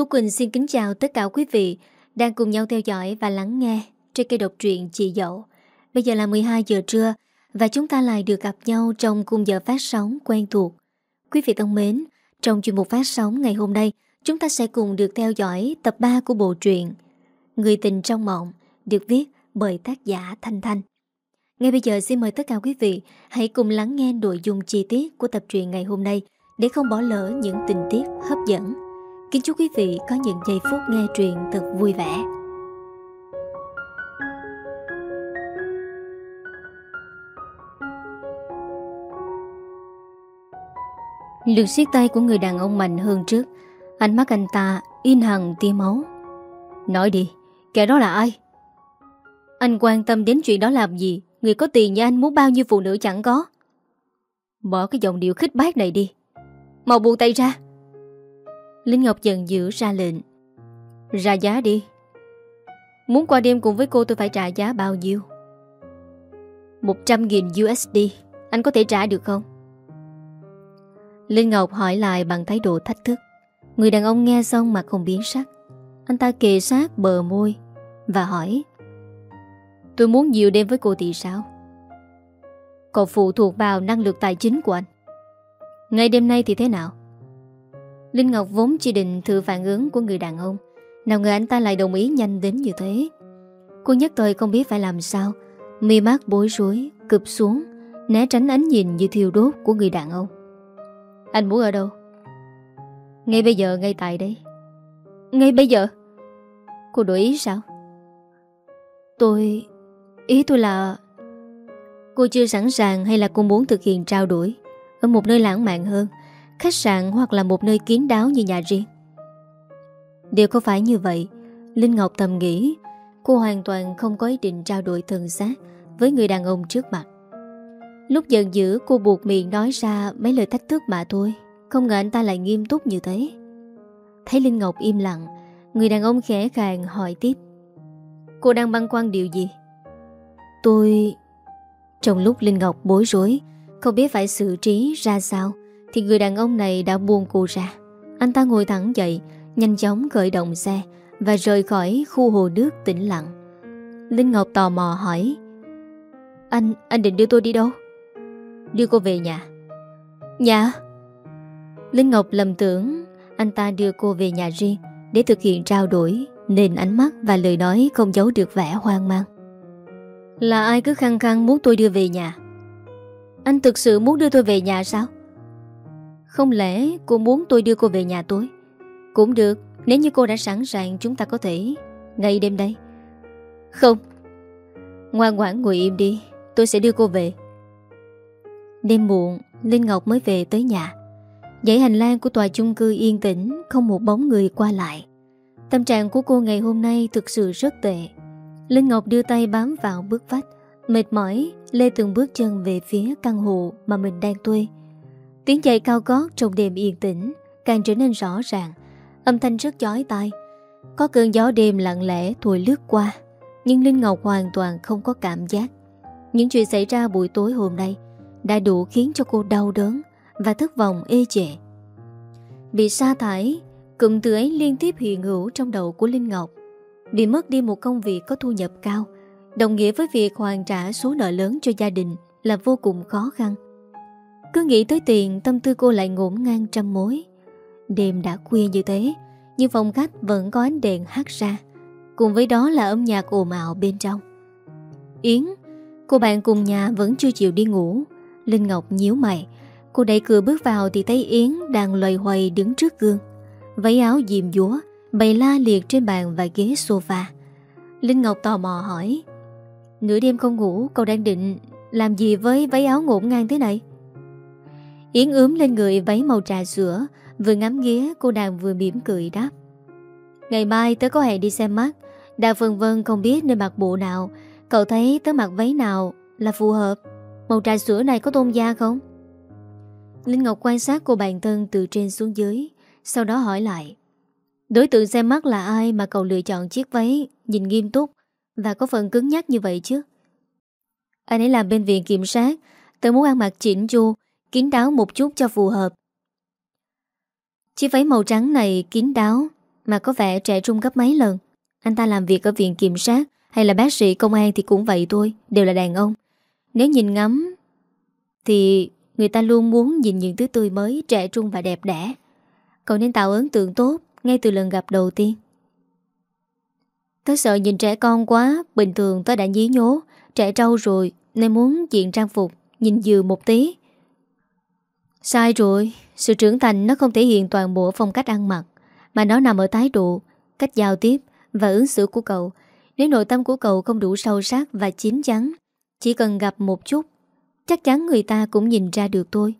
Thu Quỳnh xin kính chào tất cả quý vị đang cùng nhau theo dõi và lắng nghe trên kênh độc truyện Chị Dậu. Bây giờ là 12 giờ trưa và chúng ta lại được gặp nhau trong khung giờ phát sóng quen thuộc. Quý vị thân mến, trong chuyên mục phát sóng ngày hôm nay, chúng ta sẽ cùng được theo dõi tập 3 của bộ truyện Người tình trong mộng được viết bởi tác giả Thanh Thanh. Ngay bây giờ xin mời tất cả quý vị hãy cùng lắng nghe nội dung chi tiết của tập truyện ngày hôm nay để không bỏ lỡ những tình tiết hấp dẫn. Kính chúc quý vị có những giây phút nghe truyện thật vui vẻ. Lực siết tay của người đàn ông mạnh hơn trước. Ánh mắt anh ta in hằng tia máu. Nói đi, Kẻ đó là ai? Anh quan tâm đến chuyện đó làm gì? Người có tiền như anh muốn bao nhiêu phụ nữ chẳng có? Bỏ cái giọng điệu khích bác này đi. Mau buông tay ra. Linh Ngọc giận dữ ra lệnh. Ra giá đi. Muốn qua đêm cùng với cô tôi phải trả giá bao nhiêu? 100.000 USD Anh có thể trả được không? Linh Ngọc hỏi lại bằng thái độ thách thức. Người đàn ông nghe xong mặt không biến sắc. Anh ta kề sát bờ môi Và hỏi, Tôi muốn nhiều đêm với cô thì sao? Còn phụ thuộc vào năng lực tài chính của anh. Ngày đêm nay thì thế nào? Linh Ngọc vốn chỉ định thử phản ứng của người đàn ông. Nào ngờ anh ta lại đồng ý nhanh đến như thế. Cô nhất thời không biết phải làm sao. Mi mắt bối rối, Cụp xuống, Né tránh ánh nhìn như thiêu đốt của người đàn ông. Anh muốn ở đâu? Ngay bây giờ, ngay tại đây. Ngay bây giờ? Cô đổi ý sao? Tôi, Ý tôi là, Cô chưa sẵn sàng hay là cô muốn thực hiện trao đổi Ở một nơi lãng mạn hơn? Khách sạn hoặc là một nơi kín đáo như nhà riêng. Điều có phải như vậy, Linh Ngọc thầm nghĩ, Cô hoàn toàn không có ý định trao đổi thân xác Với người đàn ông trước mặt. Lúc giận dữ, cô buộc miệng nói ra Mấy lời thách thức mà thôi, Không ngờ anh ta lại nghiêm túc như thế. Thấy Linh Ngọc im lặng, Người đàn ông khẽ khàng hỏi tiếp. Cô đang băn khoăn điều gì? Tôi... Trong lúc Linh Ngọc bối rối, Không biết phải xử trí ra sao. Thì người đàn ông này đã buông cô ra Anh ta ngồi thẳng dậy Nhanh chóng khởi động xe Và rời khỏi khu hồ nước tĩnh lặng Linh Ngọc tò mò hỏi Anh, anh định đưa tôi đi đâu? Đưa cô về nhà Nhà? Linh Ngọc lầm tưởng Anh ta đưa cô về nhà riêng Để thực hiện trao đổi Nên ánh mắt và lời nói không giấu được vẻ hoang mang Là ai cứ khăng khăng muốn tôi đưa về nhà Anh thực sự muốn đưa tôi về nhà sao? Không lẽ cô muốn tôi đưa cô về nhà tôi? Cũng được, Nếu như cô đã sẵn sàng, chúng ta có thể Ngay đêm đây. Không. Ngoan ngoãn ngồi im đi, Tôi sẽ đưa cô về. Đêm muộn, Linh Ngọc mới về tới nhà. Dãy hành lang của tòa chung cư yên tĩnh, Không một bóng người qua lại. Tâm trạng của cô ngày hôm nay thực sự rất tệ. Linh Ngọc đưa tay bám vào bước vách, Mệt mỏi, Lê từng bước chân về phía căn hộ Mà mình đang thuê. Tiếng giày cao gót trong đêm yên tĩnh, Càng trở nên rõ ràng. Âm thanh rất chói tai. Có cơn gió đêm lặng lẽ thổi lướt qua, Nhưng Linh Ngọc hoàn toàn không có cảm giác. Những chuyện xảy ra buổi tối hôm nay Đã đủ khiến cho cô đau đớn Và thất vọng ê chệ Bị sa thải, Cụm từ ấy liên tiếp hiện hữu trong đầu của Linh Ngọc. Bị mất đi một công việc có thu nhập cao, Đồng nghĩa với việc hoàn trả số nợ lớn cho gia đình Là vô cùng khó khăn. Cứ nghĩ tới tiền, Tâm tư cô lại ngổn ngang trăm mối. Đêm đã khuya như thế, Nhưng phòng khách vẫn có ánh đèn hắt ra. Cùng với đó là âm nhạc ồn ào bên trong. Yến, Cô bạn cùng nhà vẫn chưa chịu đi ngủ. Linh Ngọc nhíu mày. Cô đẩy cửa bước vào thì thấy Yến Đang loay hoay đứng trước gương. Váy áo diềm dúa, Bày la liệt trên bàn và ghế sofa. Linh Ngọc tò mò hỏi, Nửa đêm không ngủ, Cậu đang định làm gì với váy áo ngổn ngang thế này? Yến ướm lên người váy màu trà sữa, Vừa ngắm ghế cô nàng vừa mỉm cười đáp. Ngày mai tớ có hẹn đi xem mắt. Đào vân Vân không biết nên mặc bộ nào. Cậu thấy tớ mặc váy nào là phù hợp? Màu trà sữa này có tôn da không? Linh Ngọc quan sát cô bạn thân từ trên xuống dưới, Sau đó hỏi lại. Đối tượng xem mắt là ai mà cậu lựa chọn chiếc váy Nhìn nghiêm túc Và có phần cứng nhắc như vậy chứ? Anh ấy làm bên viện kiểm sát, Tớ muốn ăn mặc chỉnh chu. Kín đáo một chút cho phù hợp. Chiếc váy màu trắng này kín đáo, Mà có vẻ trẻ trung gấp mấy lần. Anh ta làm việc ở viện kiểm sát Hay là bác sĩ công an thì cũng vậy thôi, Đều là đàn ông. Nếu nhìn ngắm Thì người ta luôn muốn nhìn những thứ tươi mới, Trẻ trung và đẹp đẽ. Cậu nên tạo ấn tượng tốt Ngay từ lần gặp đầu tiên. Tớ sợ nhìn trẻ con quá, Bình thường tớ đã nhí nhố, Trẻ trâu rồi, Nên muốn diện trang phục, Nhìn dừ một tí. Sai rồi, Sự trưởng thành nó không thể hiện toàn bộ phong cách ăn mặc, Mà nó nằm ở thái độ, Cách giao tiếp và ứng xử của cậu. Nếu nội tâm của cậu không đủ sâu sắc Và chín chắn, Chỉ cần gặp một chút, Chắc chắn người ta cũng nhìn ra được thôi.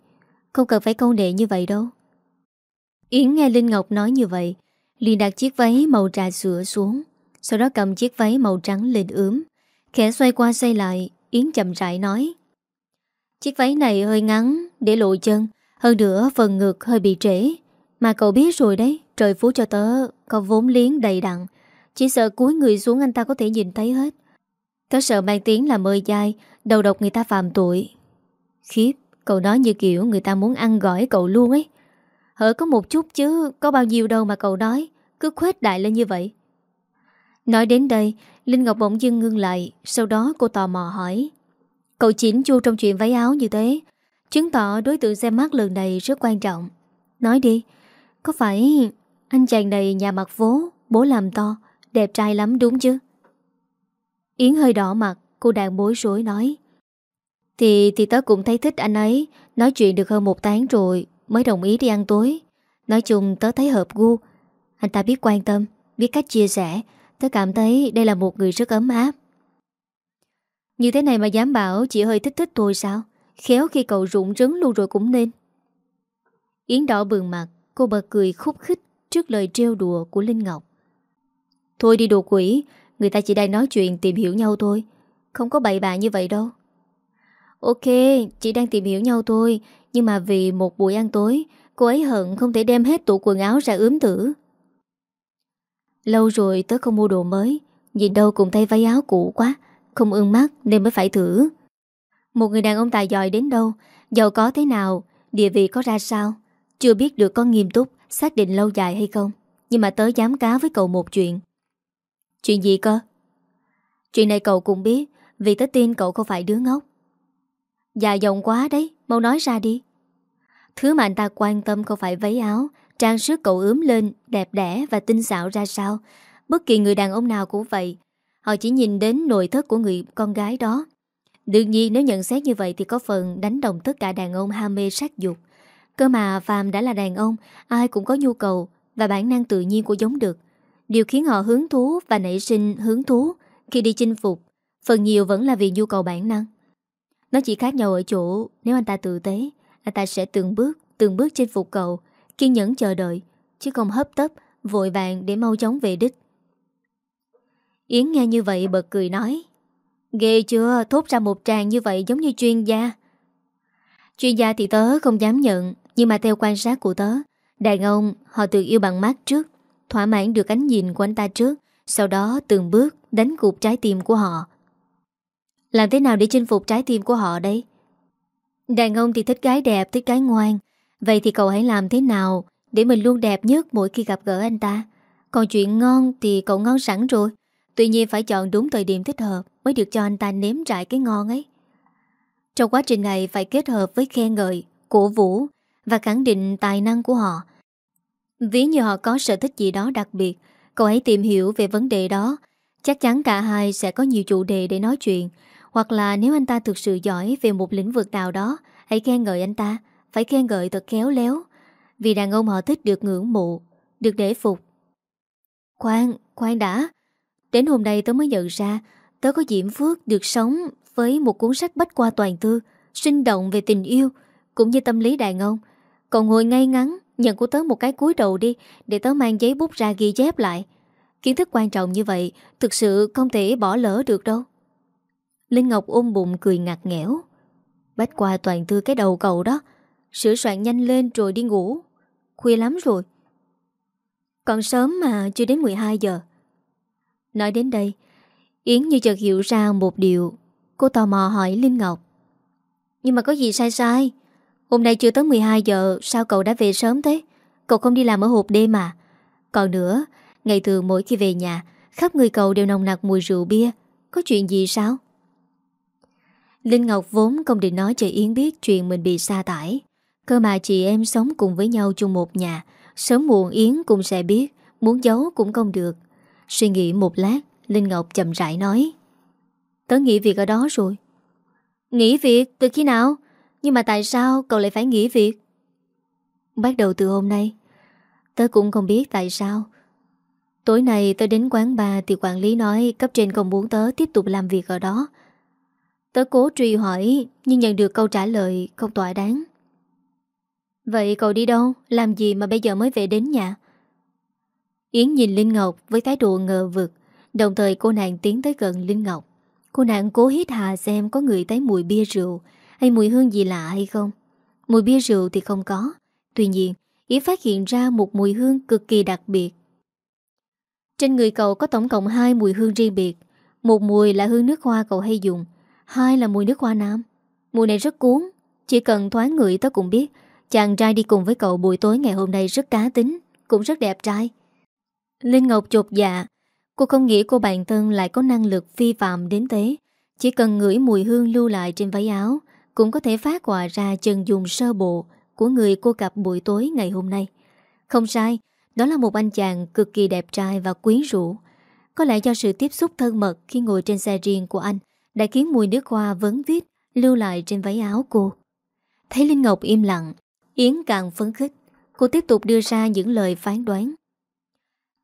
Không cần phải câu nệ như vậy đâu. Yến nghe Linh Ngọc nói như vậy, liền đặt chiếc váy màu trà sữa xuống, Sau đó cầm chiếc váy màu trắng lên ướm. Khẽ xoay qua xoay lại, Yến chậm rãi nói Chiếc váy này hơi ngắn, Để lộ chân. Hơn nữa, phần ngực hơi bị trễ. Mà cậu biết rồi đấy, Trời phú cho tớ có vốn liếng đầy đặn. Chỉ sợ cuối người xuống anh ta có thể nhìn thấy hết. Tớ sợ mang tiếng là mời dai, Đầu độc người ta phạm tội. Khiếp, Cậu nói như kiểu người ta muốn ăn gỏi cậu luôn ấy. Hỡ có một chút chứ, Có bao nhiêu đâu mà cậu nói. Cứ khuếch đại lên như vậy. Nói đến đây, Linh Ngọc bỗng dưng ngưng lại, Sau đó cô tò mò hỏi. Cậu chỉnh chu trong chuyện váy áo như thế. Chứng tỏ đối tượng xem mắt lần này rất quan trọng. Nói đi, Có phải anh chàng này nhà mặt vố, Bố làm to, Đẹp trai lắm đúng chứ? Yến hơi đỏ mặt, Cô đang bối rối nói. Thì thì tớ cũng thấy thích anh ấy. Nói chuyện được hơn một tháng rồi, Mới đồng ý đi ăn tối. Nói chung tớ thấy hợp gu. Anh ta biết quan tâm, Biết cách chia sẻ. Tớ cảm thấy đây là một người rất ấm áp. Như thế này mà dám bảo Chỉ hơi thích thích tôi sao? Khéo khi cậu rụng rứng luôn rồi cũng nên. Yến đỏ bừng mặt, Cô bật cười khúc khích Trước lời trêu đùa của Linh Ngọc. Thôi đi đồ quỷ, Người ta chỉ đang nói chuyện tìm hiểu nhau thôi. Không có bậy bạ như vậy đâu. Ok Chỉ đang tìm hiểu nhau thôi, Nhưng mà vì một buổi ăn tối, Cô ấy hận không thể đem hết tủ quần áo ra ướm thử Lâu rồi tớ không mua đồ mới, Nhìn đâu cũng thấy váy áo cũ quá. Không ưng mắt nên mới phải thử. Một người đàn ông tài giỏi đến đâu, Giàu có thế nào, Địa vị có ra sao, Chưa biết được có nghiêm túc, Xác định lâu dài hay không, Nhưng mà tớ dám cá với cậu một chuyện. Chuyện gì cơ? Chuyện này cậu cũng biết, Vì tớ tin cậu không phải đứa ngốc. Dạ giọng quá đấy, Mau nói ra đi. Thứ mà anh ta quan tâm không phải váy áo, Trang sức cậu ướm lên, Đẹp đẽ và tinh xạo ra sao. Bất kỳ người đàn ông nào cũng vậy Họ chỉ nhìn đến nội thất của người con gái đó. Đương nhiên nếu nhận xét như vậy Thì có phần đánh đồng tất cả đàn ông ham mê sắc dục. Cơ mà Phạm đã là đàn ông, Ai cũng có nhu cầu Và bản năng tự nhiên của giống được. Điều khiến họ hứng thú và nảy sinh hứng thú Khi đi chinh phục, Phần nhiều vẫn là vì nhu cầu bản năng. Nó chỉ khác nhau ở chỗ, Nếu anh ta tự tế, Anh ta sẽ từng bước Từng bước chinh phục cậu, Kiên nhẫn chờ đợi, Chứ không hấp tấp, Vội vàng để mau chóng về đích. Yến nghe như vậy bật cười nói, Ghê chưa? Thốt ra một tràng như vậy giống như chuyên gia. Chuyên gia thì tớ không dám nhận, Nhưng mà theo quan sát của tớ, Đàn ông, họ tự yêu bằng mắt trước, Thỏa mãn được ánh nhìn của anh ta trước, Sau đó từng bước đánh gục trái tim của họ. Làm thế nào để chinh phục trái tim của họ đây? Đàn ông thì thích gái đẹp, Thích gái ngoan. Vậy thì cậu hãy làm thế nào Để mình luôn đẹp nhất mỗi khi gặp gỡ anh ta? Còn chuyện ngon thì cậu ngon sẵn rồi. Tuy nhiên phải chọn đúng thời điểm thích hợp Mới được cho anh ta nếm trải cái ngon ấy. Trong quá trình này phải kết hợp với khen ngợi Cổ vũ Và khẳng định tài năng của họ. Ví như họ có sở thích gì đó đặc biệt Cậu ấy tìm hiểu về vấn đề đó Chắc chắn cả hai sẽ có nhiều chủ đề để nói chuyện. Hoặc là nếu anh ta thực sự giỏi về một lĩnh vực nào đó Hãy khen ngợi anh ta Phải khen ngợi thật khéo léo. Vì đàn ông họ thích được ngưỡng mộ Được để phục. Khoan, khoan đã Đến hôm nay tớ mới nhận ra, Tớ có diễm phước được sống Với một cuốn sách bách qua toàn thư, Sinh động về tình yêu Cũng như tâm lý đàn ông. Còn ngồi ngay ngắn, Nhận của tớ một cái cúi đầu đi Để tớ mang giấy bút ra ghi chép lại. Kiến thức quan trọng như vậy Thực sự không thể bỏ lỡ được đâu. Linh Ngọc ôm bụng cười ngặt nghẽo. Bách qua toàn thư cái đầu cầu đó, Sửa soạn nhanh lên rồi đi ngủ. Khuya lắm rồi. Còn sớm mà chưa đến 12 giờ. Nói đến đây, Yến như chợt hiểu ra một điều. Cô tò mò hỏi Linh Ngọc, Nhưng mà có gì sai sai? Hôm nay chưa tới 12 giờ, Sao cậu đã về sớm thế? Cậu không đi làm ở hộp đêm mà Còn nữa, Ngày thường mỗi khi về nhà, Khắp người cậu đều nồng nặc mùi rượu bia. Có chuyện gì sao? Linh Ngọc vốn không định nói cho Yến biết Chuyện mình bị sa tải. Cơ mà chị em sống cùng với nhau chung một nhà, Sớm muộn Yến cũng sẽ biết, Muốn giấu cũng không được. Suy nghĩ một lát, Linh Ngọc chậm rãi nói. Tớ nghỉ việc ở đó rồi. Nghỉ việc? Từ khi nào? Nhưng mà tại sao cậu lại phải nghỉ việc? Bắt đầu từ hôm nay, Tớ cũng không biết tại sao. Tối nay tớ đến quán bar Thì quản lý nói cấp trên không muốn tớ Tiếp tục làm việc ở đó. Tớ cố truy hỏi, Nhưng nhận được câu trả lời không tỏa đáng. Vậy cậu đi đâu? Làm gì mà bây giờ mới về đến nhà? Yến nhìn Linh Ngọc Với thái độ ngờ vực. Đồng thời cô nàng tiến tới gần Linh Ngọc. Cô nàng cố hít hà xem có người thấy mùi bia rượu Hay mùi hương gì lạ hay không. Mùi bia rượu thì không có. Tuy nhiên, Yến phát hiện ra một mùi hương cực kỳ đặc biệt. Trên người cậu có tổng cộng hai mùi hương riêng biệt. Một mùi là hương nước hoa cậu hay dùng, Hai là mùi nước hoa nam. Mùi này rất cuốn, Chỉ cần thoáng ngửi tớ cũng biết. Chàng trai đi cùng với cậu buổi tối ngày hôm nay rất cá tính, Cũng rất đẹp trai. Linh Ngọc chột dạ. Cô không nghĩ cô bạn thân lại có năng lực vi phạm đến thế. Chỉ cần ngửi mùi hương lưu lại trên váy áo, Cũng có thể phát họa ra chân dùng sơ bộ Của người cô gặp buổi tối ngày hôm nay. Không sai, Đó là một anh chàng cực kỳ đẹp trai và quyến rũ. Có lẽ do sự tiếp xúc thân mật Khi ngồi trên xe riêng của anh Đã khiến mùi nước hoa vấn vít Lưu lại trên váy áo cô. Thấy Linh Ngọc im lặng, Yến càng phấn khích. Cô tiếp tục đưa ra những lời phán đoán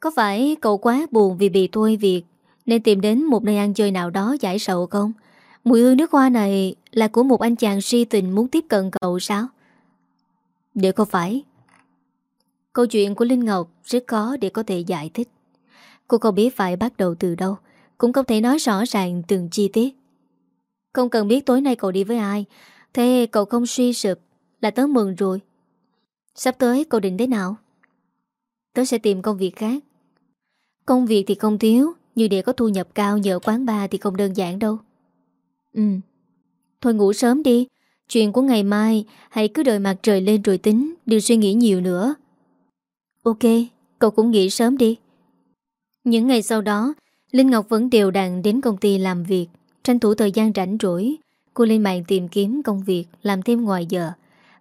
có phải cậu quá buồn vì bị tôi việc Nên tìm đến một nơi ăn chơi nào đó giải sầu không? Mùi hương nước hoa này Là của một anh chàng si tình muốn tiếp cận cậu sao? Để có phải. Câu chuyện của Linh Ngọc Rất khó để có thể giải thích. Cô không biết phải bắt đầu từ đâu, Cũng không thể nói rõ ràng từng chi tiết. Không cần biết tối nay cậu đi với ai, Thế cậu không suy sụp Là tớ mừng rồi. Sắp tới cậu định thế nào? Tớ sẽ tìm công việc khác. Công việc thì không thiếu Nhưng để có thu nhập cao nhờ quán bar thì không đơn giản đâu. Ừ. Thôi ngủ sớm đi Chuyện của ngày mai Hãy cứ đợi mặt trời lên rồi tính Đừng suy nghĩ nhiều nữa. Ok Cậu cũng nghỉ sớm đi. Những ngày sau đó Linh Ngọc vẫn đều đặn đến công ty làm việc. Tranh thủ thời gian rảnh rỗi Cô lên mạng tìm kiếm công việc Làm thêm ngoài giờ.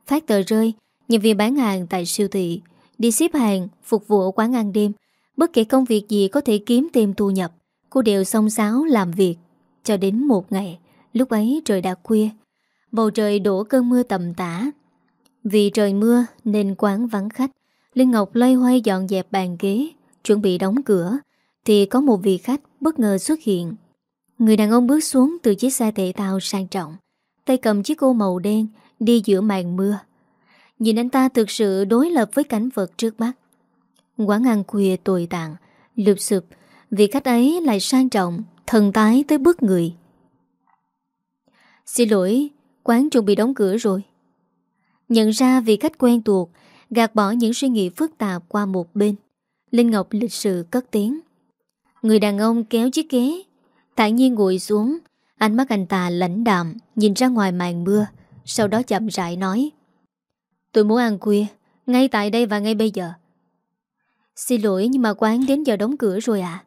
Phát tờ rơi Nhân viên bán hàng tại siêu thị Đi ship hàng, phục vụ quán ăn đêm. Bất kể công việc gì có thể kiếm thêm thu nhập, Cô đều song sáo làm việc Cho đến một ngày. Lúc ấy trời đã khuya, Bầu trời đổ cơn mưa tầm tã. Vì trời mưa nên quán vắng khách, Linh Ngọc loay hoay dọn dẹp bàn ghế, Chuẩn bị đóng cửa, Thì có một vị khách bất ngờ xuất hiện. Người đàn ông bước xuống từ chiếc xe thể thao sang trọng, Tay cầm chiếc ô màu đen Đi giữa màn mưa. Nhìn anh ta thực sự đối lập với cảnh vật trước mắt. Quán ăn khuya tồi tàn, Lụp sụp, Vì khách ấy lại sang trọng, Thần tái tới bước người. Xin lỗi, Quán chuẩn bị đóng cửa rồi. Nhận ra vị khách quen thuộc, Gạt bỏ những suy nghĩ phức tạp qua một bên. Linh Ngọc lịch sự cất tiếng. Người đàn ông kéo chiếc ghế, Thản nhiên ngồi xuống, Ánh mắt anh ta lãnh đạm, Nhìn ra ngoài màn mưa, Sau đó chậm rãi nói. Tôi muốn ăn khuya, Ngay tại đây và ngay bây giờ. Xin lỗi nhưng mà quán đến giờ đóng cửa rồi à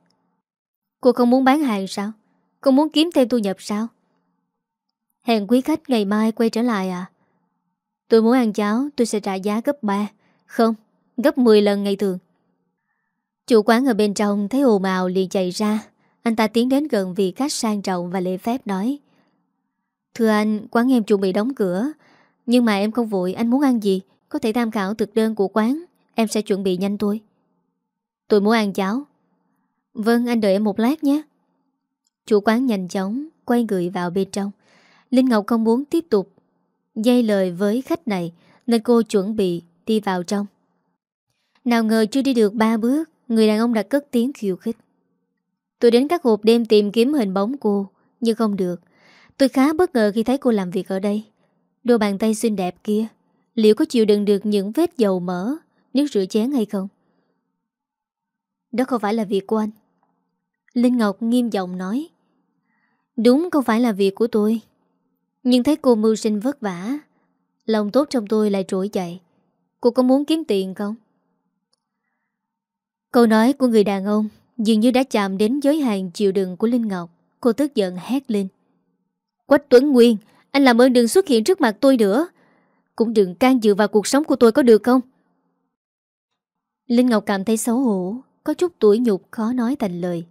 Cô không muốn bán hàng sao? Không muốn kiếm thêm thu nhập sao? Hẹn quý khách ngày mai quay trở lại à Tôi muốn ăn cháo Tôi sẽ trả giá gấp 3 Không, gấp 10 lần ngày thường. Chủ quán ở bên trong thấy ồn ào liền chạy ra. Anh ta tiến đến gần vị khách sang trọng và lễ phép nói Thưa anh, quán em chuẩn bị đóng cửa. Nhưng mà em không vội Anh muốn ăn gì? Có thể tham khảo thực đơn của quán. Em sẽ chuẩn bị nhanh thôi. Tôi muốn ăn cháo. Vâng anh đợi em một lát nhé. Chủ quán nhanh chóng Quay người vào bên trong. Linh Ngọc không muốn tiếp tục Dây lời với khách này, Nên cô chuẩn bị đi vào trong. Nào ngờ chưa đi được ba bước, Người đàn ông đã cất tiếng khiêu khích. Tôi đến các hộp đêm tìm kiếm hình bóng cô, Nhưng không được. Tôi khá bất ngờ khi thấy cô làm việc ở đây. Đôi bàn tay xinh đẹp kia, Liệu có chịu đựng được những vết dầu mỡ, Nước rửa chén hay không? Đó không phải là việc của anh Linh Ngọc nghiêm giọng nói Đúng không phải là việc của tôi Nhưng thấy cô mưu sinh vất vả Lòng tốt trong tôi lại trỗi dậy Cô có muốn kiếm tiền không? Câu nói của người đàn ông dường như đã chạm đến giới hạn chịu đựng của Linh Ngọc. Cô tức giận hét lên. Quách Tuấn Nguyên, anh làm ơn đừng xuất hiện trước mặt tôi nữa. Cũng đừng can dự vào cuộc sống của tôi có được không? Linh Ngọc cảm thấy xấu hổ, có chút tuổi nhục khó nói thành lời.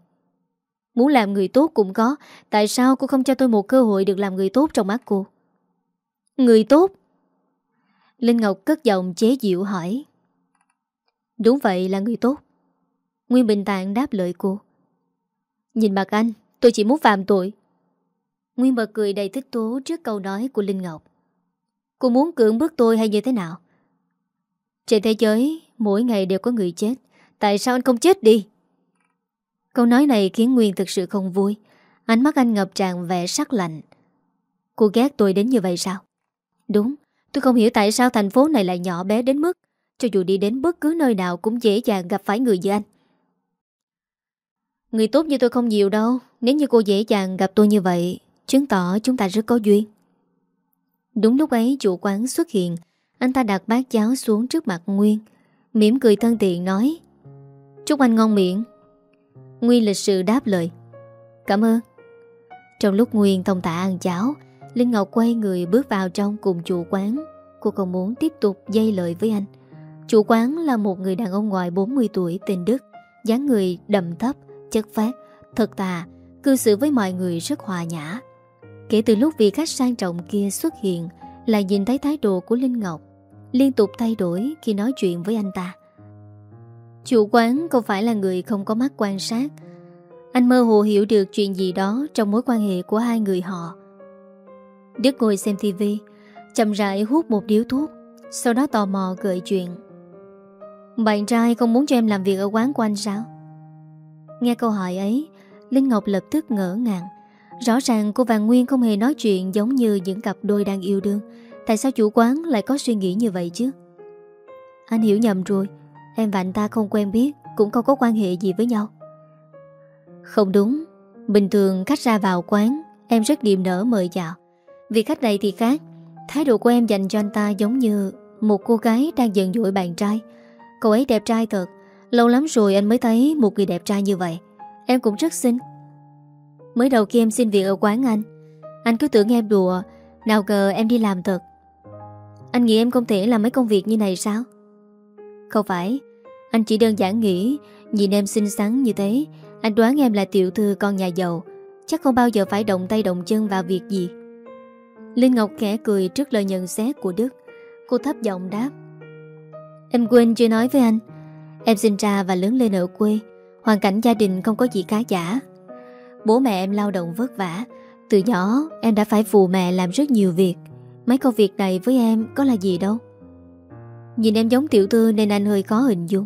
Muốn làm người tốt cũng có, tại sao cô không cho tôi một cơ hội được làm người tốt trong mắt cô? Người tốt? Linh Ngọc cất giọng chế dịu hỏi. Đúng vậy là người tốt. Nguyên Bình Tạng đáp lời cô. Nhìn mặt anh, tôi chỉ muốn phạm tội. Nguyên bật cười đầy thích tố trước câu nói của Linh Ngọc. Cô muốn cưỡng bức tôi hay như thế nào? Trên thế giới, mỗi ngày đều có người chết. Tại sao anh không chết đi? Câu nói này khiến Nguyên thực sự không vui. Ánh mắt anh ngập tràn vẻ sắc lạnh. Cô ghét tôi đến như vậy sao? Đúng, tôi không hiểu tại sao thành phố này lại nhỏ bé đến mức cho dù đi đến bất cứ nơi nào cũng dễ dàng gặp phải người như anh. Người tốt như tôi không nhiều đâu. Nếu như cô dễ dàng gặp tôi như vậy, chứng tỏ chúng ta rất có duyên. Đúng lúc ấy chủ quán xuất hiện, anh ta đặt bát cháo xuống trước mặt Nguyên, mỉm cười thân thiện nói Chúc anh ngon miệng. Nguyên lịch sự đáp lời. Cảm ơn. Trong lúc Nguyên thông tạ ăn cháo, Linh Ngọc quay người bước vào trong cùng chủ quán. Cô còn muốn tiếp tục dây lời với anh. Chủ quán là một người đàn ông ngoài 40 tuổi tên Đức, dáng người đầm thấp, chất phát, thật tà, cư xử với mọi người rất hòa nhã. Kể từ lúc vị khách sang trọng kia xuất hiện, lại nhìn thấy thái độ của Linh Ngọc, liên tục thay đổi khi nói chuyện với anh ta. Chủ quán không phải là người không có mắt quan sát. Anh mơ hồ hiểu được chuyện gì đó trong mối quan hệ của hai người họ. Đức ngồi xem tivi, chậm rãi hút một điếu thuốc, sau đó tò mò gợi chuyện. Bạn trai không muốn cho em làm việc ở quán của anh sao? Nghe câu hỏi ấy, Linh Ngọc lập tức ngỡ ngàng. Rõ ràng cô và Nguyên không hề nói chuyện giống như những cặp đôi đang yêu đương. Tại sao chủ quán lại có suy nghĩ như vậy chứ? Anh hiểu nhầm rồi. Em và anh ta không quen biết, cũng không có quan hệ gì với nhau. Không đúng. Bình thường khách ra vào quán, em rất điềm nở mời chào. Vì khách này thì khác. Thái độ của em dành cho anh ta giống như một cô gái đang giận dỗi bạn trai. Cậu ấy đẹp trai thật Lâu lắm rồi anh mới thấy một người đẹp trai như vậy Em cũng rất xinh Mới đầu khi em xin việc ở quán anh Anh cứ tưởng em đùa Nào ngờ em đi làm thật Anh nghĩ em không thể làm mấy công việc như này sao Không phải anh chỉ đơn giản nghĩ, Nhìn em xinh xắn như thế. Anh đoán em là tiểu thư con nhà giàu. Chắc không bao giờ phải động tay động chân vào việc gì. Linh Ngọc khẽ cười trước lời nhận xét của Đức. Cô thấp giọng đáp. Em quên chưa nói với anh. Em sinh ra và lớn lên ở quê. Hoàn cảnh gia đình không có gì cá giả. Bố mẹ em lao động vất vả. Từ nhỏ, em đã phải phụ mẹ làm rất nhiều việc. Mấy công việc này với em có là gì đâu. Nhìn em giống tiểu thư nên anh hơi khó hình dung.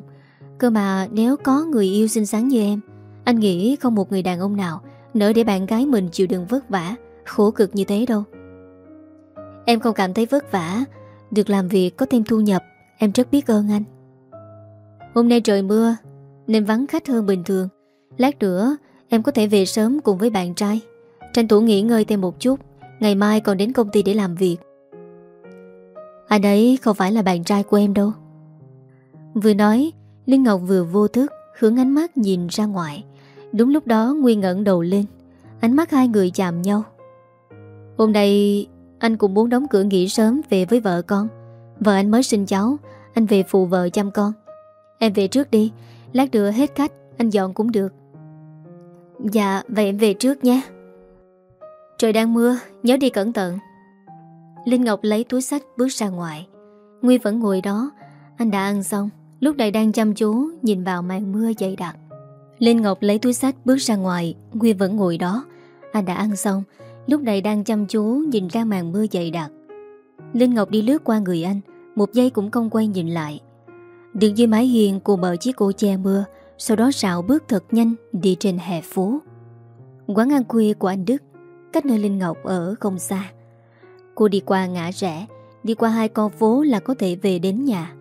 Cơ mà nếu có người yêu xinh xắn như em, Anh nghĩ không một người đàn ông nào Nỡ để bạn gái mình chịu đựng vất vả, Khổ cực như thế đâu. Em không cảm thấy vất vả, Được làm việc có thêm thu nhập, Em rất biết ơn anh. Hôm nay trời mưa, Nên vắng khách hơn bình thường. Lát nữa, em có thể về sớm cùng với bạn trai. Tranh thủ nghỉ ngơi thêm một chút, Ngày mai còn đến công ty để làm việc. Anh ấy không phải là bạn trai của em đâu. Vừa nói Linh Ngọc vừa vô thức, Hướng ánh mắt nhìn ra ngoài. Đúng lúc đó, Nguyên ngẩn đầu lên. Ánh mắt hai người chạm nhau. Hôm nay, anh cũng muốn đóng cửa nghỉ sớm về với vợ con. Vợ anh mới sinh cháu, Anh về phụ vợ chăm con. Em về trước đi, Lát nữa hết khách Anh dọn cũng được. Dạ vậy em về trước nhé. Trời đang mưa, Nhớ đi cẩn thận. Linh Ngọc lấy túi sách bước ra ngoài. Nguy vẫn ngồi đó, Anh đã ăn xong. Lúc này đang chăm chú, Nhìn vào màn mưa dày đặc. Linh Ngọc lấy túi sách bước ra ngoài Nguyên vẫn ngồi đó. Anh đã ăn xong. Lúc này đang chăm chú, nhìn ra màn mưa dày đặc. Linh Ngọc đi lướt qua người anh, Một giây cũng không quay nhìn lại. Đứng dưới mái hiền cô mở chiếc ô che mưa, Sau đó xạo bước thật nhanh Đi trên hè phố. Quán ăn khuya của anh Đức, Cách nơi Linh Ngọc ở không xa. Cô đi qua ngã rẽ, Đi qua hai con phố là có thể về đến nhà.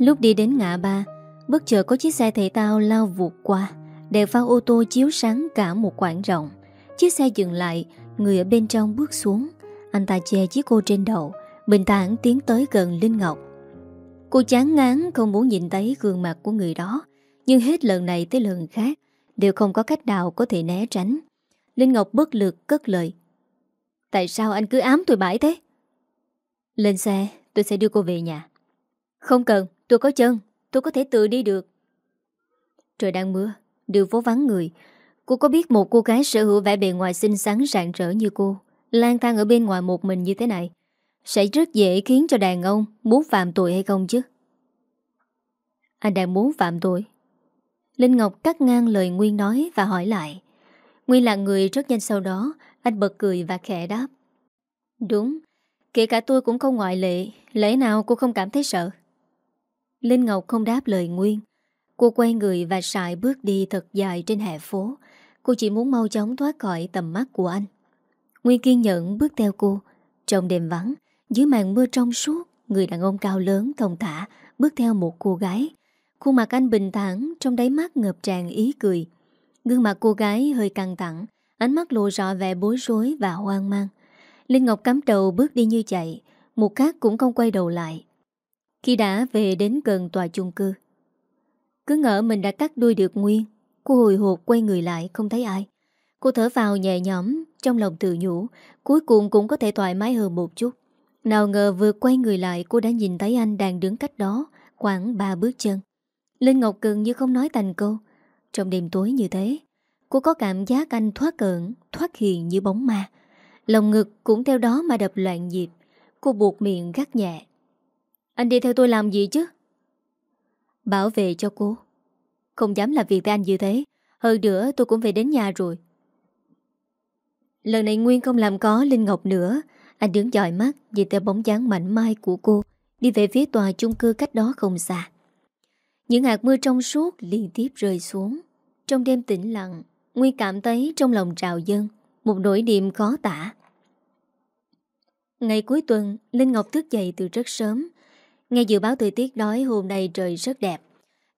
Lúc đi đến ngã ba, Bất chợt có chiếc xe thể tao lao vụt qua, Đèn pha ô tô chiếu sáng cả một quảng rộng. Chiếc xe dừng lại, Người ở bên trong bước xuống. Anh ta che chiếc cô trên đầu, Bình thản tiến tới gần Linh Ngọc. Cô chán ngán, không muốn nhìn thấy gương mặt của người đó, Nhưng hết lần này tới lần khác, Đều không có cách nào có thể né tránh. Linh Ngọc bất lực cất lời. Tại sao anh cứ ám tôi bãi thế? Lên xe, tôi sẽ đưa cô về nhà. Không cần tôi có chân, Tôi có thể tự đi được. Trời đang mưa, Đường phố vắng người. Cô có biết một cô gái sở hữu vẻ bề ngoài xinh xắn rạng rỡ như cô, lang thang ở bên ngoài một mình như thế này, Sẽ rất dễ khiến cho đàn ông Muốn phạm tội hay không chứ? Anh đang muốn phạm tội. Linh Ngọc cắt ngang lời Nguyên nói Và hỏi lại. Nguyên là người rất nhanh sau đó, Anh bật cười và khẽ đáp. Đúng, Kể cả tôi cũng không ngoại lệ, Lẽ nào cô không cảm thấy sợ? Linh Ngọc không đáp lời Nguyên. Cô quay người và sải bước đi thật dài trên hè phố. Cô chỉ muốn mau chóng thoát khỏi tầm mắt của anh. Nguyên kiên nhẫn bước theo cô. Trong đêm vắng, Dưới màn mưa trong suốt, Người đàn ông cao lớn, thông thả, Bước theo một cô gái. Khuôn mặt anh bình thản, Trong đáy mắt ngập tràn ý cười. Gương mặt cô gái hơi căng thẳng, Ánh mắt lộ rõ vẻ bối rối và hoang mang. Linh Ngọc cắm đầu bước đi như chạy, Một khác cũng không quay đầu lại. Khi đã về đến gần tòa chung cư, Cứ ngỡ mình đã cắt đuôi được Nguyên, Cô hồi hộp quay người lại không thấy ai. Cô thở vào nhẹ nhõm, Trong lòng tự nhủ, Cuối cùng cũng có thể thoải mái hơn một chút. Nào ngờ vừa quay người lại, Cô đã nhìn thấy anh đang đứng cách đó Khoảng ba bước chân. Linh Ngọc gần như không nói thành câu. Trong đêm tối như thế, Cô có cảm giác anh thoát cận, Thoát hiện như bóng ma. Lòng ngực cũng theo đó mà đập loạn nhịp. Cô buộc miệng gắt nhẹ anh đi theo tôi làm gì chứ? Bảo vệ cho cô. Không dám làm việc với anh như thế. Hơn nữa, tôi cũng về đến nhà rồi. Lần này Nguyên không làm có Linh Ngọc nữa. Anh đứng dòi mắt Vì theo bóng dáng mạnh mai của cô, Đi về phía tòa chung cư cách đó không xa. Những hạt mưa trong suốt liên tiếp rơi xuống. Trong đêm tĩnh lặng, Nguyên cảm thấy trong lòng trào dân Một nỗi niềm khó tả. Ngày cuối tuần, Linh Ngọc thức dậy từ rất sớm. Nghe dự báo thời tiết nói hôm nay trời rất đẹp.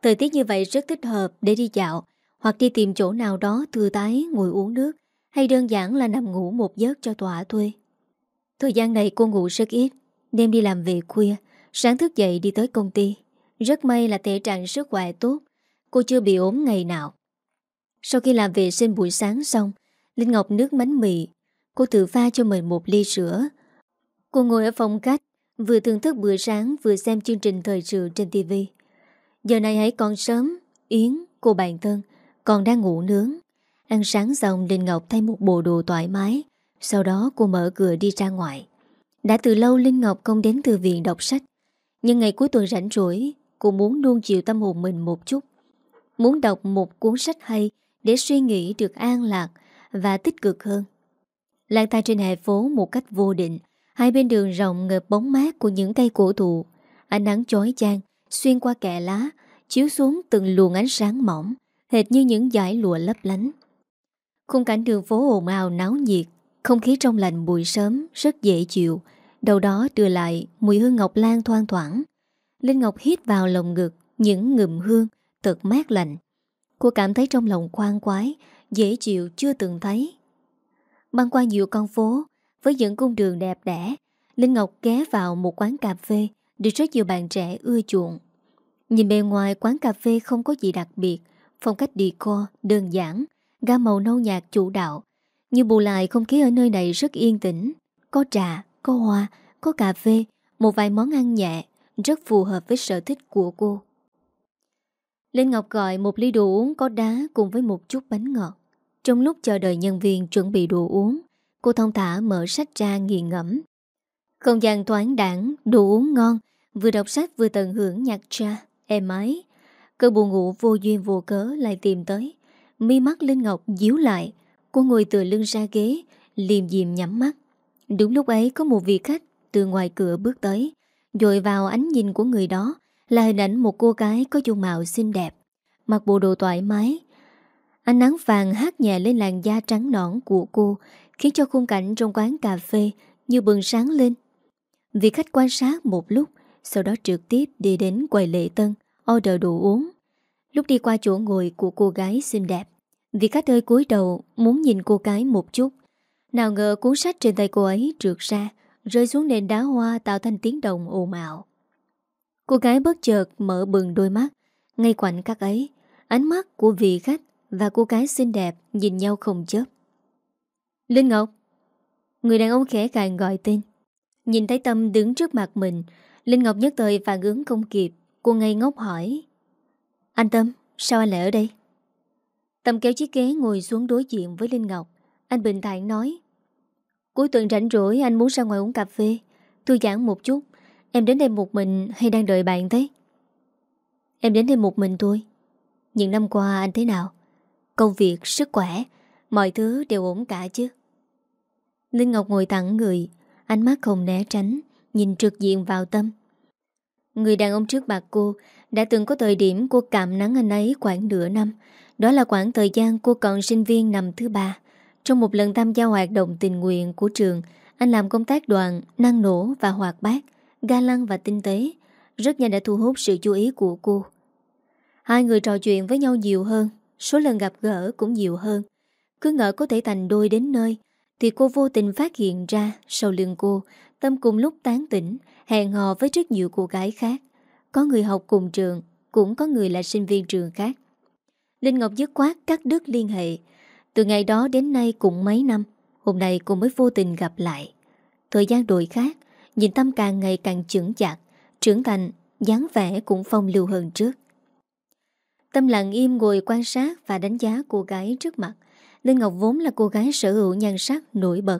Thời tiết như vậy rất thích hợp để đi dạo, Hoặc đi tìm chỗ nào đó thư tái ngồi uống nước, Hay đơn giản là nằm ngủ một giấc cho tỏa thuê. Thời gian này cô ngủ rất ít, Đêm đi làm về khuya, Sáng thức dậy đi tới công ty. Rất may là thể trạng sức khỏe tốt, Cô chưa bị ốm ngày nào. Sau khi làm vệ sinh buổi sáng xong, Linh Ngọc nước bánh mì. Cô tự pha cho mình một ly sữa. Cô ngồi ở phòng khách Vừa thưởng thức bữa sáng Vừa xem chương trình thời sự trên TV Giờ này hãy còn sớm Yến, cô bạn thân Còn đang ngủ nướng. Ăn sáng xong Linh Ngọc thay một bộ đồ thoải mái. Sau đó cô mở cửa đi ra ngoài. Đã từ lâu Linh Ngọc không đến thư viện đọc sách. Nhưng ngày cuối tuần rảnh rỗi Cô muốn nuông chịu tâm hồn mình một chút. Muốn đọc một cuốn sách hay Để suy nghĩ được an lạc Và tích cực hơn. Lang thang trên hè phố một cách vô định Hai bên đường rộng ngợp bóng mát của những cây cổ thụ. Ánh nắng chói chang, Xuyên qua kẹ lá, Chiếu xuống từng luồng ánh sáng mỏng, Hệt như những dải lụa lấp lánh. Khung cảnh đường phố ồn ào náo nhiệt, Không khí trong lành buổi sớm, Rất dễ chịu. Đầu đó đưa lại mùi hương ngọc lan thoang thoảng. Linh Ngọc hít vào lồng ngực, Những ngụm hương thật mát lạnh. Cô cảm thấy trong lòng khoan quái Dễ chịu chưa từng thấy. Băng qua nhiều con phố với những cung đường đẹp đẽ. Linh Ngọc ghé vào một quán cà phê Được rất nhiều bạn trẻ ưa chuộng. Nhìn bề ngoài quán cà phê không có gì đặc biệt Phong cách decor đơn giản Gam màu nâu nhạt chủ đạo Nhưng bù lại không khí ở nơi này rất yên tĩnh. Có trà, có hoa, có cà phê Một vài món ăn nhẹ Rất phù hợp với sở thích của cô. Linh Ngọc gọi một ly đồ uống có đá Cùng với một chút bánh ngọt. Trong lúc chờ đợi nhân viên chuẩn bị đồ uống Cô thông thả mở sách ra nghiền ngẫm. Không gian thoáng đẳng đủ uống ngon, Vừa đọc sách vừa tận hưởng nhạc tra Êm ái Cơn buồn ngủ vô duyên vô cớ lại tìm tới. Mi mắt Linh Ngọc díu lại, Cô ngồi tựa lưng ra ghế, Liềm diềm nhắm mắt. Đúng lúc ấy có một vị khách từ ngoài cửa bước tới, Dội vào ánh nhìn của người đó, Là hình ảnh một cô gái có dung mạo xinh đẹp. Mặc bộ đồ thoải mái, Ánh nắng vàng hát nhẹ lên làn da trắng nõn của cô Khiến cho khung cảnh trong quán cà phê Như bừng sáng lên. Vị khách quan sát một lúc, Sau đó trực tiếp đi đến quầy lệ tân, Order đồ uống. Lúc đi qua chỗ ngồi của cô gái xinh đẹp, Vị khách hơi cúi đầu Muốn nhìn cô gái một chút. Nào ngờ cuốn sách trên tay cô ấy trượt ra, Rơi xuống nền đá hoa tạo thành tiếng động ồn ào. Cô gái bất chợt mở bừng đôi mắt. Ngay quạnh các ấy, Ánh mắt của vị khách Và cô gái xinh đẹp nhìn nhau không chớp. Linh Ngọc. Người đàn ông khẽ càng gọi tên. Nhìn thấy Tâm đứng trước mặt mình Linh Ngọc nhất thời phản ứng không kịp. Cô ngây ngốc hỏi. Anh Tâm, sao anh lại ở đây? Tâm kéo chiếc ghế ngồi xuống đối diện với Linh Ngọc. Anh bình thản nói. Cuối tuần rảnh rỗi anh muốn ra ngoài uống cà phê. Thư giãn một chút. Em đến đây một mình hay đang đợi bạn thế? Em đến đây một mình thôi. Những năm qua anh thế nào? Công việc, sức khỏe Mọi thứ đều ổn cả chứ? Linh Ngọc ngồi thẳng người, Ánh mắt không né tránh, Nhìn trực diện vào tâm. Người đàn ông trước mặt cô Đã từng có thời điểm cô cảm nắng anh ấy khoảng nửa năm. Đó là khoảng thời gian cô còn sinh viên năm thứ ba. Trong một lần tham gia hoạt động tình nguyện của trường, Anh làm công tác đoàn Năng nổ và hoạt bát, Ga lăng và tinh tế. Rất nhanh đã thu hút sự chú ý của cô. Hai người trò chuyện với nhau nhiều hơn, Số lần gặp gỡ cũng nhiều hơn. Cứ ngỡ có thể thành đôi đến nơi thì cô vô tình phát hiện ra, Sau lưng cô, Tâm cùng lúc tán tỉnh, Hẹn hò với rất nhiều cô gái khác. Có người học cùng trường, Cũng có người là sinh viên trường khác. Linh Ngọc dứt khoát cắt đứt liên hệ. Từ ngày đó đến nay cũng mấy năm, Hôm nay cô mới vô tình gặp lại. Thời gian đổi khác, Nhìn Tâm càng ngày càng trưởng chặt Trưởng thành, dáng vẻ cũng phong lưu hơn trước. Tâm lặng im ngồi quan sát Và đánh giá cô gái trước mặt. Linh Ngọc vốn là cô gái sở hữu nhan sắc, nổi bật.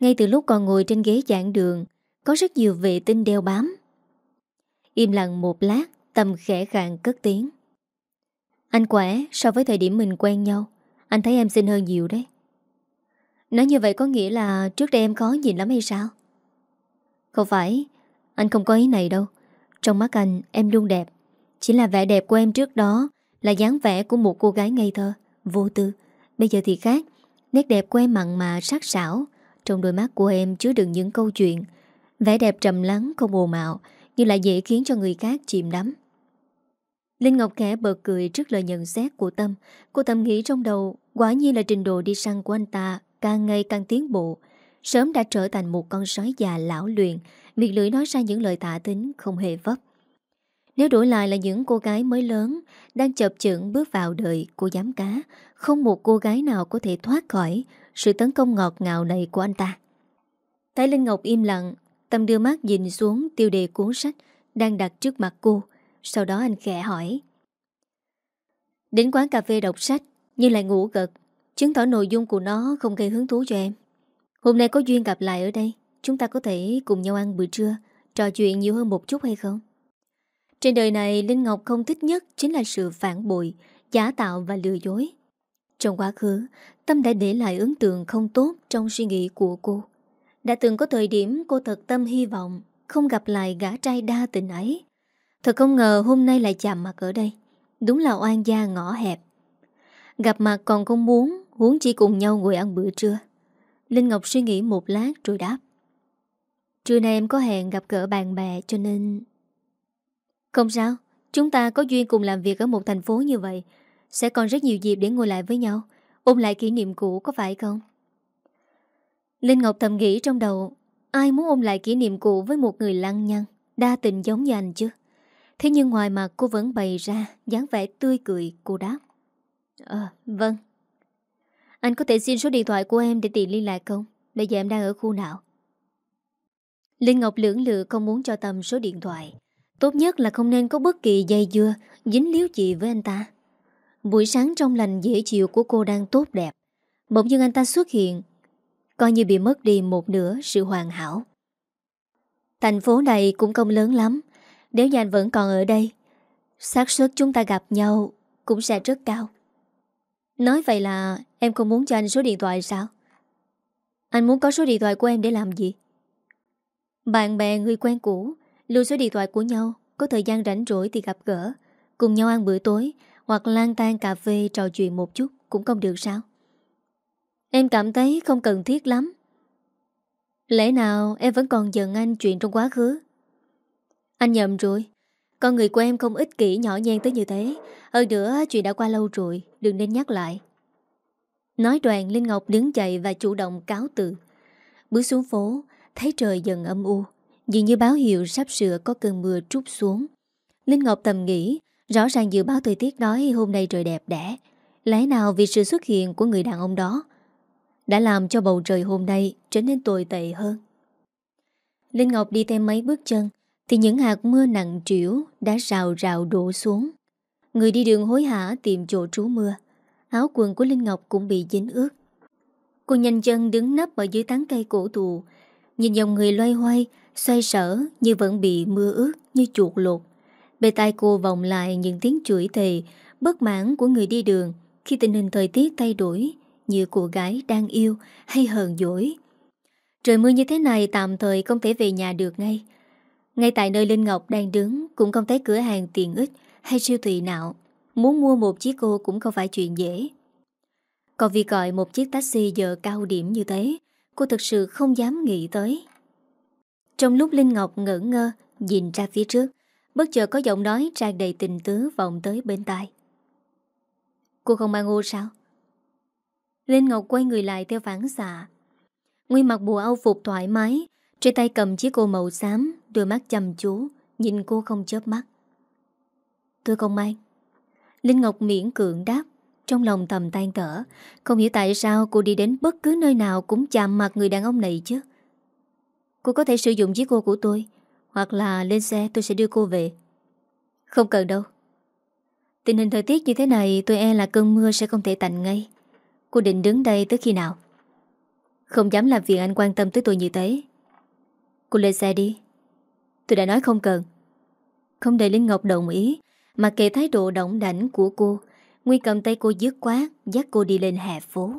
Ngay từ lúc còn ngồi trên ghế giảng đường, Có rất nhiều vệ tinh đeo bám. Im lặng một lát, Tâm khẽ khàng cất tiếng. Anh khỏe so với thời điểm mình quen nhau, Anh thấy em xinh hơn nhiều đấy. Nói như vậy có nghĩa là Trước đây em khó nhìn lắm hay sao? Không phải, Anh không có ý này đâu. Trong mắt anh, em luôn đẹp. Chỉ là vẻ đẹp của em trước đó Là dáng vẻ của một cô gái ngây thơ, Vô tư Bây giờ thì khác. Nét đẹp của em mặn mà sắc sảo. Trong đôi mắt của em chứa đựng những câu chuyện. Vẻ đẹp trầm lắng, không bồ mạo Nhưng lại dễ khiến cho người khác chìm đắm. Linh Ngọc khẽ bật cười trước lời nhận xét của Tâm. Cô Tâm nghĩ trong đầu, Quả nhiên là trình độ đi săn của anh ta Càng ngày càng tiến bộ. Sớm đã trở thành một con sói già lão luyện, Miệng lưỡi nói ra những lời tạ tính, Không hề vấp. Nếu đổi lại là những cô gái mới lớn Đang chập chững bước vào đời cô giám cá, Không một cô gái nào có thể thoát khỏi Sự tấn công ngọt ngào này của anh ta. Thái Linh Ngọc im lặng Tâm đưa mắt nhìn xuống tiêu đề cuốn sách Đang đặt trước mặt cô. Sau đó anh khẽ hỏi, Đến quán cà phê đọc sách Nhưng lại ngủ gật, Chứng tỏ nội dung của nó không gây hứng thú cho em. Hôm nay có duyên gặp lại ở đây, Chúng ta có thể cùng nhau ăn bữa trưa, Trò chuyện nhiều hơn một chút hay không? Trên đời này, Linh Ngọc không thích nhất Chính là sự phản bội, Giả tạo và lừa dối. Trong quá khứ, Tâm đã để lại ấn tượng không tốt Trong suy nghĩ của cô. Đã từng có thời điểm cô thật tâm hy vọng Không gặp lại gã trai đa tình ấy. Thật không ngờ hôm nay lại chạm mặt ở đây, Đúng là oan gia ngõ hẹp. Gặp mặt còn không muốn, Huống chỉ cùng nhau ngồi ăn bữa trưa. Linh Ngọc suy nghĩ một lát rồi đáp. Trưa nay em có hẹn gặp gỡ bạn bè cho nên không sao Chúng ta có duyên cùng làm việc ở một thành phố như vậy Sẽ còn rất nhiều dịp để ngồi lại với nhau Ôm lại kỷ niệm cũ có phải không Linh Ngọc thầm nghĩ trong đầu Ai muốn ôm lại kỷ niệm cũ với một người lăng nhăng Đa tình giống như anh chứ Thế nhưng ngoài mặt cô vẫn bày ra dáng vẻ tươi cười cô đáp Ờ, vâng. Anh có thể xin số điện thoại của em để tiện liên lạc không? Bây giờ em đang ở khu nào? Linh Ngọc lưỡng lự không muốn cho Tâm số điện thoại. Tốt nhất là không nên có bất kỳ dây dưa, dính líu chị với anh ta. Buổi sáng trong lành dễ chịu của cô đang tốt đẹp. Bỗng dưng anh ta xuất hiện, coi như bị mất đi một nửa sự hoàn hảo. Thành phố này cũng không lớn lắm. Nếu như anh vẫn còn ở đây, xác suất chúng ta gặp nhau cũng sẽ rất cao. Nói vậy là em không muốn cho anh số điện thoại sao? Anh muốn có số điện thoại của em để làm gì? Bạn bè người quen cũ Lưu số điện thoại của nhau, Có thời gian rảnh rỗi thì gặp gỡ, Cùng nhau ăn bữa tối, Hoặc lang tan cà phê trò chuyện một chút Cũng không được sao? Em cảm thấy không cần thiết lắm. Lẽ nào em vẫn còn giận anh chuyện trong quá khứ? Anh nhầm rồi. Con người của em không ích kỷ nhỏ nhen tới như thế. Hơn nữa, chuyện đã qua lâu rồi, Đừng nên nhắc lại. Nói đoàn Linh Ngọc đứng dậy và chủ động cáo từ. Bước xuống phố, Thấy trời dần âm u. Dường như báo hiệu sắp sửa có cơn mưa trút xuống. Linh Ngọc tầm nghĩ, Rõ ràng dự báo thời tiết nói hôm nay trời đẹp đẽ. Lẽ nào vì sự xuất hiện của người đàn ông đó Đã làm cho bầu trời hôm nay trở nên tồi tệ hơn? Linh Ngọc đi thêm mấy bước chân, Thì những hạt mưa nặng trĩu đã rào rào đổ xuống. Người đi đường hối hả tìm chỗ trú mưa. Áo quần của Linh Ngọc cũng bị dính ướt. Cô nhanh chân đứng nấp ở dưới tán cây cổ thụ Nhìn dòng người loay hoay, Xoay sở như vẫn bị mưa ướt Như chuột lột Bề tai cô vòng lại những tiếng chửi thề, Bất mãn của người đi đường Khi tình hình thời tiết thay đổi, Như cô gái đang yêu hay hờn dỗi. Trời mưa như thế này tạm thời không thể về nhà được ngay. Ngay tại nơi Linh Ngọc đang đứng Cũng không thấy cửa hàng tiện ích hay siêu thị nào. Muốn mua một chiếc cô cũng không phải chuyện dễ. Còn vì gọi một chiếc taxi giờ cao điểm như thế Cô thực sự không dám nghĩ tới. Trong lúc Linh Ngọc ngỡ ngơ, Nhìn ra phía trước, Bất chợt có giọng nói tràn đầy tình tứ vọng tới bên tai. Cô không mang ô sao? Linh Ngọc quay người lại theo phản xạ. Nguyên mặc bùa âu phục thoải mái, Trên tay cầm chiếc ô màu xám, Đôi mắt chăm chú, Nhìn cô không chớp mắt. Tôi không mang. Linh Ngọc miễn cưỡng đáp. Trong lòng thầm tan cỡ Không hiểu tại sao cô đi đến bất cứ nơi nào Cũng chạm mặt người đàn ông này chứ. Cô có thể sử dụng chiếc cô của tôi, Hoặc là lên xe tôi sẽ đưa cô về. Không cần đâu. Tình hình thời tiết như thế này, Tôi e là cơn mưa sẽ không thể tạnh ngay. Cô định đứng đây tới khi nào? Không dám làm việc anh quan tâm tới tôi như thế. Cô lên xe đi. Tôi đã nói không cần. Không để Linh Ngọc đồng ý, mà kệ thái độ động đảnh của cô Nguy cầm tay cô dứt quá Dắt cô đi lên hè phố.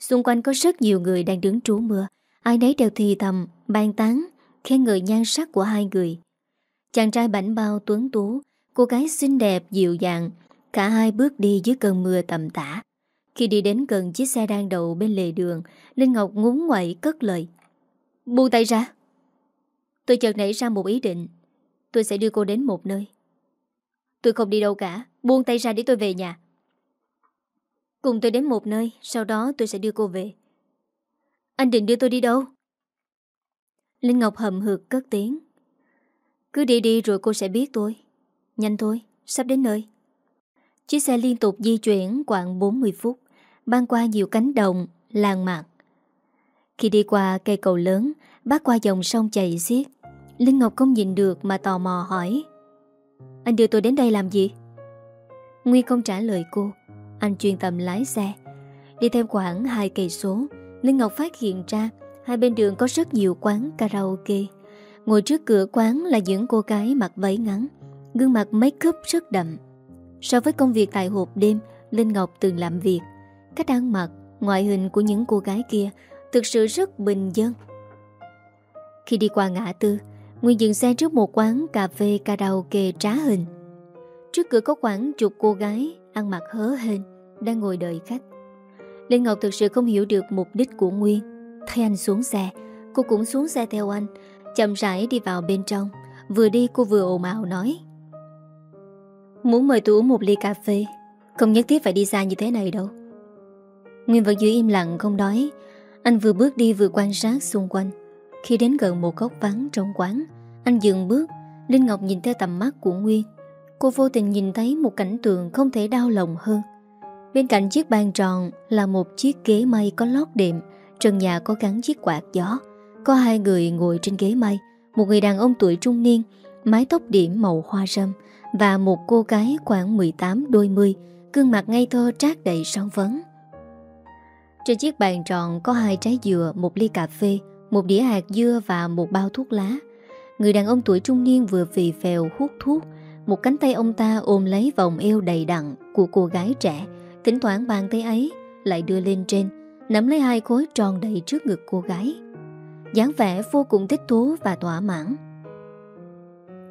Xung quanh có rất nhiều người đang đứng trú mưa. Ai nấy đều thì thầm, Bàn tán, Khen ngợi nhan sắc của hai người. Chàng trai bảnh bao tuấn tú, Cô gái xinh đẹp, dịu dàng, Cả hai bước đi dưới cơn mưa tầm tả Khi đi đến gần chiếc xe đang đậu bên lề đường, Linh Ngọc ngúng ngoậy cất lời. Buông tay ra. Tôi chợt nảy ra một ý định. Tôi sẽ đưa cô đến một nơi. Tôi không đi đâu cả, Buông tay ra để tôi về nhà. Cùng tôi đến một nơi Sau đó tôi sẽ đưa cô về. Anh định đưa tôi đi đâu? Linh Ngọc hầm hực cất tiếng. Cứ đi đi rồi cô sẽ biết tôi. Nhanh thôi, sắp đến nơi. Chiếc xe liên tục di chuyển khoảng 40 phút Ban qua nhiều cánh đồng, làng mạc. Khi đi qua cây cầu lớn Bác qua dòng sông chảy xiết. Linh Ngọc không nhìn được mà tò mò hỏi. Anh đưa tôi đến đây làm gì? Nguyên không trả lời cô. Anh chuyên tâm lái xe. Đi thêm khoảng 2 cây số Linh Ngọc phát hiện ra Hai bên đường có rất nhiều quán karaoke. Ngồi trước cửa quán là những cô gái mặc váy ngắn Gương mặt make up rất đậm. So với công việc tại hộp đêm Linh Ngọc từng làm việc. Cách ăn mặc, ngoại hình của những cô gái kia Thực sự rất bình dân. Khi đi qua ngã tư Nguyên dừng xe trước một quán cà phê karaoke trá hình. Trước cửa có khoảng chục cô gái Ăn mặc hớ hên. Đang ngồi đợi khách. Linh Ngọc thực sự không hiểu được mục đích của Nguyên. Thấy anh xuống xe, Cô cũng xuống xe theo anh, Chậm rãi đi vào bên trong. Vừa đi cô vừa ồn ào nói. Muốn mời tôi uống một ly cà phê, Không nhất thiết phải đi xa như thế này đâu. Nguyên vẫn giữ im lặng không nói. Anh vừa bước đi vừa quan sát xung quanh. Khi đến gần một góc vắng trong quán, Anh dừng bước. Linh Ngọc nhìn theo tầm mắt của Nguyên. Cô vô tình nhìn thấy một cảnh tượng không thể đau lòng hơn. Bên cạnh chiếc bàn tròn là một chiếc ghế mây có lót đệm, Trần nhà có gắn chiếc quạt gió. Có hai người ngồi trên ghế mây Một người đàn ông tuổi trung niên, Mái tóc điểm màu hoa râm, Và một cô gái khoảng 18 đôi mươi, Gương mặt ngây thơ trát đầy son vấn Trên chiếc bàn tròn có hai trái dừa, Một ly cà phê, một đĩa hạt dưa và một bao thuốc lá. Người đàn ông tuổi trung niên vừa phì phèo hút thuốc, Một cánh tay ông ta ôm lấy vòng eo đầy đặn của cô gái trẻ. Thỉnh thoảng bàn tay ấy lại đưa lên trên Nắm lấy hai khối tròn đầy trước ngực cô gái. Dáng vẻ vô cùng thích thú và thỏa mãn.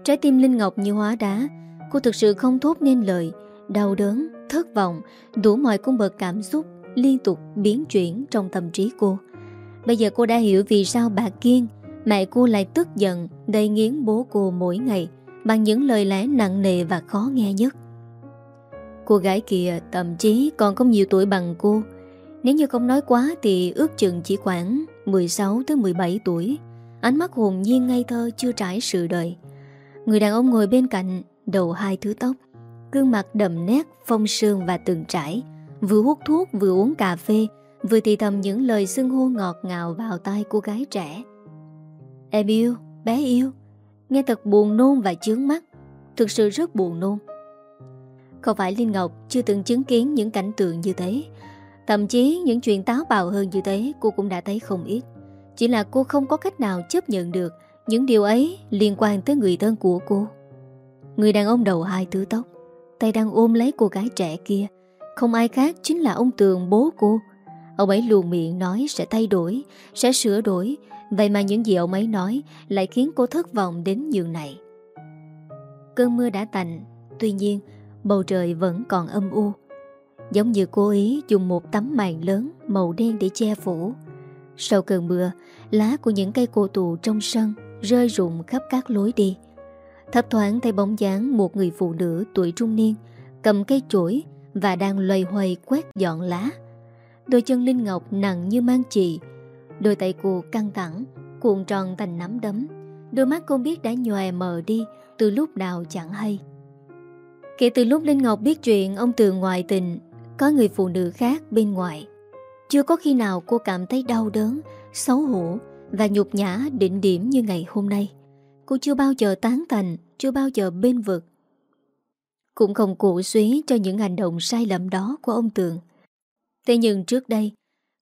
Trái tim Linh Ngọc như hóa đá Cô thực sự không thốt nên lời Đau đớn, thất vọng Đủ mọi cung bậc cảm xúc Liên tục biến chuyển trong tâm trí cô. Bây giờ cô đã hiểu vì sao bà Kiên Mẹ cô lại tức giận Đầy nghiến bố cô mỗi ngày Bằng những lời lẽ nặng nề và khó nghe nhất. Cô gái kia thậm chí còn không nhiều tuổi bằng cô. Nếu như không nói quá Thì ước chừng chỉ khoảng 16-17 tuổi. Ánh mắt hồn nhiên ngây thơ chưa trải sự đời. Người đàn ông ngồi bên cạnh Đầu hai thứ tóc Gương mặt đậm nét, phong sương và từng trải. Vừa hút thuốc vừa uống cà phê Vừa thì thầm những lời xưng hô ngọt ngào vào tai cô gái trẻ. Em yêu, bé yêu. Nghe thật buồn nôn và chướng mắt. Thực sự rất buồn nôn. Không phải Linh Ngọc chưa từng chứng kiến những cảnh tượng như thế. Thậm chí những chuyện táo bạo hơn như thế cô cũng đã thấy không ít. Chỉ là cô không có cách nào chấp nhận được Những điều ấy liên quan tới người thân của cô. Người đàn ông đầu hai thứ tóc, Tay đang ôm lấy cô gái trẻ kia. Không ai khác chính là ông Tường bố cô. Ông ấy luồn miệng nói sẽ thay đổi, Sẽ sửa đổi. Vậy mà những gì ông ấy nói Lại khiến cô thất vọng đến nhường này. Cơn mưa đã tạnh. Tuy nhiên bầu trời vẫn còn âm u. Giống như cố ý dùng một tấm màn lớn Màu đen để che phủ. Sau cơn mưa, Lá của những cây cổ tù trong sân Rơi rụng khắp các lối đi. Thấp thoáng thấy bóng dáng một người phụ nữ tuổi trung niên Cầm cây chổi Và đang loay hoay quét dọn lá. Đôi chân Linh Ngọc nặng như mang chì, Đôi tay cô căng thẳng, Cuộn tròn thành nắm đấm. Đôi mắt không biết đã nhòe mờ đi Từ lúc nào chẳng hay. Kể từ lúc Linh Ngọc biết chuyện Ông Tường ngoại tình Có người phụ nữ khác bên ngoài. Chưa có khi nào cô cảm thấy đau đớn Xấu hổ Và nhục nhã đỉnh điểm như ngày hôm nay. Cô chưa bao giờ tán thành Chưa bao giờ bên vực. Cũng không cổ suý cho những hành động sai lầm đó của ông Tường. Thế nhưng trước đây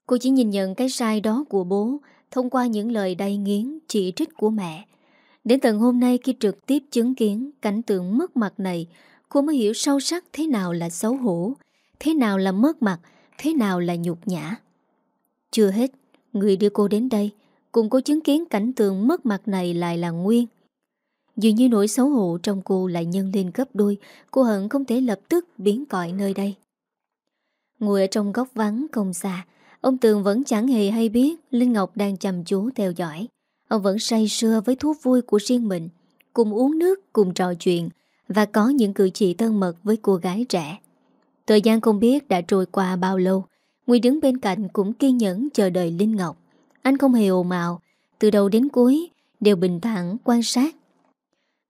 Cô chỉ nhìn nhận cái sai đó của bố thông qua những lời đầy nghiến chỉ trích của mẹ. Đến tận hôm nay khi trực tiếp chứng kiến cảnh tượng mất mặt này, cô mới hiểu sâu sắc thế nào là xấu hổ, thế nào là mất mặt, thế nào là nhục nhã. Chưa hết, người đưa cô đến đây, cùng cô chứng kiến cảnh tượng mất mặt này lại là Nguyên. Dường như nỗi xấu hổ trong cô lại nhân lên gấp đôi, cô hận không thể lập tức biến cõi nơi đây. Ngồi ở trong góc vắng không xa, Ông Tường vẫn chẳng hề hay biết Linh Ngọc đang chăm chú theo dõi Ông vẫn say sưa với thú vui của riêng mình Cùng uống nước, cùng trò chuyện và có những cử chỉ thân mật với cô gái trẻ Thời gian không biết đã trôi qua bao lâu Nguy đứng bên cạnh cũng kiên nhẫn chờ đợi Linh Ngọc Anh không hề ồn ào Từ đầu đến cuối Đều bình thản quan sát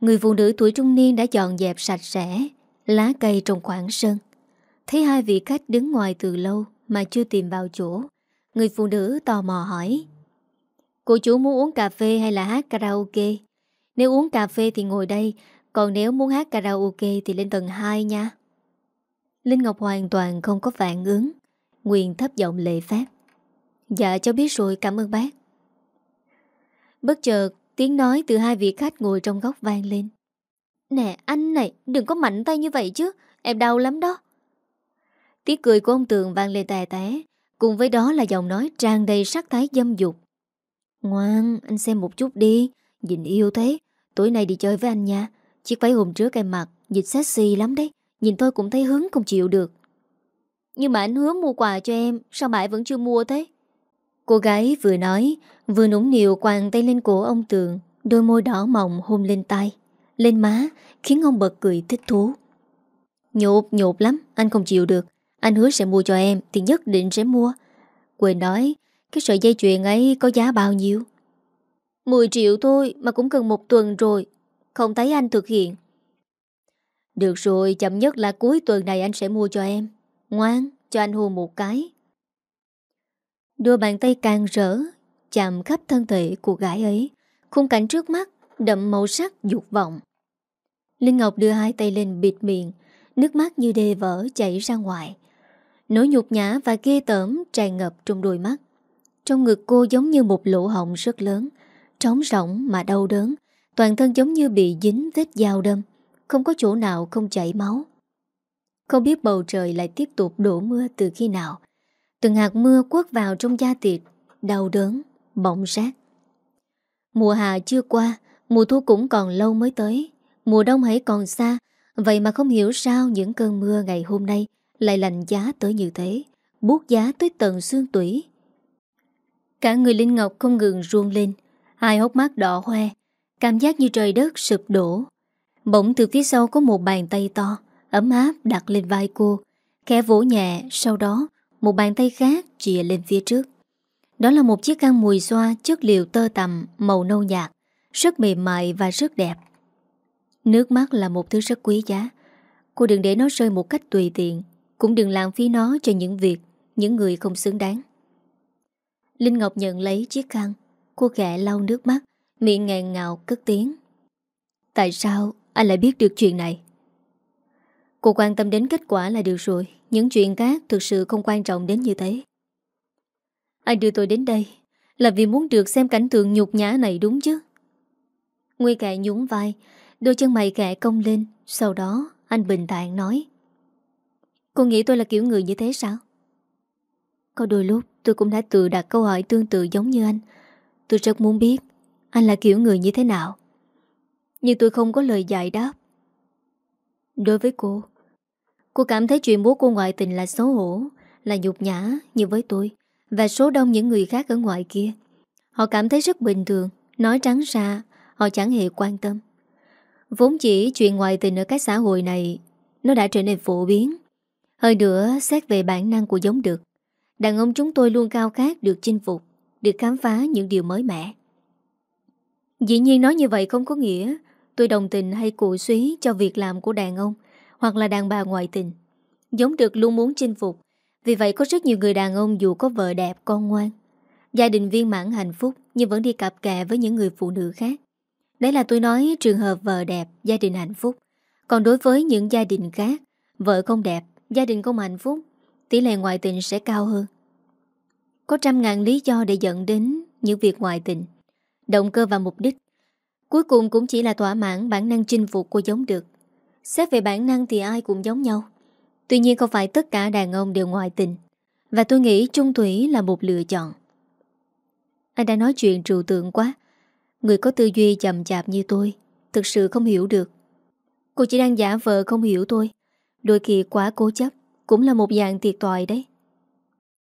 Người phụ nữ tuổi trung niên đã dọn dẹp sạch sẽ Lá cây trong khoảng sân Thấy hai vị khách đứng ngoài từ lâu mà chưa tìm vào chỗ. Người phụ nữ tò mò hỏi. Cô chủ muốn uống cà phê hay là hát karaoke? Nếu uống cà phê thì ngồi đây, còn nếu muốn hát karaoke thì lên tầng 2 nha. Linh Ngọc hoàn toàn không có phản ứng. Nguyên thấp giọng lệ phép. Dạ cháu biết rồi cảm ơn bác. Bất chợt tiếng nói từ hai vị khách ngồi trong góc vang lên. Nè anh này đừng có mạnh tay như vậy chứ Em đau lắm đó Tiếng cười của ông Tường vang lên tè té Cùng với đó là giọng nói tràn đầy sắc thái dâm dục Ngoan, anh xem một chút đi Nhìn yêu thế Tối nay đi chơi với anh nha Chiếc váy hôm trước em mặc Dịch sexy lắm đấy, Nhìn tôi cũng thấy hứng không chịu được. Nhưng mà anh hứa mua quà cho em, Sao mãi vẫn chưa mua thế? Cô gái vừa nói, Vừa nũng nịu quàng tay lên cổ ông Tường, Đôi môi đỏ mọng hôn lên tay Lên má, Khiến ông bật cười thích thú. Nhột nhột lắm, Anh không chịu được, anh hứa sẽ mua cho em Thì nhất định sẽ mua. Quên nói, Cái sợi dây chuyền ấy có giá bao nhiêu? 10 triệu thôi, Mà cũng cần một tuần rồi không thấy anh thực hiện. Được rồi chậm nhất là cuối tuần này anh sẽ mua cho em. Ngoan cho anh hôn một cái. Đôi bàn tay càng rỡ Chạm khắp thân thể của gái ấy. Khung cảnh trước mắt Đậm màu sắc dục vọng. Linh Ngọc đưa hai tay lên bịt miệng Nước mắt như đê vỡ chảy ra ngoài. Nỗi nhục nhã và ghê tởm tràn ngập trong đôi mắt. Trong ngực cô giống như một lỗ hồng rất lớn, trống rỗng mà đau đớn, toàn thân giống như bị dính vết dao đâm, không có chỗ nào không chảy máu. Không biết bầu trời lại tiếp tục đổ mưa từ khi nào. Từng hạt mưa quất vào trong da thịt, đau đớn, bỏng rát. Mùa hạ chưa qua, mùa thu cũng còn lâu mới tới, mùa đông hãy còn xa, vậy mà không hiểu sao những cơn mưa ngày hôm nay lại lạnh giá tới như thế, buốt giá tới tận xương tủy. Cả người Linh Ngọc không ngừng ruông lên, hai hốc mắt đỏ hoe, cảm giác như trời đất sụp đổ. Bỗng từ phía sau có một bàn tay to, ấm áp đặt lên vai cô, khẽ vỗ nhẹ, sau đó một bàn tay khác chìa lên phía trước. Đó là một chiếc khăn mùi xoa chất liệu tơ tầm màu nâu nhạt, rất mềm mại và rất đẹp. Nước mắt là một thứ rất quý giá. Cô đừng để nó rơi một cách tùy tiện Cũng đừng lãng phí nó cho những việc Những người không xứng đáng Linh Ngọc nhận lấy chiếc khăn Cô khẽ lau nước mắt Miệng ngàn ngào cất tiếng. Tại sao anh lại biết được chuyện này? Cô quan tâm đến kết quả là được rồi, Những chuyện khác thực sự không quan trọng đến như thế. Anh đưa tôi đến đây Là vì muốn được xem cảnh tượng nhục nhã này đúng chứ? Nguy kẹ nhún vai, Đôi chân mày kẹ cong lên, Sau đó anh bình tạng nói. Cô nghĩ tôi là kiểu người như thế sao? Có đôi lúc tôi cũng đã tự đặt câu hỏi tương tự giống như anh. Tôi rất muốn biết anh là kiểu người như thế nào? Nhưng tôi không có lời giải đáp. Đối với cô Cô cảm thấy chuyện bố cô ngoại tình là xấu hổ, Là nhục nhã như với tôi Và số đông những người khác ở ngoài kia. Họ cảm thấy rất bình thường, Nói trắng ra, Họ chẳng hề quan tâm. Vốn chỉ chuyện ngoại tình ở các xã hội này, Nó đã trở nên phổ biến. Hơn nữa, xét về bản năng của giống được, Đàn ông chúng tôi luôn cao khát được chinh phục, Được khám phá những điều mới mẻ. Dĩ nhiên nói như vậy không có nghĩa Tôi đồng tình hay cụ suý cho việc làm của đàn ông Hoặc là đàn bà ngoại tình. Giống được luôn muốn chinh phục Vì vậy có rất nhiều người đàn ông dù có vợ đẹp, con ngoan Gia đình viên mãn hạnh phúc Nhưng vẫn đi cặp kè với những người phụ nữ khác. Đấy là tôi nói trường hợp vợ đẹp, gia đình hạnh phúc. Còn đối với những gia đình khác Vợ không đẹp, gia đình không hạnh phúc Tỷ lệ ngoại tình sẽ cao hơn. Có trăm ngàn lý do để dẫn đến những việc ngoại tình. Động cơ và mục đích. Cuối cùng cũng chỉ là thỏa mãn bản năng chinh phục của giống được. Xét về bản năng thì ai cũng giống nhau. Tuy nhiên không phải tất cả đàn ông đều ngoại tình. Và tôi nghĩ Trung Thủy là một lựa chọn. Anh đã nói chuyện trừu tượng quá. Người có tư duy chậm chạp như tôi, Thực sự không hiểu được. Cô chỉ đang giả vờ không hiểu tôi Đôi khi quá cố chấp Cũng là một dạng thiệt tòi đấy.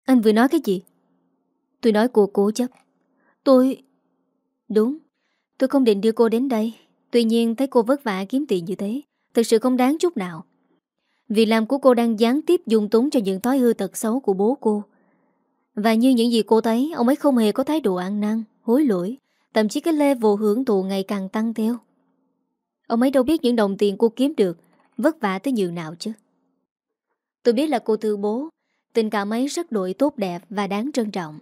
Anh vừa nói cái gì? Tôi nói cô cố chấp. Tôi Đúng, Tôi không định đưa cô đến đây. Tuy nhiên thấy cô vất vả kiếm tiền như thế, Thực sự không đáng chút nào. Vì làm của cô đang gián tiếp dung túng cho những thói hư tật xấu của bố cô. Và như những gì cô thấy, Ông ấy không hề có thái độ ăn năn, Hối lỗi. Thậm chí cái lê vô hưởng thụ ngày càng tăng theo. Ông ấy đâu biết những đồng tiền cô kiếm được, Vất vả tới nhiều nào chứ. Tôi biết là cô thư bố, Tình cảm ấy rất đổi tốt đẹp và đáng trân trọng.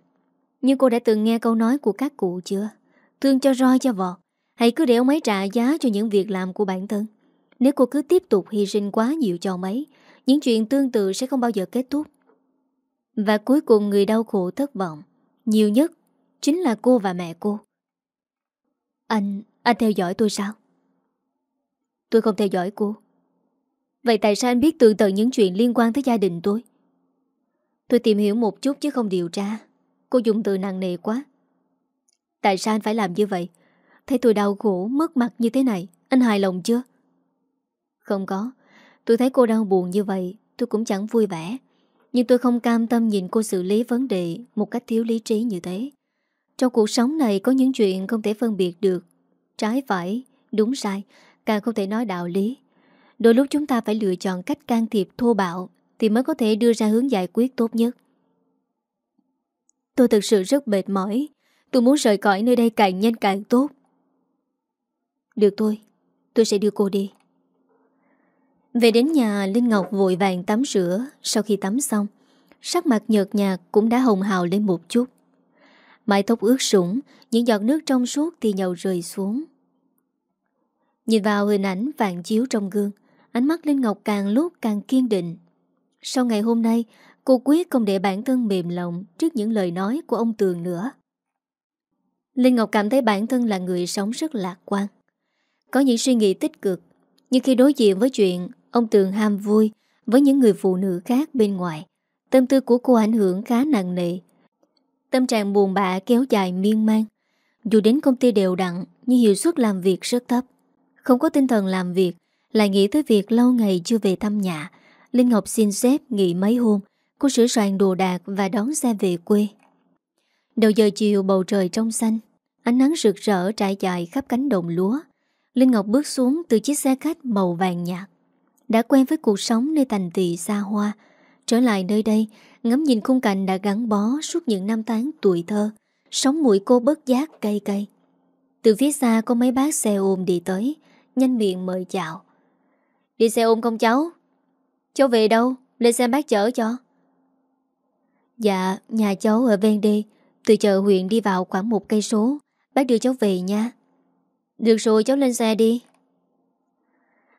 Nhưng cô đã từng nghe câu nói của các cụ chưa? Thương cho roi cho vọt. Hãy cứ để ông ấy trả giá cho những việc làm của bản thân. Nếu cô cứ tiếp tục hy sinh quá nhiều cho ông ấy Những chuyện tương tự sẽ không bao giờ kết thúc. Và cuối cùng người đau khổ thất vọng Nhiều nhất Chính là cô và mẹ cô. Anh, anh theo dõi tôi sao? Tôi không theo dõi cô. Vậy tại sao anh biết tự những chuyện liên quan tới gia đình tôi? Tôi tìm hiểu một chút chứ không điều tra. Cô dùng từ nặng nề quá. Tại sao anh phải làm như vậy? Thấy tôi đau khổ, mất mặt như thế này Anh hài lòng chưa? Không có. Tôi thấy cô đau buồn như vậy Tôi cũng chẳng vui vẻ. Nhưng tôi không cam tâm nhìn cô xử lý vấn đề Một cách thiếu lý trí như thế. Trong cuộc sống này có những chuyện không thể phân biệt được. Trái phải, đúng sai Càng không thể nói đạo lý. Đôi lúc chúng ta phải lựa chọn cách can thiệp thô bạo Thì mới có thể đưa ra hướng giải quyết tốt nhất. Tôi thực sự rất mệt mỏi. Tôi muốn rời khỏi nơi đây càng nhanh càng tốt. Được thôi, Tôi sẽ đưa cô đi. Về đến nhà, Linh Ngọc vội vàng tắm rửa. Sau khi tắm xong, Sắc mặt nhợt nhạt cũng đã hồng hào lên một chút. Mái tóc ướt sũng, Những giọt nước trong suốt thì nhầu rơi xuống. Nhìn vào hình ảnh vàng chiếu trong gương, Ánh mắt Linh Ngọc càng lúc càng kiên định. Sau ngày hôm nay, Cô quyết không để bản thân mềm lòng Trước những lời nói của ông Tường nữa. Linh Ngọc cảm thấy bản thân là người sống rất lạc quan. Có những suy nghĩ tích cực, nhưng khi đối diện với chuyện ông Tường ham vui với những người phụ nữ khác bên ngoài, tâm tư của cô ảnh hưởng khá nặng nề. Tâm trạng buồn bã kéo dài miên man. Dù đến công ty đều đặn, nhưng hiệu suất làm việc rất thấp. Không có tinh thần làm việc, lại nghĩ tới việc lâu ngày chưa về thăm nhà. Linh Ngọc xin xếp nghỉ mấy hôm, cô sửa soạn đồ đạc và đón xe về quê. Đầu giờ chiều bầu trời trong xanh Ánh nắng rực rỡ trải dài khắp cánh đồng lúa. Linh Ngọc bước xuống từ chiếc xe khách màu vàng nhạt. Đã quen với cuộc sống nơi thành thị xa hoa. Trở lại nơi đây Ngắm nhìn khung cảnh đã gắn bó suốt những năm tháng tuổi thơ. Sống mũi cô bớt giác cay cay. Từ phía xa có mấy bác xe ôm đi tới Nhanh miệng mời chào. Đi xe ôm không cháu. Cháu về đâu? Lên xe bác chở cho. Dạ nhà cháu ở ven đê, Từ chợ huyện đi vào khoảng một cây số. Bác đưa cháu về nha. Được rồi cháu lên xe đi.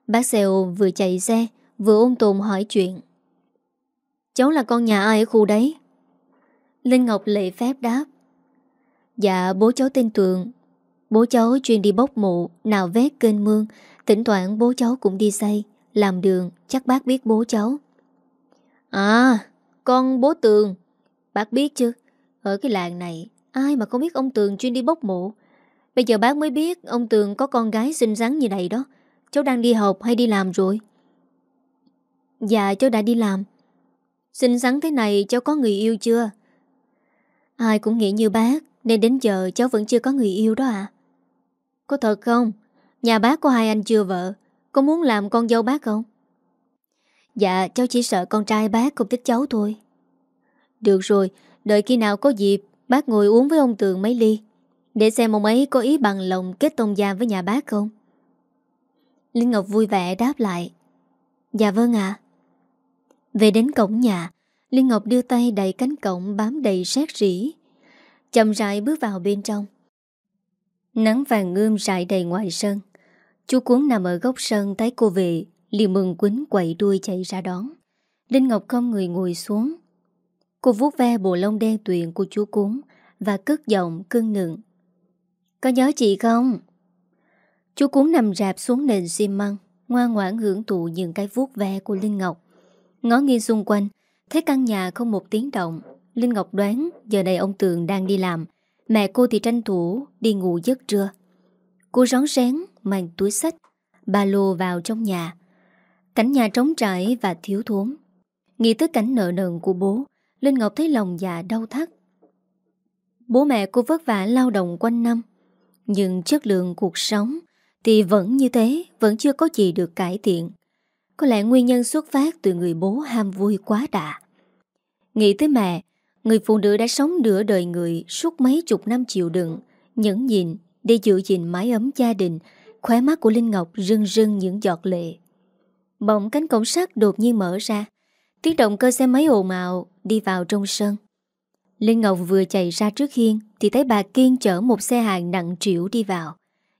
Bác xe ôm vừa chạy xe Vừa ôn tồn hỏi chuyện. Cháu là con nhà ai ở khu đấy? Linh Ngọc lệ phép đáp. Dạ bố cháu tên Tường. Bố cháu chuyên đi bốc mụ Nào vét kênh mương. Tỉnh thoảng bố cháu cũng đi xây Làm đường chắc bác biết bố cháu. À con bố Tường. Bác biết chứ Ở cái làng này Ai mà không biết ông Tường chuyên đi bốc mộ? Bây giờ bác mới biết Ông Tường có con gái xinh xắn như này đó. Cháu đang đi học hay đi làm rồi? Dạ cháu đã đi làm. Xinh xắn thế này cháu có người yêu chưa? Ai cũng nghĩ như bác, Nên đến giờ cháu vẫn chưa có người yêu đó à Có thật không? Nhà bác có hai anh chưa vợ? Có muốn làm con dâu bác không? Dạ cháu chỉ sợ con trai bác không thích cháu thôi. Được rồi, Đợi khi nào có dịp Bác ngồi uống với ông Tường mấy ly, Để xem ông ấy có ý bằng lòng kết tông gia với nhà bác không? Linh Ngọc vui vẻ đáp lại Dạ vâng ạ. Về đến cổng nhà, Linh Ngọc đưa tay đẩy cánh cổng bám đầy sát rỉ, Chậm rãi bước vào bên trong. Nắng vàng ươm rải đầy ngoài sân, Chú cuốn nằm ở góc sân thấy cô về, liền mừng quýnh quậy đuôi chạy ra đón. Linh Ngọc không người ngồi xuống Cô vuốt ve bộ lông đen tuyền của chú cuốn Và cất giọng cưng nựng Có nhớ chị không? Chú cuốn nằm rạp xuống nền xi măng Ngoan ngoãn hưởng thụ những cái vuốt ve của Linh Ngọc. Ngó nghiêng xung quanh, Thấy căn nhà không một tiếng động. Linh Ngọc đoán giờ này ông Tường đang đi làm. Mẹ cô thì tranh thủ đi ngủ giấc trưa. Cô rón rén mang túi sách Ba lô vào trong nhà. Cảnh nhà trống trải và thiếu thốn. Nghĩ tới cảnh nợ nần của bố Linh Ngọc thấy lòng dạ đau thắt. Bố mẹ cô vất vả lao động quanh năm, Nhưng chất lượng cuộc sống Thì vẫn như thế, Vẫn chưa có gì được cải thiện. Có lẽ nguyên nhân xuất phát từ người bố ham vui quá đà. Nghĩ tới mẹ, Người phụ nữ đã sống nửa đời người Suốt mấy chục năm chịu đựng, Nhẫn nhịn để giữ gìn mái ấm gia đình, Khóe mắt của Linh Ngọc rưng rưng những giọt lệ. Bỗng cánh cổng sắt đột nhiên mở ra Tiếng động cơ xe máy ồn ào, Đi vào trong sân. Linh Ngọc vừa chạy ra trước hiên Thì thấy bà Kiên chở một xe hàng nặng triệu đi vào.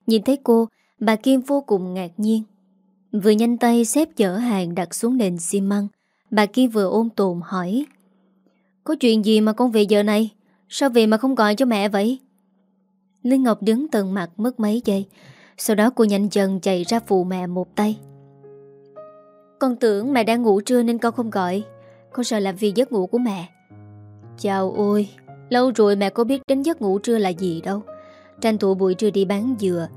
Nhìn thấy cô, Bà Kiên vô cùng ngạc nhiên. Vừa nhanh tay xếp chở hàng đặt xuống nền xi măng, Bà Kiên vừa ôm tồn hỏi, Có chuyện gì mà con về giờ này? Sao về mà không gọi cho mẹ vậy? Linh Ngọc đứng tận mặt mất mấy giây, Sau đó cô nhanh chân chạy ra phụ mẹ một tay. Con tưởng mẹ đang ngủ trưa nên con không gọi. Con sợ làm vì giấc ngủ của mẹ. Chào ôi, Lâu rồi mẹ có biết đến giấc ngủ trưa là gì đâu. Tranh thủ buổi trưa đi bán dừa.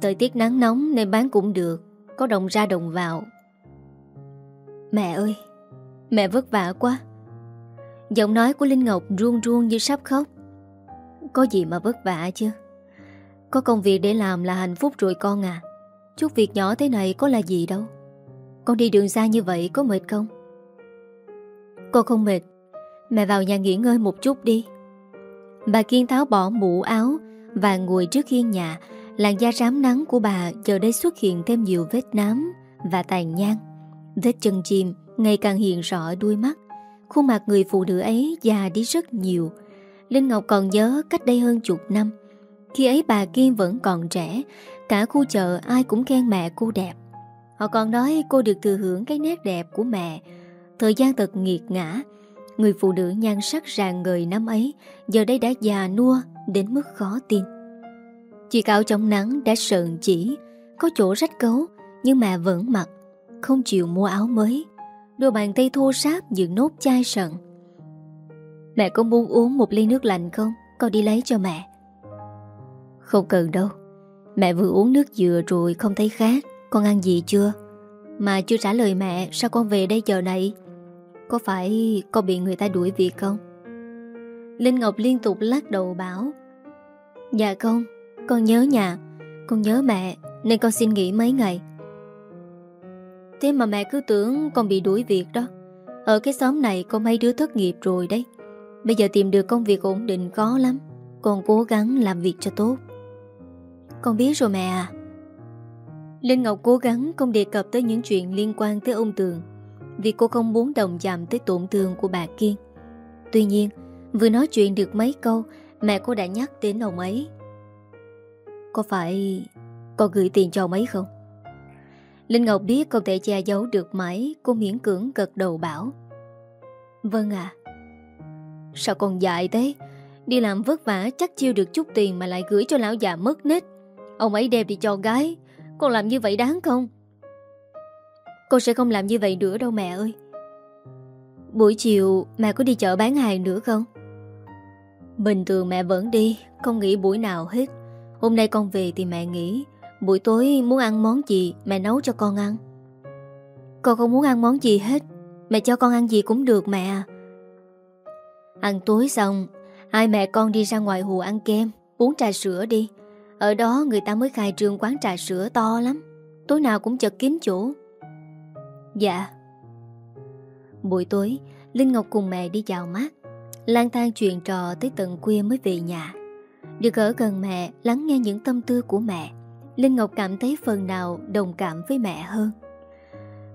Thời tiết nắng nóng nên bán cũng được, Có đồng ra đồng vào. Mẹ ơi, Mẹ vất vả quá. Giọng nói của Linh Ngọc ruông ruông như sắp khóc. Có gì mà vất vả chứ? Có công việc để làm là hạnh phúc rồi con à. Chút việc nhỏ thế này có là gì đâu. Con đi đường xa như vậy có mệt không? Con không mệt. Mẹ vào nhà nghỉ ngơi một chút đi. Bà Kiên tháo bỏ mũ áo Và ngồi trước khiên nhà. Làn da rám nắng của bà giờ đây xuất hiện thêm nhiều vết nám Và tàn nhang. Vết chân chim ngày càng hiện rõ đuôi mắt. Khuôn mặt người phụ nữ ấy già đi rất nhiều. Linh Ngọc còn nhớ cách đây hơn chục năm. Khi ấy bà Kiên vẫn còn trẻ, Cả khu chợ ai cũng khen mẹ cô đẹp. Họ còn nói cô được thừa hưởng cái nét đẹp của mẹ. Thời gian thật nghiệt ngã, Người phụ nữ nhan sắc ràng ngời năm ấy Giờ đây đã già nua đến mức khó tin. Chị cao trong nắng đã sợn chỉ, Có chỗ rách cấu, Nhưng mẹ vẫn mặc, Không chịu mua áo mới. Đôi bàn tay thô sáp dựng nốt chai sận Mẹ có muốn uống một ly nước lạnh không? Con đi lấy cho mẹ. Không cần đâu. Mẹ vừa uống nước dừa rồi không thấy khác con ăn gì chưa? Mà chưa trả lời mẹ Sao con về đây giờ này? Có phải con bị người ta đuổi việc không? Linh Ngọc liên tục lắc đầu bảo Dạ con, Con nhớ nhà Con nhớ mẹ Nên con xin nghỉ mấy ngày Thế mà mẹ cứ tưởng con bị đuổi việc đó Ở cái xóm này có mấy đứa thất nghiệp rồi đấy Bây giờ tìm được công việc ổn định khó lắm Con cố gắng làm việc cho tốt Con biết rồi mẹ à Linh Ngọc cố gắng không đề cập tới những chuyện liên quan tới ông Tường, Vì cô không muốn đồng chạm tới tổn thương của bà Kiên Tuy nhiên, Vừa nói chuyện được mấy câu, Mẹ cô đã nhắc đến ông ấy. Có phải Con gửi tiền cho ông ấy không? Linh Ngọc biết không thể che giấu được mãi, Cô miễn cưỡng gật đầu bảo. Vâng ạ. Sao còn dại thế? Đi làm vất vả, chắc chiêu được chút tiền Mà lại gửi cho lão già mất nết. Ông ấy đem đi cho gái. Con làm như vậy đáng không? Con sẽ không làm như vậy nữa đâu mẹ ơi. Buổi chiều mẹ có đi chợ bán hàng nữa không? Bình thường mẹ vẫn đi, Không nghĩ buổi nào hết. Hôm nay con về thì mẹ nghĩ Buổi tối muốn ăn món gì Mẹ nấu cho con ăn. Con không muốn ăn món gì hết. Mẹ cho con ăn gì cũng được mẹ à. Ăn tối xong, Hai mẹ con đi ra ngoài hồ ăn kem, Uống trà sữa đi. Ở đó người ta mới khai trương quán trà sữa to lắm. Tối nào cũng chật kín chỗ. Dạ. Buổi tối, Linh Ngọc cùng mẹ đi chào mát. Lang thang chuyện trò tới tận khuya mới về nhà. Được ở gần mẹ, Lắng nghe những tâm tư của mẹ, Linh Ngọc cảm thấy phần nào đồng cảm với mẹ hơn.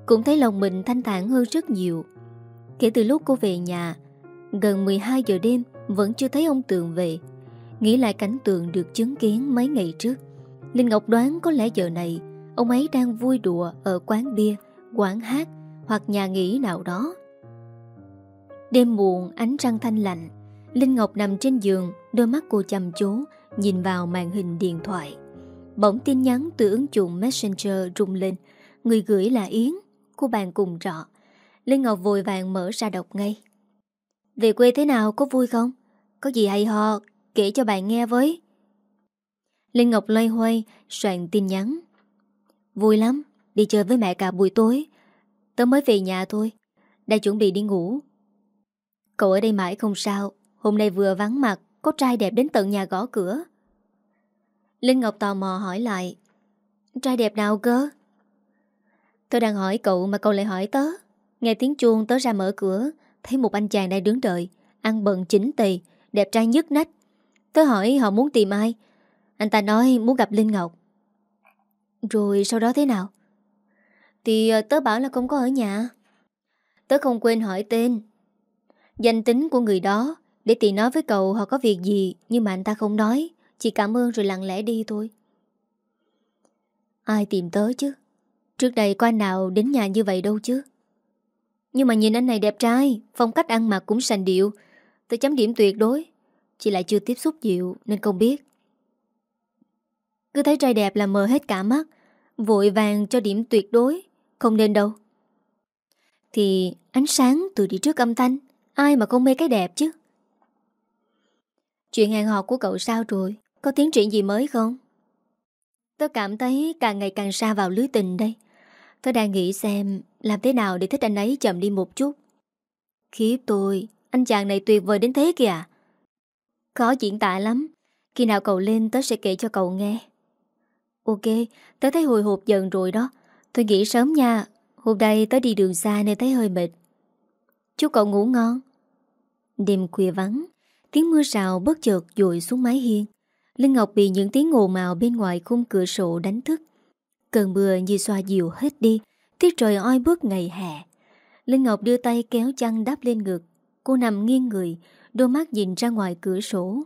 Cũng thấy lòng mình thanh thản hơn rất nhiều. Kể từ lúc cô về nhà, Gần 12 giờ đêm Vẫn chưa thấy ông Tường về. Nghĩ lại cảnh tượng được chứng kiến mấy ngày trước. Linh Ngọc đoán có lẽ giờ này, Ông ấy đang vui đùa ở quán bia, Quán hát, Hoặc nhà nghỉ nào đó. Đêm muộn, ánh trăng thanh lạnh Linh Ngọc nằm trên giường, Đôi mắt cô chăm chú, Nhìn vào màn hình điện thoại. Bỗng tin nhắn từ ứng dụng Messenger rung lên. Người gửi là Yến, Cô bạn cùng trọ. Linh Ngọc vội vàng mở ra đọc ngay. Về quê thế nào, có vui không? Có gì hay ho? Kể cho bạn nghe với. Linh Ngọc loay hoay, Soạn tin nhắn. Vui lắm, Đi chơi với mẹ cả buổi tối. Tớ mới về nhà thôi, Đã chuẩn bị đi ngủ. Cậu ở đây mãi không sao, Hôm nay vừa vắng mặt, Có trai đẹp đến tận nhà gõ cửa. Linh Ngọc tò mò hỏi lại, Trai đẹp nào cơ? Tôi đang hỏi cậu mà cậu lại hỏi tớ. Nghe tiếng chuông, tớ ra mở cửa, Thấy một anh chàng đang đứng đợi, Ăn bận chính tỳ Đẹp trai nhất nách. Tớ hỏi họ muốn tìm ai? Anh ta nói muốn gặp Linh Ngọc. Rồi sau đó thế nào? Thì ờ, tớ bảo là không có ở nhà. Tớ không quên hỏi tên. Danh tính của người đó, Để tì nói với cậu họ có việc gì Nhưng mà anh ta không nói, Chỉ cảm ơn rồi lặng lẽ đi thôi. Ai tìm tớ chứ? Trước đây có anh nào đến nhà như vậy đâu chứ? Nhưng mà nhìn anh này đẹp trai, Phong cách ăn mặc cũng sành điệu. Tớ chấm điểm tuyệt đối. Chỉ lại chưa tiếp xúc nhiều, nên không biết. Cứ thấy trai đẹp là mờ hết cả mắt, Vội vàng cho điểm tuyệt đối, Không nên đâu. Thì ánh sáng từ đi trước âm thanh, Ai mà không mê cái đẹp chứ? Chuyện hẹn hò của cậu sao rồi? Có tiến triển gì mới không? Tớ cảm thấy càng ngày càng xa vào lưới tình đây. Tớ đang nghĩ xem Làm thế nào để thích anh ấy chậm đi một chút. Khiếp tôi, Anh chàng này tuyệt vời đến thế kìa. Khó diễn tả lắm. Khi nào cậu lên, tớ sẽ kể cho cậu nghe. Ok, Tớ thấy hồi hộp dần rồi đó. Tôi nghỉ sớm nha. Hôm nay tớ đi đường xa nên thấy hơi mệt. Chúc cậu ngủ ngon. Đêm khuya vắng, Tiếng mưa rào bất chợt dội xuống mái hiên. Linh Ngọc bị những tiếng ồn mào bên ngoài khung cửa sổ đánh thức. Cơn mưa như xoa dịu hết đi, Tiết trời oi bức ngày hè. Linh Ngọc đưa tay kéo chăn đắp lên ngực. Cô nằm nghiêng người Đôi mắt nhìn ra ngoài cửa sổ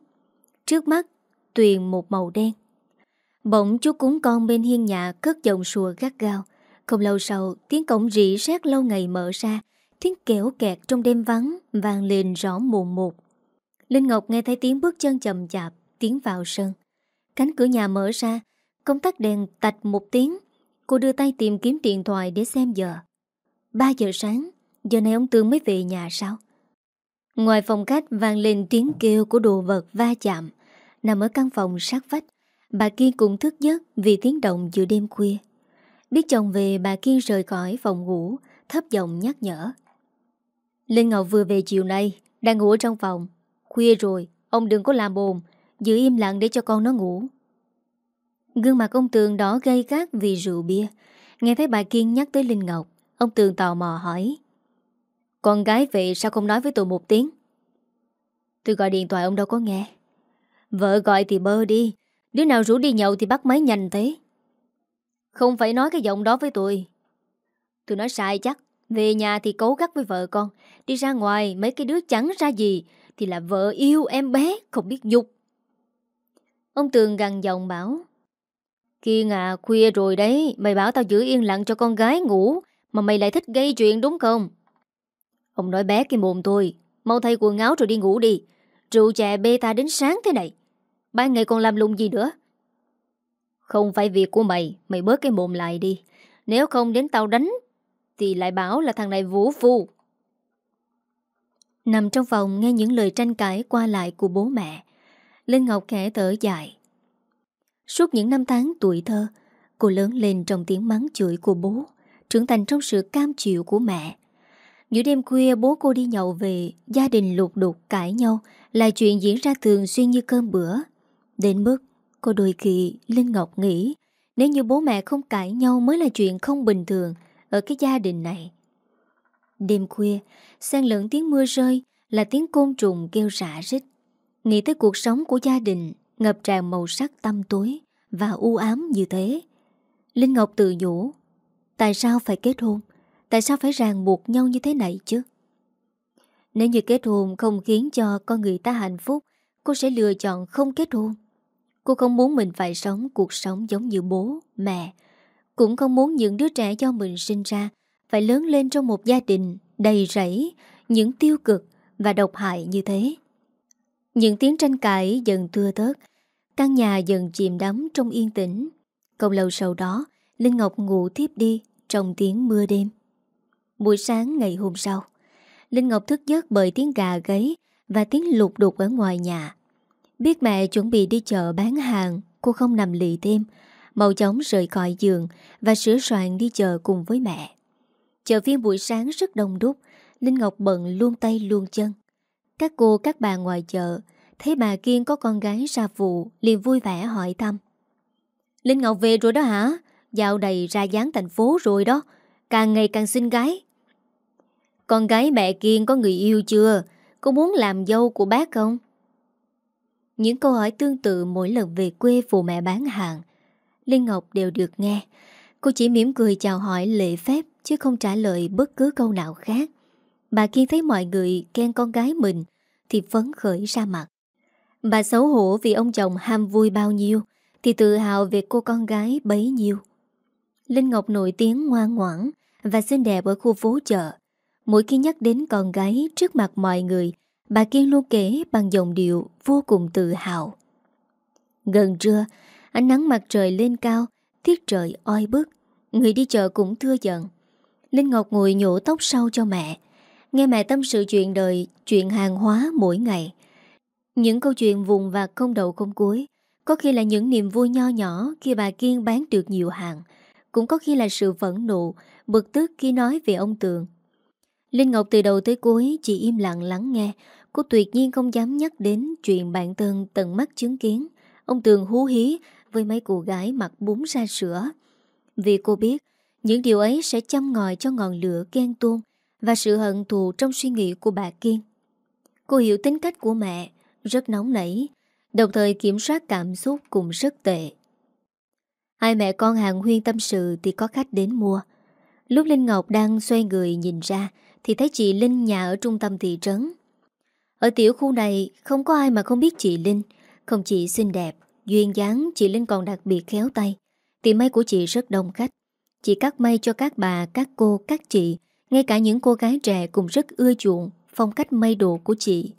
Trước mắt Tuyền một màu đen Bỗng chú cúng con bên hiên nhà Cất giọng sùa gắt gao Không lâu sau tiếng cổng rỉ sét lâu ngày mở ra Tiếng kéo kẹt trong đêm vắng vang lên rõ mồn một. Linh Ngọc nghe thấy tiếng bước chân chậm chạp tiến vào sân. Cánh cửa nhà mở ra, công tắc đèn tạch một tiếng. Cô đưa tay tìm kiếm điện thoại để xem giờ. 3 giờ sáng, giờ này ông Tương mới về nhà sao? Ngoài phòng khách vang lên tiếng kêu của đồ vật va chạm. Nằm ở căn phòng sát vách, bà Kiên cũng thức giấc vì tiếng động giữa đêm khuya. Biết chồng về bà Kiên rời khỏi phòng ngủ, thấp giọng nhắc nhở. Linh Ngọc vừa về chiều nay Đang ngủ trong phòng Khuya rồi Ông đừng có làm bồn Giữ im lặng để cho con nó ngủ Gương mặt ông Tường đỏ gây gắt vì rượu bia Nghe thấy bà Kiên nhắc tới Linh Ngọc Ông Tường tò mò hỏi con gái vậy sao không nói với tôi một tiếng? Tôi gọi điện thoại, ông đâu có nghe. Vợ gọi thì bơ đi. Đứa nào rủ đi nhậu thì bắt máy nhanh thế. Không phải nói cái giọng đó với tôi. Tôi nói sai chắc. Về nhà thì cố gắt với vợ con. Đi ra ngoài, mấy cái đứa chẳng ra gì Thì là vợ yêu em bé, Không biết nhục. Ông Tường gằn giọng bảo, Kiên à khuya rồi đấy. Mày bảo tao giữ yên lặng cho con gái ngủ Mà mày lại thích gây chuyện, đúng không? Ông nói bé cái mồm tôi. Mau thay quần áo rồi đi ngủ đi. Rượu chè bê ta đến sáng thế này. Ban ngày còn làm lung gì nữa? Không phải việc của mày Mày bớt cái mồm lại đi. Nếu không đến tao đánh, Thì lại bảo là thằng này vũ phu. Nằm trong phòng nghe những lời tranh cãi qua lại của bố mẹ, Linh Ngọc khẽ thở dài. Suốt những năm tháng tuổi thơ, Cô lớn lên trong tiếng mắng chửi của bố, Trưởng thành trong sự cam chịu của mẹ. Giữa đêm khuya, bố cô đi nhậu về, Gia đình lục đục cãi nhau, Là chuyện diễn ra thường xuyên như cơm bữa. Đến mức, cô đôi khi Linh Ngọc nghĩ, Nếu như bố mẹ không cãi nhau mới là chuyện không bình thường Ở cái gia đình này. Đêm khuya, xen lẫn tiếng mưa rơi, Là tiếng côn trùng kêu rã rít. Nghĩ tới cuộc sống của gia đình, Ngập tràn màu sắc tăm tối Và u ám như thế. Linh Ngọc tự nhủ, Tại sao phải kết hôn? Tại sao phải ràng buộc nhau như thế này chứ? Nếu như kết hôn không khiến cho con người ta hạnh phúc Cô sẽ lựa chọn không kết hôn. Cô không muốn mình phải sống cuộc sống giống như bố, mẹ. Cũng không muốn những đứa trẻ do mình sinh ra Phải lớn lên trong một gia đình đầy rẫy Những tiêu cực và độc hại như thế. Những tiếng tranh cãi dần thưa tớt Căn nhà dần chìm đắm trong yên tĩnh. Không lâu sau đó Linh Ngọc ngủ tiếp đi Trong tiếng mưa đêm. Buổi sáng ngày hôm sau, Linh Ngọc thức giấc bởi tiếng gà gáy Và tiếng lục đục ở ngoài nhà. Biết mẹ chuẩn bị đi chợ bán hàng, Cô không nằm lì thêm. Màu chóng rời khỏi giường Và sửa soạn đi chợ cùng với mẹ. Chợ phiên buổi sáng rất đông đúc, Linh Ngọc bận luôn tay luôn chân. Các cô, các bà ngoài chợ, Thấy bà Kiên có con gái ra vụ, liền vui vẻ hỏi thăm. Linh Ngọc về rồi đó hả? Dạo đầy ra dáng thành phố rồi đó, Càng ngày càng xinh gái. Con gái mẹ Kiên có người yêu chưa? Cô muốn làm dâu của bác không? Những câu hỏi tương tự mỗi lần về quê phụ mẹ bán hàng. Linh Ngọc đều được nghe. Cô chỉ mỉm cười chào hỏi lệ phép, Chứ không trả lời bất cứ câu nào khác. Bà Kiên thấy mọi người khen con gái mình, Thì phấn khởi ra mặt. Bà xấu hổ vì ông chồng ham vui bao nhiêu, Thì tự hào về cô con gái bấy nhiêu. Linh Ngọc nổi tiếng ngoan ngoãn Và xinh đẹp ở khu phố chợ. Mỗi khi nhắc đến con gái trước mặt mọi người, Bà Kiên luôn kể bằng giọng điệu vô cùng tự hào. Gần trưa, Ánh nắng mặt trời lên cao, Tiết trời oi bức. Người đi chợ cũng thưa dần Linh Ngọc ngồi nhổ tóc sau cho mẹ. Nghe mẹ tâm sự chuyện đời, Chuyện hàng hóa mỗi ngày. Những câu chuyện vùng vặt không đầu không cuối. Có khi là những niềm vui nho nhỏ Khi bà Kiên bán được nhiều hàng. Cũng có khi là sự phẫn nộ, Bực tức khi nói về ông Tường. Linh Ngọc từ đầu tới cuối Chỉ im lặng lắng nghe Cô tuyệt nhiên không dám nhắc đến Chuyện bạn thân tận mắt chứng kiến Ông Tường hú hí với mấy cô gái mặc bún ra sữa Vì cô biết Những điều ấy sẽ chăm ngòi cho ngọn lửa ghen tuôn Và sự hận thù trong suy nghĩ của bà Kiên Cô hiểu tính cách của mẹ rất nóng nảy, đồng thời kiểm soát cảm xúc cũng rất tệ. Hai mẹ con hàng huyên tâm sự thì có khách đến mua. Lúc Linh Ngọc đang xoay người nhìn ra thì thấy chị Linh nhà ở trung tâm thị trấn. Ở tiểu khu này không có ai mà không biết chị Linh, không chỉ xinh đẹp, duyên dáng chị Linh còn đặc biệt khéo tay. Tiệm may của chị rất đông khách. Chị cắt may cho các bà, các cô, các chị, ngay cả những cô gái trẻ cũng rất ưa chuộng phong cách may đồ của chị.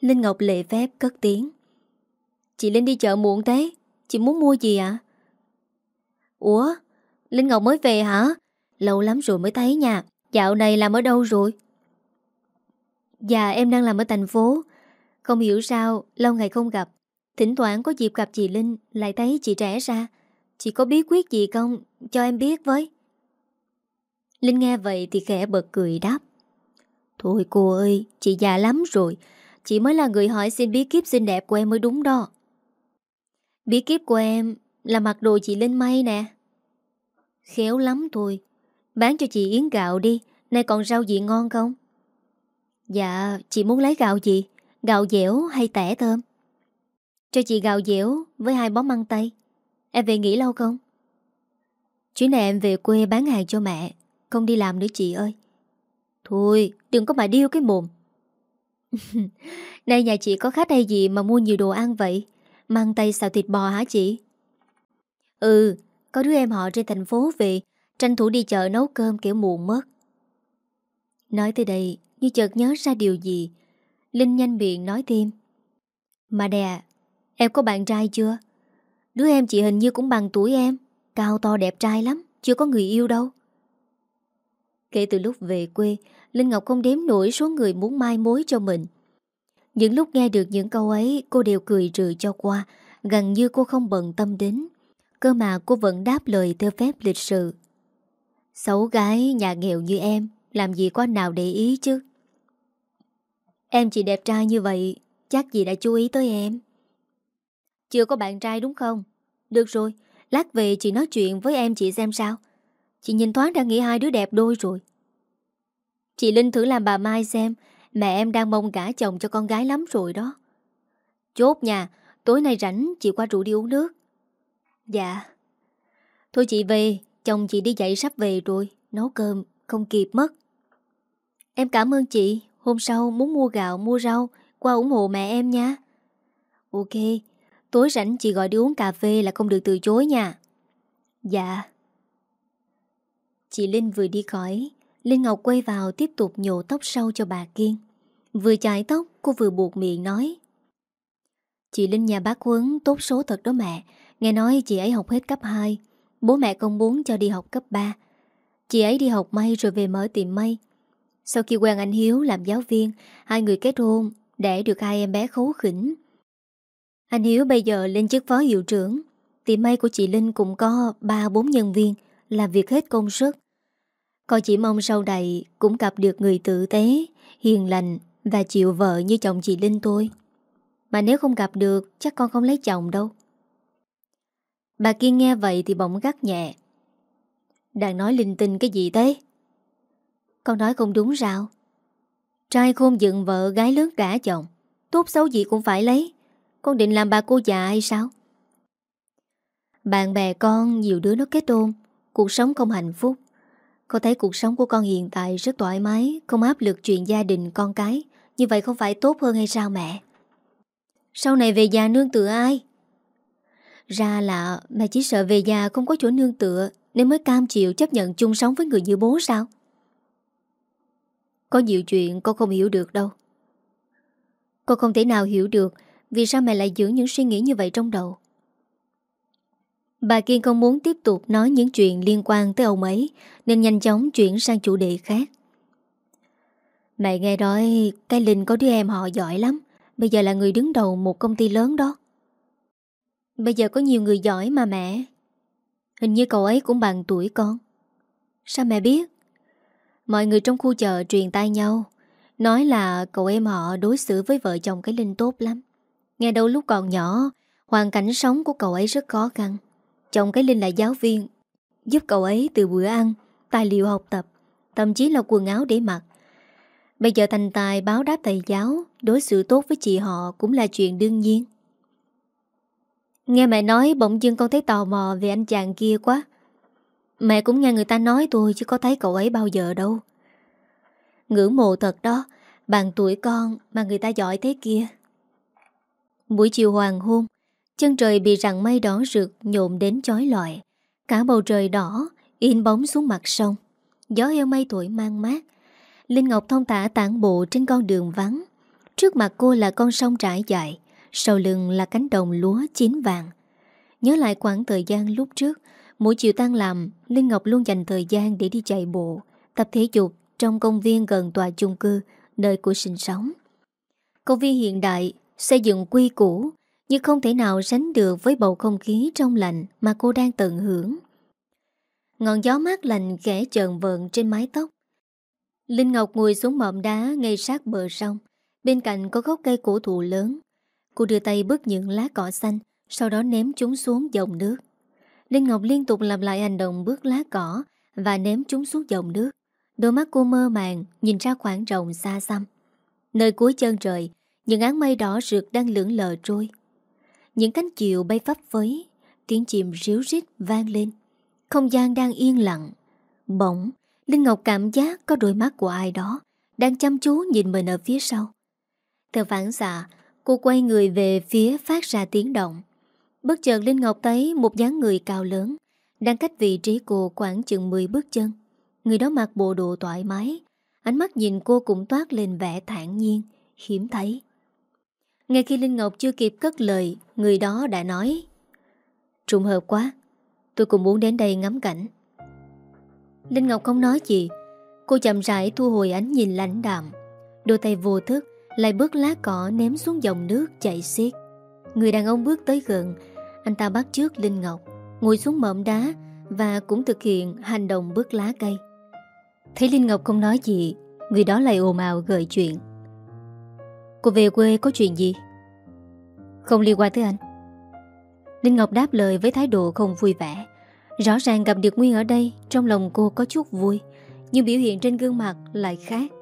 Linh Ngọc lệ phép cất tiếng Chị Linh đi chợ muộn thế Chị muốn mua gì ạ à? Ủa Linh Ngọc mới về hả Lâu lắm rồi mới thấy nha Dạo này làm ở đâu rồi? Dạ em đang làm ở thành phố. Không hiểu sao, Lâu ngày không gặp. Thỉnh thoảng có dịp gặp chị Linh, Lại thấy chị trẻ ra. Chị có bí quyết gì không? Cho em biết với. Linh nghe vậy thì khẽ bật cười đáp. Thôi cô ơi, Chị già lắm rồi. Chị mới là người hỏi xin bí kíp xinh đẹp của em mới đúng đó. Bí kíp của em là mặc đồ chị Linh may nè. Khéo lắm thôi. Bán cho chị yến gạo đi. Nay còn rau gì ngon không? Dạ chị muốn lấy gạo gì? Gạo dẻo hay tẻ thơm Cho chị gạo dẻo với hai bó măng tây. Em về nghỉ lâu không? Chuyến này em về quê bán hàng cho mẹ. Không đi làm nữa chị ơi. Thôi, đừng có mà điêu cái mồm. Nay nhà chị có khách hay gì mà mua nhiều đồ ăn vậy? Mang tay xào thịt bò hả chị? Ừ Có đứa em họ trên thành phố về Tranh thủ đi chợ nấu cơm kiểu muộn mất Nói tới đây, Như chợt nhớ ra điều gì. Linh nhanh miệng nói thêm. Mà đè Em có bạn trai chưa? Đứa em chị hình như cũng bằng tuổi em, Cao to đẹp trai lắm, Chưa có người yêu đâu. Kể từ lúc về quê, Linh Ngọc không đếm nổi số người muốn mai mối cho mình. Những lúc nghe được những câu ấy, Cô đều cười trừ cho qua, Gần như cô không bận tâm đến. Cơ mà cô vẫn đáp lời theo phép lịch sự. Xấu gái, nhà nghèo như em, Làm gì có nào để ý chứ? Em chỉ đẹp trai như vậy, Chắc gì đã chú ý tới em? Chưa có bạn trai đúng không? Được rồi, Lát về chị nói chuyện với em chị xem sao. Chị nhìn thoáng đã nghĩ hai đứa đẹp đôi rồi. Chị Linh thử làm bà Mai xem, Mẹ em đang mong gả chồng cho con gái lắm rồi đó. Chốt nhà Tối nay rảnh chị qua rượu đi uống nước. Dạ. Thôi chị về Chồng chị đi dậy sắp về rồi, Nấu cơm, không kịp mất. Em cảm ơn chị, Hôm sau muốn mua gạo, mua rau, Qua ủng hộ mẹ em nha. Ok, Tối rảnh chị gọi đi uống cà phê là không được từ chối nha. Dạ. Chị Linh vừa đi khỏi, Linh Ngọc quay vào tiếp tục nhổ tóc sâu cho bà Kiên. Vừa chải tóc, cô vừa buộc miệng nói. Chị Linh nhà bác Quấn tốt số thật đó mẹ, Nghe nói chị ấy học hết cấp 2 Bố mẹ không muốn cho đi học cấp 3 Chị ấy đi học may rồi về mở tiệm may. Sau khi quen anh Hiếu làm giáo viên, Hai người kết hôn Để được hai em bé khấu khỉnh. Anh Hiếu bây giờ lên chức phó hiệu trưởng. Tiệm may của chị Linh cũng có 3-4 nhân viên, Làm việc hết công suất Con chỉ mong sau này Cũng gặp được người tử tế, Hiền lành Và chịu vợ như chồng chị Linh tôi. Mà nếu không gặp được, Chắc con không lấy chồng đâu. Bà Kiên nghe vậy thì bỗng gắt nhẹ. Đang nói linh tinh cái gì thế? Con nói không đúng sao? Trai khôn dựng vợ, gái lớn cả chồng. Tốt xấu gì cũng phải lấy. Con định làm bà cô già hay sao? Bạn bè con, nhiều đứa nó kết hôn. Cuộc sống không hạnh phúc. Con thấy cuộc sống của con hiện tại rất thoải mái, Không áp lực chuyện gia đình, con cái. Như vậy không phải tốt hơn hay sao mẹ? Sau này về già nương tựa ai? Ra là mẹ chỉ sợ về già không có chỗ nương tựa, Nên mới cam chịu chấp nhận chung sống với người như bố sao? Có nhiều chuyện con không hiểu được đâu. Con không thể nào hiểu được Vì sao mẹ lại giữ những suy nghĩ như vậy trong đầu. Bà Kiên không muốn tiếp tục nói những chuyện liên quan tới ông ấy, Nên nhanh chóng chuyển sang chủ đề khác. Mẹ nghe nói cái Linh có đứa em họ giỏi lắm, Bây giờ là người đứng đầu một công ty lớn đó. Bây giờ có nhiều người giỏi mà mẹ. Hình như cậu ấy cũng bằng tuổi con. Sao mẹ biết? Mọi người trong khu chợ truyền tai nhau, Nói là cậu em họ đối xử với vợ chồng cái Linh tốt lắm. Nghe đâu lúc còn nhỏ, Hoàn cảnh sống của cậu ấy rất khó khăn. Chồng cái Linh là giáo viên, Giúp cậu ấy từ bữa ăn, Tài liệu học tập, Thậm chí là quần áo để mặc. Bây giờ thành tài báo đáp thầy giáo, Đối xử tốt với chị họ cũng là chuyện đương nhiên. Nghe mẹ nói bỗng dưng con thấy tò mò về anh chàng kia quá. Mẹ cũng nghe người ta nói tôi chứ có thấy cậu ấy bao giờ đâu. Ngưỡng mộ thật đó, Bằng tuổi con mà người ta giỏi thế kia. Buổi chiều hoàng hôn, Chân trời bị rặng mây đỏ rực nhộm đến chói lọi. Cả bầu trời đỏ, In bóng xuống mặt sông. Gió heo mây tuổi mang mát. Linh Ngọc thông thả tản bộ trên con đường vắng. Trước mặt cô là con sông trải dài sau lưng là cánh đồng lúa chín vàng. Nhớ lại khoảng thời gian lúc trước, Mỗi chiều tan làm, Linh Ngọc luôn dành thời gian để đi chạy bộ, Tập thể dục trong công viên gần tòa chung cư, Nơi của sinh sống. Công viên hiện đại, Xây dựng quy củ, Nhưng không thể nào sánh được với bầu không khí trong lành Mà cô đang tận hưởng. Ngọn gió mát lành khẽ trờn vợn trên mái tóc. Linh Ngọc ngồi xuống mỏm đá ngay sát bờ sông, Bên cạnh có gốc cây cổ thụ lớn. Cô đưa tay bứt những lá cỏ xanh, Sau đó ném chúng xuống dòng nước. Linh Ngọc liên tục làm lại hành động bước lá cỏ Và ném chúng xuống dòng nước. Đôi mắt cô mơ màng, Nhìn ra khoảng rộng xa xăm. Nơi cuối chân trời, Những áng mây đỏ rực đang lưỡng lờ trôi. Những cánh chiều bay phấp phới, Tiếng chìm ríu rít vang lên. Không gian đang yên lặng. Bỗng, Linh Ngọc cảm giác có đôi mắt của ai đó Đang chăm chú nhìn mình ở phía sau. Theo phản xạ Cô quay người về phía phát ra tiếng động. Bất chợt Linh Ngọc thấy một dáng người cao lớn, Đang cách vị trí cô khoảng chừng 10 bước chân. Người đó mặc bộ đồ thoải mái, Ánh mắt nhìn cô cũng toát lên vẻ thản nhiên, Hiếm thấy. Ngay khi Linh Ngọc chưa kịp cất lời, Người đó đã nói, Trùng hợp quá, Tôi cũng muốn đến đây ngắm cảnh. Linh Ngọc không nói gì, Cô chậm rãi thu hồi ánh nhìn lãnh đạm, Đôi tay vô thức lại bước lá cỏ ném xuống dòng nước chảy xiết. Người đàn ông bước tới gần. Anh ta bắt trước Linh Ngọc, Ngồi xuống mỏm đá Và cũng thực hiện hành động bước lá cây. Thấy Linh Ngọc không nói gì, Người đó lại ồn ào gợi chuyện. Cô về quê có chuyện gì? Không liên quan tới anh. Linh Ngọc đáp lời với thái độ không vui vẻ. Rõ ràng gặp được Nguyên ở đây, Trong lòng cô có chút vui, Nhưng biểu hiện trên gương mặt lại khác.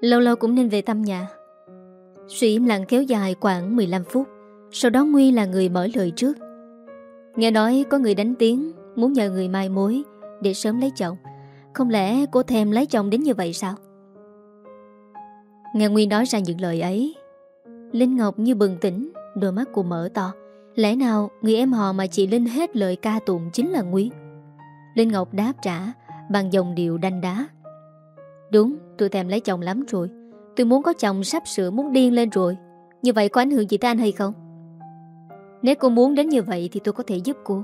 Lâu lâu cũng nên về thăm nhà. Sự im lặng kéo dài khoảng 15 phút, Sau đó Nguyên là người mở lời trước. Nghe nói có người đánh tiếng, Muốn nhờ người mai mối Để sớm lấy chồng. Không lẽ cô thèm lấy chồng đến như vậy sao? Nghe Nguyên nói ra những lời ấy, Linh Ngọc như bừng tỉnh, Đôi mắt cô mở to. Lẽ nào người em họ mà chị Linh hết lời ca tụng chính là Nguyên Linh Ngọc đáp trả Bằng dòng điệu đanh đá. Đúng, tôi thèm lấy chồng lắm rồi. Tôi muốn có chồng sắp sửa muốn điên lên rồi. Như vậy có ảnh hưởng gì tới anh hay không? Nếu cô muốn đến như vậy Thì tôi có thể giúp cô.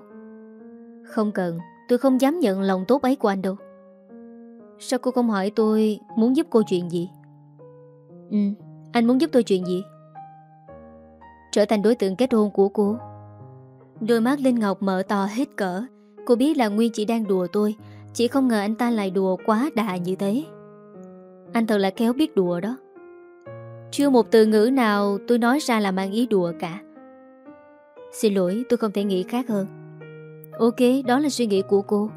Không cần, Tôi không dám nhận lòng tốt ấy của anh đâu. Sao cô không hỏi tôi Muốn giúp cô chuyện gì? Ừ Anh muốn giúp tôi chuyện gì? Trở thành đối tượng kết hôn của cô. Đôi mắt Linh Ngọc mở to hết cỡ. Cô biết là Nguyên chỉ đang đùa tôi, Chỉ không ngờ anh ta lại đùa quá đà như thế. Anh thật là kéo biết đùa đó. Chưa một từ ngữ nào tôi nói ra là mang ý đùa cả. Xin lỗi, tôi không thể nghĩ khác hơn. Ok, đó là suy nghĩ của cô.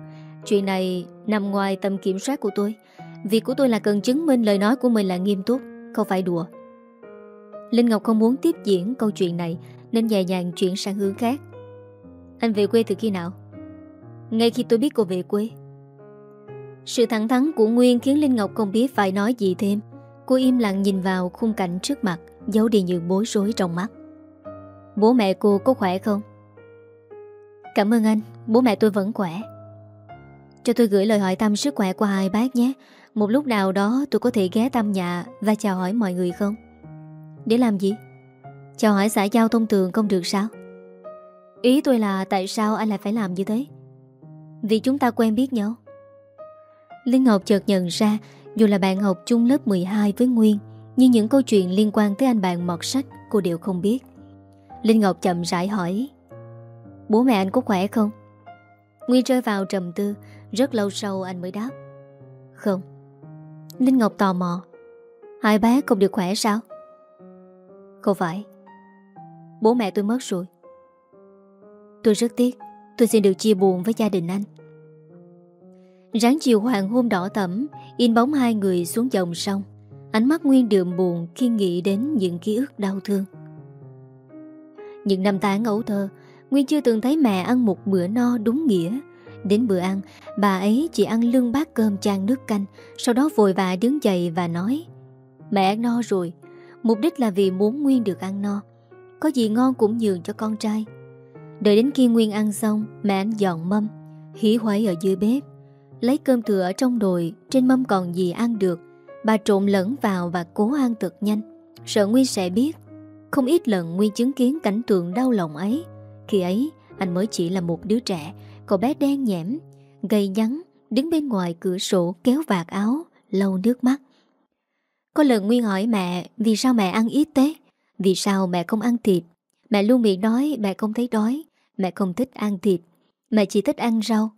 Chuyện này nằm ngoài tầm kiểm soát của tôi. Việc của tôi là cần chứng minh lời nói của mình là nghiêm túc, Không phải đùa. Linh Ngọc không muốn tiếp diễn câu chuyện này, Nên nhẹ nhàng chuyển sang hướng khác. Anh về quê từ khi nào? Ngay khi tôi biết cô về quê. Sự thẳng thắn của Nguyên khiến Linh Ngọc không biết phải nói gì thêm Cô im lặng nhìn vào khung cảnh trước mặt, Giấu đi những bối rối trong mắt Bố mẹ cô có khỏe không? Cảm ơn anh, Bố mẹ tôi vẫn khỏe Cho tôi gửi lời hỏi thăm sức khỏe của hai bác nhé Một lúc nào đó tôi có thể ghé thăm nhà Và chào hỏi mọi người không? Để làm gì? Chào hỏi xã giao thông thường không được sao? Ý tôi là tại sao anh lại phải làm như thế? Vì chúng ta quen biết nhau Linh Ngọc chợt nhận ra, Dù là bạn học chung lớp 12 với Nguyên, Nhưng những câu chuyện liên quan tới anh bạn mọt sách Cô đều không biết. Linh Ngọc chậm rãi hỏi, Bố mẹ anh có khỏe không? Nguyên rơi vào trầm tư, Rất lâu sau anh mới đáp, Không. Linh Ngọc tò mò, Hai bé không được khỏe sao? Không phải. Bố mẹ tôi mất rồi. Tôi rất tiếc, Tôi xin được chia buồn với gia đình anh. Ráng chiều hoàng hôn đỏ tẩm, In bóng hai người xuống dòng sông. Ánh mắt Nguyên đượm buồn Khi nghĩ đến những ký ức đau thương. Những năm tháng ấu thơ, Nguyên chưa từng thấy mẹ ăn một bữa no đúng nghĩa. Đến bữa ăn, Bà ấy chỉ ăn lưng bát cơm chan nước canh, Sau đó vội vã đứng dậy và nói, Mẹ ăn no rồi, Mục đích là vì muốn Nguyên được ăn no. Có gì ngon cũng nhường cho con trai. Đợi đến khi Nguyên ăn xong, Mẹ anh dọn mâm Hỉ hoáy ở dưới bếp. Lấy cơm thừa ở trong đồi, Trên mâm còn gì ăn được. Bà trộn lẫn vào và cố ăn thật nhanh. Sợ Nguyên sẽ biết. Không ít lần Nguyên chứng kiến cảnh tượng đau lòng ấy. Khi ấy, anh mới chỉ là một đứa trẻ, Cậu bé đen nhẽm, Gầy nhắn, Đứng bên ngoài cửa sổ kéo vạt áo lâu nước mắt. Có lần Nguyên hỏi mẹ, Vì sao mẹ ăn ít thế? Vì sao mẹ không ăn thịt? Mẹ luôn miệng nói mẹ không thấy đói. Mẹ không thích ăn thịt. Mẹ chỉ thích ăn rau.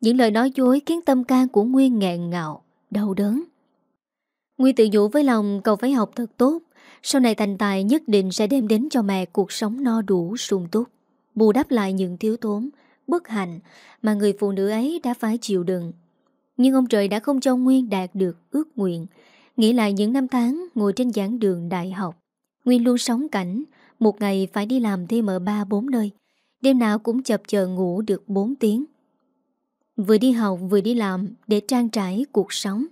Những lời nói dối khiến tâm can của Nguyên nghẹn ngạo Đau đớn. Nguyên tự nhủ với lòng, cậu phải học thật tốt. Sau này thành tài nhất định sẽ đem đến cho mẹ cuộc sống no đủ, sung túc. Bù đắp lại những thiếu thốn, Bất hạnh Mà người phụ nữ ấy đã phải chịu đựng. Nhưng ông trời đã không cho Nguyên đạt được ước nguyện. Nghĩ lại những năm tháng ngồi trên giảng đường đại học, Nguyên luôn sống cảnh, Một ngày phải đi làm thêm ở ba bốn nơi. Đêm nào cũng chập chờ ngủ được 4 tiếng. Vừa đi học vừa đi làm để trang trải cuộc sống.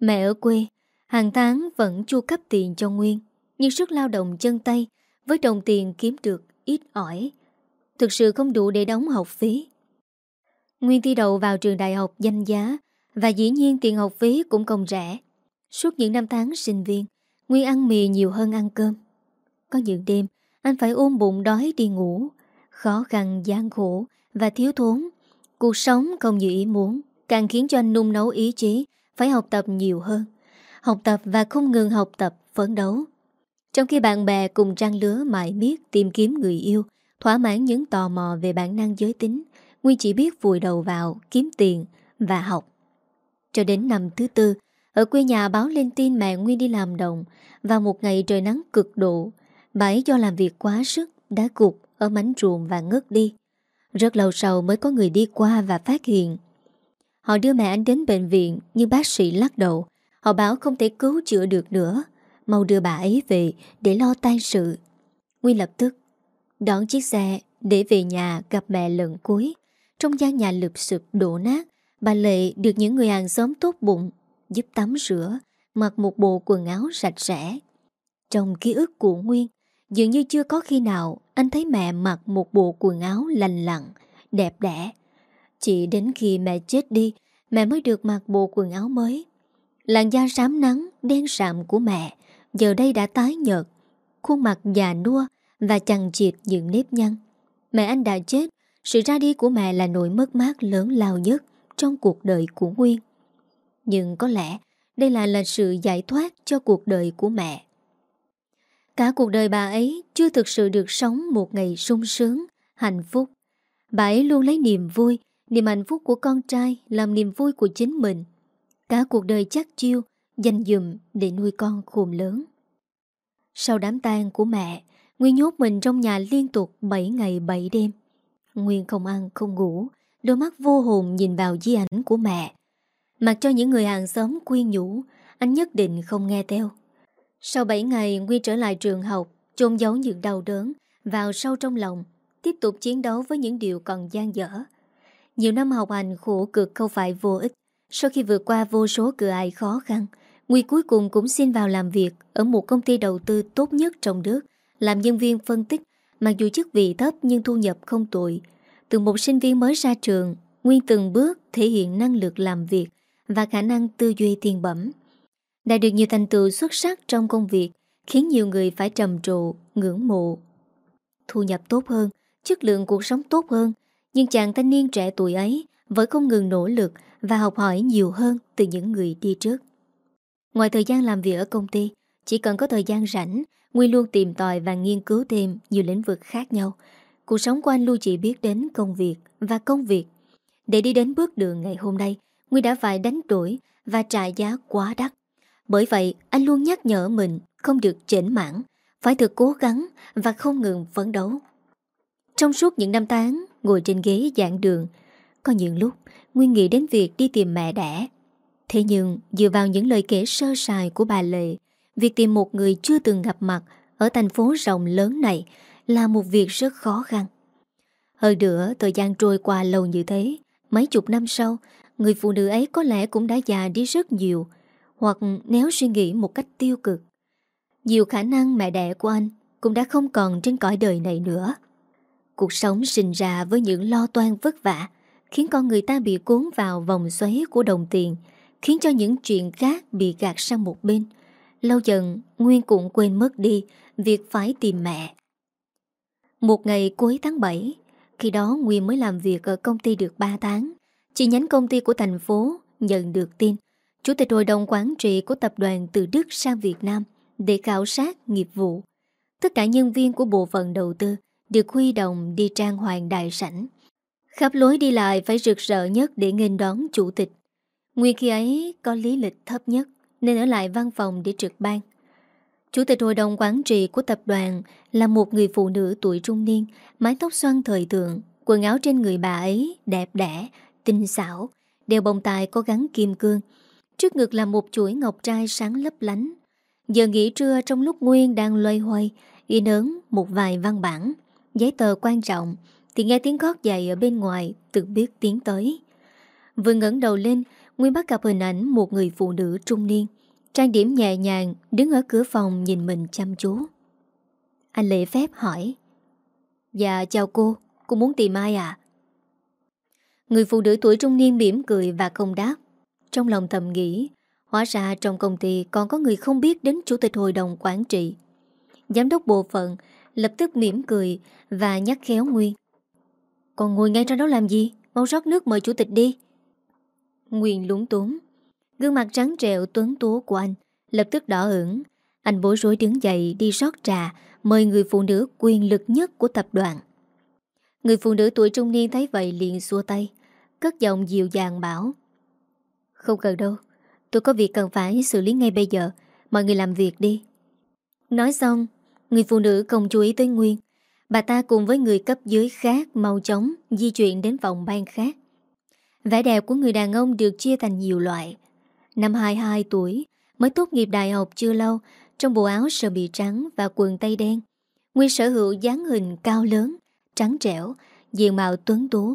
Mẹ ở quê, hàng tháng vẫn chu cấp tiền cho Nguyên, nhưng sức lao động chân tay với đồng tiền kiếm được ít ỏi. Thực sự không đủ để đóng học phí. Nguyên thi đầu vào trường đại học danh giá và dĩ nhiên tiền học phí cũng không rẻ. Suốt những năm tháng sinh viên, Nguyên ăn mì nhiều hơn ăn cơm. Có những đêm, anh phải ôm bụng đói đi ngủ. Khó khăn, gian khổ và thiếu thốn. Cuộc sống không như ý muốn, càng khiến cho anh nung nấu ý chí, phải học tập nhiều hơn. Học tập và không ngừng học tập, phấn đấu. Trong khi bạn bè cùng trang lứa mãi miết tìm kiếm người yêu, thỏa mãn những tò mò về bản năng giới tính, Nguyên chỉ biết vùi đầu vào, kiếm tiền và học. Cho đến năm thứ tư, ở quê nhà báo lên tin mẹ Nguyên đi làm đồng Vào một ngày trời nắng cực độ Bà ấy do làm việc quá sức Đã cục ở mảnh ruộng và ngất đi rất lâu sau mới có người đi qua và phát hiện. Họ đưa mẹ anh đến bệnh viện Nhưng bác sĩ lắc đầu. Họ bảo không thể cứu chữa được nữa. Mau đưa bà ấy về để lo tai sự. Nguyên lập tức Đón chiếc xe để về nhà gặp mẹ lần cuối. Trong gian nhà lụp sụp đổ nát Bà Lệ được những người hàng xóm tốt bụng giúp tắm rửa, mặc một bộ quần áo sạch sẽ. Trong ký ức của Nguyên, dường như chưa có khi nào anh thấy mẹ mặc một bộ quần áo lành lặn đẹp đẽ. Chỉ đến khi mẹ chết đi, mẹ mới được mặc bộ quần áo mới. Làn da sám nắng, đen sạm của mẹ, giờ đây đã tái nhợt, khuôn mặt già nua và chằng chịt những nếp nhăn. Mẹ anh đã chết, sự ra đi của mẹ là nỗi mất mát lớn lao nhất trong cuộc đời của Nguyên. Nhưng có lẽ đây là là sự giải thoát cho cuộc đời của mẹ. Cả cuộc đời bà ấy chưa thực sự được sống một ngày sung sướng, hạnh phúc. Bà ấy luôn lấy niềm vui, niềm hạnh phúc của con trai làm niềm vui của chính mình. Cả cuộc đời chắc chiêu, dành dùm để nuôi con khôn lớn. Sau đám tang của mẹ, Nguyên nhốt mình trong nhà liên tục 7 ngày 7 đêm. Nguyên không ăn, không ngủ, đôi mắt vô hồn nhìn vào di ảnh của mẹ, Mặc cho những người hàng xóm quy nhủ Anh nhất định không nghe theo sau 7 ngày Nguyên trở lại trường học, chôn giấu những đau đớn, Vào sâu trong lòng, Tiếp tục chiến đấu với những điều còn gian dở. Nhiều năm học hành khổ cực không phải vô ích. Sau khi vượt qua vô số cửa ải khó khăn Nguyên cuối cùng cũng xin vào làm việc Ở một công ty đầu tư tốt nhất trong nước, Làm nhân viên phân tích, Mặc dù chức vị thấp nhưng thu nhập không tội Từ một sinh viên mới ra trường Nguyên từng bước thể hiện năng lực làm việc và khả năng tư duy tiền bẩm. Đã được nhiều thành tựu xuất sắc trong công việc khiến nhiều người phải trầm trồ, ngưỡng mộ. Thu nhập tốt hơn, chất lượng cuộc sống tốt hơn, nhưng chàng thanh niên trẻ tuổi ấy vẫn không ngừng nỗ lực và học hỏi nhiều hơn từ những người đi trước. Ngoài thời gian làm việc ở công ty, chỉ cần có thời gian rảnh, Nguyên luôn tìm tòi và nghiên cứu thêm nhiều lĩnh vực khác nhau. Cuộc sống của anh luôn chỉ biết đến công việc và công việc. Để đi đến bước đường ngày hôm nay, Nguyên đã phải đánh đổi và trả giá quá đắt. Bởi vậy, anh luôn nhắc nhở mình không được chỉnh mãn, phải thật cố gắng và không ngừng phấn đấu. Trong suốt những năm tháng, ngồi trên ghế giảng đường, có những lúc Nguyên nghĩ đến việc đi tìm mẹ đẻ. Thế nhưng, dựa vào những lời kể sơ sài của bà Lệ, việc tìm một người chưa từng gặp mặt ở thành phố rộng lớn này là một việc rất khó khăn. Hơn nữa, thời gian trôi qua lâu như thế, mấy chục năm sau, người phụ nữ ấy có lẽ cũng đã già đi rất nhiều, hoặc nếu suy nghĩ một cách tiêu cực. Nhiều khả năng mẹ đẻ của anh cũng đã không còn trên cõi đời này nữa. Cuộc sống sinh ra với những lo toan vất vả, khiến con người ta bị cuốn vào vòng xoáy của đồng tiền, khiến cho những chuyện khác bị gạt sang một bên. Lâu dần, Nguyên cũng quên mất đi việc phải tìm mẹ. Một ngày cuối tháng 7, khi đó Nguyên mới làm việc ở công ty được 3 tháng, Chi nhánh công ty của thành phố nhận được tin Chủ tịch hội đồng quản trị của tập đoàn từ Đức sang Việt Nam để khảo sát nghiệp vụ. Tất cả nhân viên của bộ phận đầu tư được huy động đi trang hoàng đại sảnh. Khắp lối đi lại phải rực rỡ nhất để nghênh đón chủ tịch. Nguyên khi ấy có lý lịch thấp nhất nên ở lại văn phòng để trực ban. Chủ tịch hội đồng quản trị của tập đoàn là một người phụ nữ tuổi trung niên, mái tóc xoăn thời thượng, quần áo trên người bà ấy đẹp đẽ, tinh xảo, đeo bông tai có gắn kim cương. Trước ngực là một chuỗi ngọc trai sáng lấp lánh. Giờ nghỉ trưa trong lúc Nguyên đang loay hoay, in ớn một vài văn bản, giấy tờ quan trọng, thì nghe tiếng gót giày ở bên ngoài Tự biết tiến tới. Vừa ngẩng đầu lên Nguyên bắt gặp hình ảnh một người phụ nữ trung niên Trang điểm nhẹ nhàng Đứng ở cửa phòng nhìn mình chăm chú Anh lễ phép hỏi Dạ chào cô Cô muốn tìm ai à Người phụ nữ tuổi trung niên mỉm cười và không đáp trong lòng thầm nghĩ. Hóa ra trong công ty còn có người không biết đến chủ tịch hội đồng quản trị. Giám đốc bộ phận lập tức mỉm cười và nhắc khéo Nguyên. Còn ngồi ngay ra đó làm gì? Mau rót nước mời chủ tịch đi. Nguyên lúng túng. Gương mặt trắng trẹo tuấn tú của anh Lập tức đỏ ửng. Anh bối rối đứng dậy đi rót trà, Mời người phụ nữ quyền lực nhất của tập đoàn. Người phụ nữ tuổi trung niên thấy vậy liền xua tay, Cất giọng dịu dàng bảo. Không cần đâu. Tôi có việc cần phải xử lý ngay bây giờ. Mọi người làm việc đi. Nói xong, Người phụ nữ không chú ý tới Nguyên. Bà ta cùng với người cấp dưới khác Mau chóng di chuyển đến phòng ban khác. Vẻ đẹp của người đàn ông được chia thành nhiều loại. Năm 22 tuổi, Mới tốt nghiệp đại học chưa lâu, Trong bộ áo sơ bị trắng và quần tây đen, Nguyên sở hữu dáng hình cao lớn, Trắng trẻo, Diện mạo tuấn tú,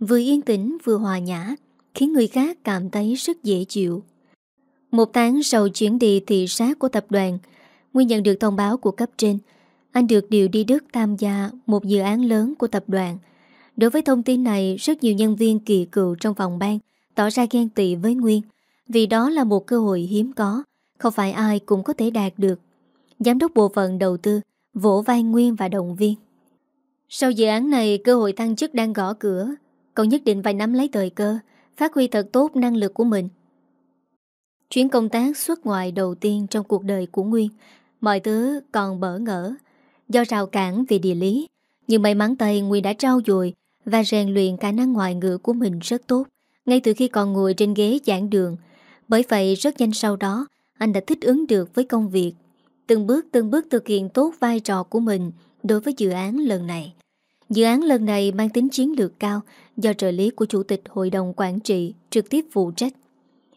Vừa yên tĩnh vừa hòa nhã. Khiến người khác cảm thấy rất dễ chịu. Một tháng sau chuyến đi thị sát của tập đoàn, Nguyên nhận được thông báo của cấp trên, Anh được điều đi Đức tham gia Một dự án lớn của tập đoàn. Đối với thông tin này, Rất nhiều nhân viên kỳ cựu trong phòng ban Tỏ ra ghen tị với Nguyên, Vì đó là một cơ hội hiếm có, Không phải ai cũng có thể đạt được. Giám đốc bộ phận đầu tư, Vỗ vai Nguyên và động viên. Sau dự án này, cơ hội tăng chức đang gõ cửa Cậu nhất định phải nắm lấy thời cơ. Phát huy thật tốt năng lực của mình. Chuyến công tác xuất ngoại đầu tiên trong cuộc đời của Nguyên, Mọi thứ còn bỡ ngỡ, Do rào cản về địa lý, Nhưng may mắn tay Nguyên đã trao dồi Và rèn luyện khả năng ngoại ngữ của mình rất tốt, Ngay từ khi còn ngồi trên ghế giảng đường. Bởi vậy, rất nhanh sau đó, Anh đã thích ứng được với công việc, Từng bước từng bước thực hiện tốt vai trò của mình Đối với dự án lần này. Dự án lần này mang tính chiến lược cao do trợ lý của Chủ tịch Hội đồng Quản trị trực tiếp phụ trách.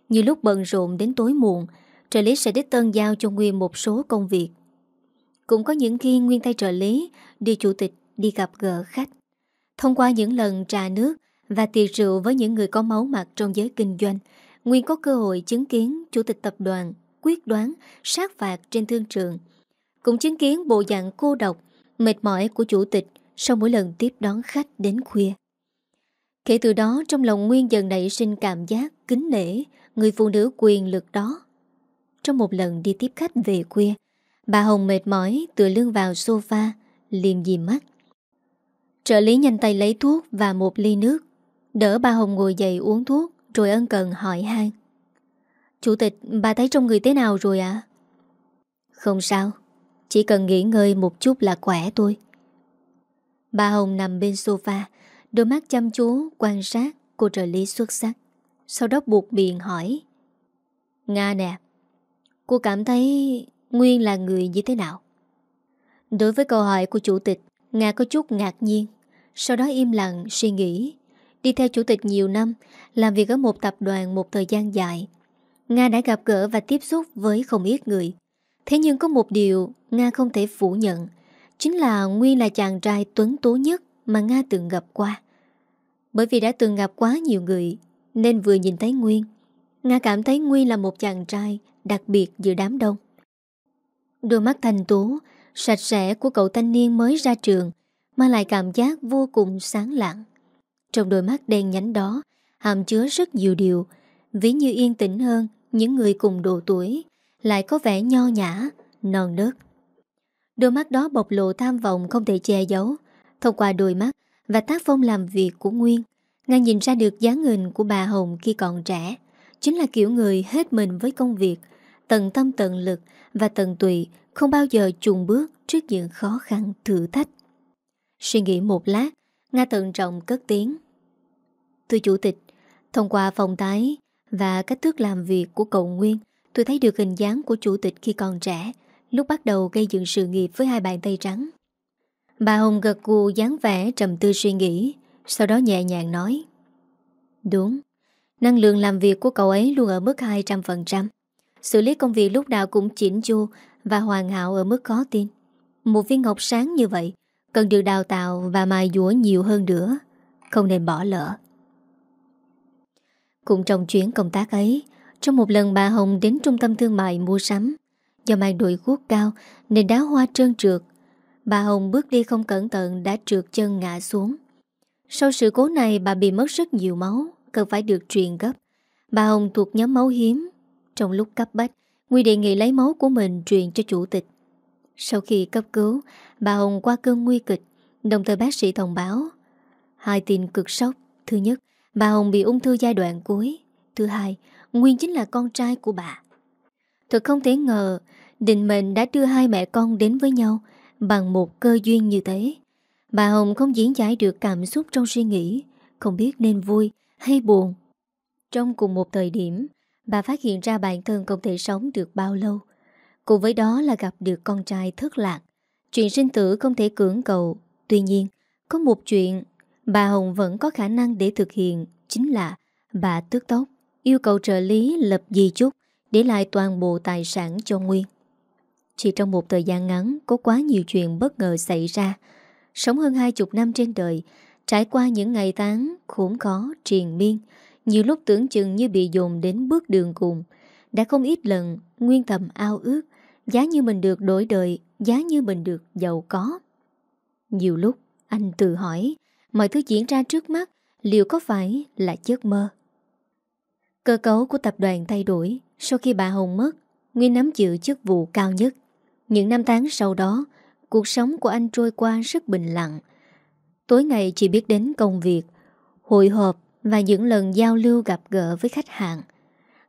Nhiều lúc bận rộn đến tối muộn, trợ lý sẽ đích tân giao cho Nguyên một số công việc. Cũng có những khi Nguyên thay trợ lý đi Chủ tịch đi gặp gỡ khách. Thông qua những lần trà nước và tiệc rượu với những người có máu mặt trong giới kinh doanh, Nguyên có cơ hội chứng kiến Chủ tịch tập đoàn quyết đoán, sát phạt trên thương trường. Cũng chứng kiến bộ dạng cô độc, mệt mỏi của Chủ tịch sau mỗi lần tiếp đón khách đến khuya. Kể từ đó trong lòng Nguyên dần nảy sinh cảm giác kính nể người phụ nữ quyền lực đó. Trong một lần đi tiếp khách về khuya, bà Hồng mệt mỏi tựa lưng vào sofa, liềm dìm mắt. Trợ lý nhanh tay lấy thuốc và một ly nước, đỡ bà Hồng ngồi dậy uống thuốc rồi ân cần hỏi han. Chủ tịch, bà thấy trong người thế nào rồi ạ? Không sao, chỉ cần nghỉ ngơi một chút là khỏe tôi. Bà Hồng nằm bên sofa, Đôi mắt chăm chú quan sát cô trợ lý xuất sắc. Sau đó buộc miệng hỏi, Nga nè, Cô cảm thấy Nguyên là người như thế nào? Đối với câu hỏi của chủ tịch, Nga có chút ngạc nhiên, Sau đó im lặng suy nghĩ. Đi theo chủ tịch nhiều năm, Làm việc ở một tập đoàn một thời gian dài, Nga đã gặp gỡ và tiếp xúc với không ít người. Thế nhưng có một điều Nga không thể phủ nhận Chính là Nguyên là chàng trai tuấn tú nhất Mà Nga từng gặp qua. Bởi vì đã từng gặp quá nhiều người, Nên vừa nhìn thấy Nguyên Nga cảm thấy Nguyên là một chàng trai Đặc biệt giữa đám đông. Đôi mắt thanh tú, Sạch sẽ của cậu thanh niên mới ra trường Mang lại cảm giác vô cùng sáng lạng. Trong đôi mắt đen nhánh đó, Hàm chứa rất nhiều điều, Ví như yên tĩnh hơn Những người cùng độ tuổi, Lại có vẻ nho nhã, Non nớt. Đôi mắt đó bộc lộ tham vọng không thể che giấu. Thông qua đôi mắt và tác phong làm việc của Nguyên nga nhìn ra được dáng hình của bà Hồng khi còn trẻ. Chính là kiểu người hết mình với công việc, Tận tâm tận lực và tận tụy, Không bao giờ chùn bước trước những khó khăn thử thách. Suy nghĩ một lát, Nga tận trọng cất tiếng. Thưa chủ tịch, Thông qua phòng tái và cách thức làm việc của cậu Nguyên, Tôi thấy được hình dáng của chủ tịch khi còn trẻ lúc bắt đầu gây dựng sự nghiệp với hai bàn tay trắng. Bà Hồng gật gù dáng vẻ trầm tư suy nghĩ, sau đó nhẹ nhàng nói. Đúng, năng lượng làm việc của cậu ấy luôn ở mức 200%. Xử lý công việc lúc nào cũng chỉnh chu và hoàn hảo ở mức khó tin. Một viên ngọc sáng như vậy cần được đào tạo và mài dũa nhiều hơn nữa, không nên bỏ lỡ. Cũng trong chuyến công tác ấy Trong một lần bà Hồng đến trung tâm thương mại mua sắm Do mang đuổi guốc cao Nên đá hoa trơn trượt. Bà Hồng bước đi không cẩn thận Đã trượt chân ngã xuống. Sau sự cố này bà bị mất rất nhiều máu Cần phải được truyền gấp. Bà Hồng thuộc nhóm máu hiếm. Trong lúc cấp bách Nguy đề nghị lấy máu của mình truyền cho chủ tịch. Sau khi cấp cứu Bà Hồng qua cơn nguy kịch Đồng thời bác sĩ thông báo. Hai tin cực sốc. Thứ nhất, bà Hồng bị ung thư giai đoạn cuối. Thứ hai, Nguyên chính là con trai của bà. Thật không thể ngờ, Định mệnh đã đưa hai mẹ con đến với nhau Bằng một cơ duyên như thế. Bà Hồng không diễn giải được cảm xúc trong suy nghĩ, Không biết nên vui hay buồn. Trong cùng một thời điểm, Bà phát hiện ra bản thân không thể sống được bao lâu. Cùng với đó là gặp được con trai thất lạc. Chuyện sinh tử không thể cưỡng cầu. Tuy nhiên, Có một chuyện Bà Hồng vẫn có khả năng để thực hiện, Chính là bà tước tốc, Yêu cầu trợ lý lập di chúc. Để lại toàn bộ tài sản cho Nguyên. Chỉ trong một thời gian ngắn Có quá nhiều chuyện bất ngờ xảy ra. Sống hơn hai chục năm trên đời Trải qua những ngày tháng khốn khó, triền miên Nhiều lúc tưởng chừng như bị dồn đến bước đường cùng Đã không ít lần Nguyên thầm ao ước Giá như mình được đổi đời Giá như mình được giàu có. Nhiều lúc anh tự hỏi Mọi thứ diễn ra trước mắt Liệu có phải là giấc mơ? Cơ cấu của tập đoàn thay đổi Sau khi bà Hồng mất, Nguyên nắm giữ chức vụ cao nhất. Những năm tháng sau đó, Cuộc sống của anh trôi qua rất bình lặng. Tối ngày chỉ biết đến công việc, Hội họp Và những lần giao lưu gặp gỡ với khách hàng.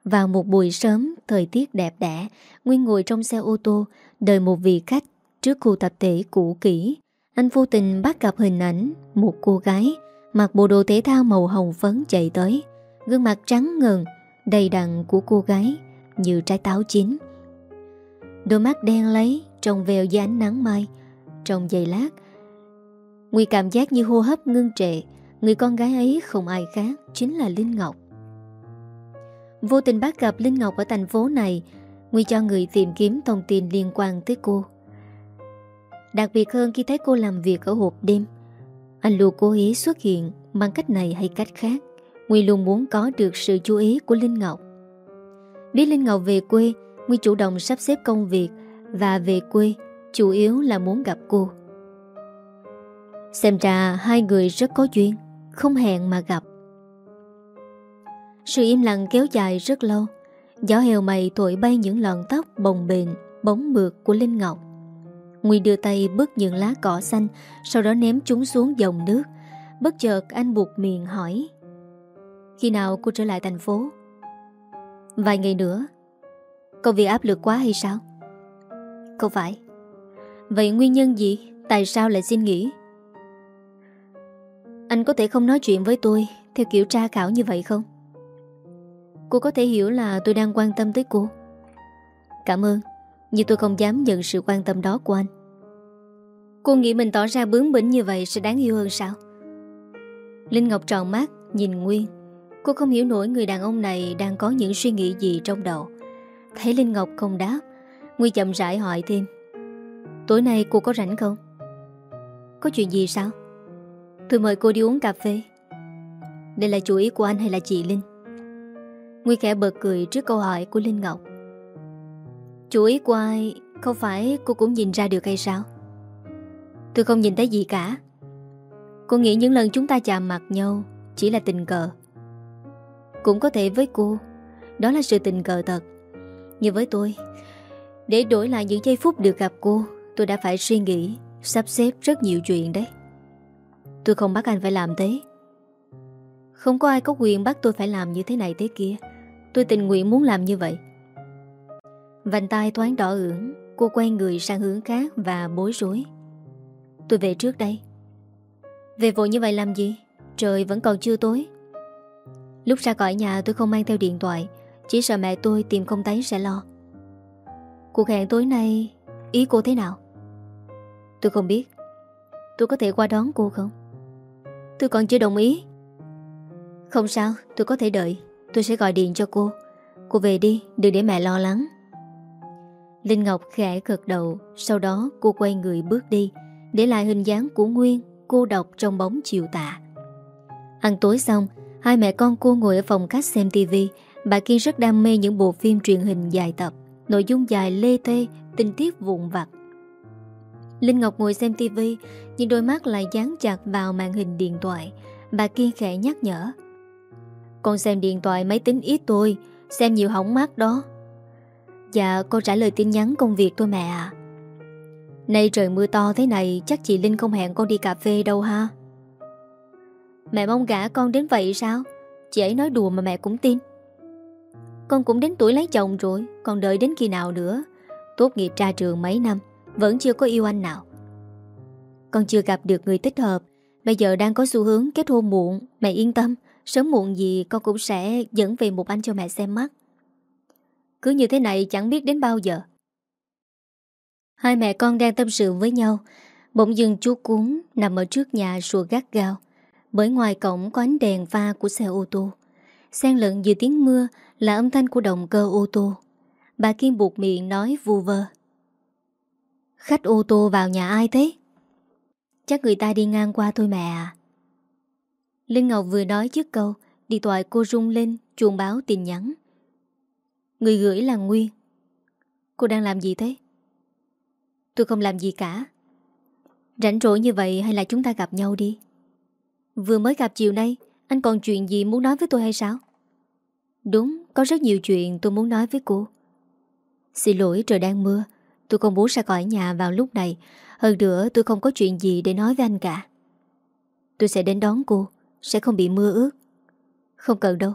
Vào một buổi sớm, Thời tiết đẹp đẽ, Nguyên ngồi trong xe ô tô, Đợi một vị khách Trước khu tập thể cũ kỹ. Anh vô tình bắt gặp hình ảnh Một cô gái Mặc bộ đồ thể thao màu hồng phấn chạy tới. Gương mặt trắng ngần, Đầy đặn của cô gái Như trái táo chín. Đôi mắt đen lấy Trông vèo dưới ánh nắng mai. Trong giây lát, Nguy cảm giác như hô hấp ngưng trệ. Người con gái ấy không ai khác Chính là Linh Ngọc. Vô tình bắt gặp Linh Ngọc ở thành phố này, Nguy cho người tìm kiếm thông tin liên quan tới cô. Đặc biệt hơn khi thấy cô làm việc ở hộp đêm. Anh luôn cố ý xuất hiện Bằng cách này hay cách khác. Nguy luôn muốn có được sự chú ý của Linh Ngọc. Biết Linh Ngọc về quê, Nguy chủ động sắp xếp công việc Và về quê Chủ yếu là muốn gặp cô. Xem ra hai người rất có duyên, Không hẹn mà gặp. Sự im lặng kéo dài rất lâu, Gió heo mày thổi bay những lọn tóc bồng bềnh, Bóng mượt của Linh Ngọc. Nguy đưa tay bứt những lá cỏ xanh, Sau đó ném chúng xuống dòng nước. Bất chợt anh buộc miệng hỏi khi nào cô trở lại thành phố? Vài ngày nữa. Công việc áp lực quá hay sao? Không phải. Vậy nguyên nhân gì? Tại sao lại xin nghỉ? Anh có thể không nói chuyện với tôi Theo kiểu tra khảo như vậy không? Cô có thể hiểu là tôi đang quan tâm tới cô. Cảm ơn, Nhưng tôi không dám nhận sự quan tâm đó của anh. Cô nghĩ mình tỏ ra bướng bỉnh như vậy Sẽ đáng yêu hơn sao? Linh Ngọc tròn mắt, Nhìn Nguyên. Cô không hiểu nổi người đàn ông này Đang có những suy nghĩ gì trong đầu. Thấy Linh Ngọc không đáp, nguy chậm rãi hỏi thêm. Tối nay cô có rảnh không? Có chuyện gì sao? Tôi mời cô đi uống cà phê. Đây là chủ ý của anh hay là chị Linh? Nguy khẽ bật cười trước câu hỏi của Linh Ngọc. Chủ ý của ai? Không phải cô cũng nhìn ra được hay sao? Tôi không nhìn thấy gì cả. Cô nghĩ những lần chúng ta chạm mặt nhau Chỉ là tình cờ. Cũng có thể với cô. Đó là sự tình cờ thật Như với tôi, Để đổi lại những giây phút được gặp cô, Tôi đã phải suy nghĩ, Sắp xếp rất nhiều chuyện đấy. Tôi không bắt anh phải làm thế. Không có ai có quyền bắt tôi phải làm như thế này thế kia. Tôi tình nguyện muốn làm như vậy. Vành tay thoáng đỏ ửng, Cô quay người sang hướng khác và bối rối. Tôi về trước đây. Về vội như vậy làm gì? Trời vẫn còn chưa tối. Lúc ra khỏi nhà tôi không mang theo điện thoại, Chỉ sợ mẹ tôi tìm không thấy sẽ lo. Cuộc hẹn tối nay, Ý cô thế nào? Tôi không biết. Tôi có thể qua đón cô không? Tôi còn chưa đồng ý. Không sao, tôi có thể đợi. Tôi sẽ gọi điện cho cô. Cô về đi, đừng để mẹ lo lắng. Linh Ngọc khẽ gật đầu, Sau đó cô quay người bước đi, Để lại hình dáng của Nguyên, Cô đọc trong bóng chiều tạ Ăn tối xong Hai mẹ con cô ngồi ở phòng khách xem tivi Bà Kiên rất đam mê những bộ phim truyền hình dài tập, Nội dung dài lê tê, Tình tiết vụn vặt. Linh Ngọc ngồi xem tivi Nhưng đôi mắt lại dán chặt vào màn hình điện thoại. Bà Kiên khẽ nhắc nhở. Con xem điện thoại máy tính ít tôi Xem nhiều hỏng mắt đó. Dạ con trả lời tin nhắn công việc thôi mẹ à Nay trời mưa to thế này, Chắc chị Linh không hẹn con đi cà phê đâu ha. Mẹ mong gả con đến vậy sao? Chị ấy nói đùa mà mẹ cũng tin. Con cũng đến tuổi lấy chồng rồi, Còn đợi đến khi nào nữa? Tốt nghiệp ra trường mấy năm, Vẫn chưa có yêu anh nào. Con chưa gặp được người thích hợp, Bây giờ đang có xu hướng kết hôn muộn. Mẹ yên tâm, Sớm muộn gì con cũng sẽ dẫn về một anh cho mẹ xem mắt. Cứ như thế này chẳng biết đến bao giờ. Hai mẹ con đang tâm sự với nhau. Bỗng dưng chú cuốn Nằm ở trước nhà sùa gắt gao. Bởi ngoài cổng có ánh đèn pha của xe ô tô. Xen lẫn giữa tiếng mưa Là âm thanh của động cơ ô tô. Bà Kiên buộc miệng nói vu vơ. Khách ô tô vào nhà ai thế? Chắc người ta đi ngang qua thôi mẹ à. Linh Ngọc vừa nói trước câu, Điện thoại cô rung lên, chuông báo tin nhắn. Người gửi là Nguyên Cô đang làm gì thế? Tôi không làm gì cả. Rảnh rỗi như vậy hay là chúng ta gặp nhau đi? Vừa mới gặp chiều nay, Anh còn chuyện gì muốn nói với tôi hay sao? Đúng, Có rất nhiều chuyện tôi muốn nói với cô. Xin lỗi, trời đang mưa. Tôi không muốn ra khỏi nhà vào lúc này. Hơn nữa, tôi không có chuyện gì để nói với anh cả. Tôi sẽ đến đón cô, Sẽ không bị mưa ướt. Không cần đâu.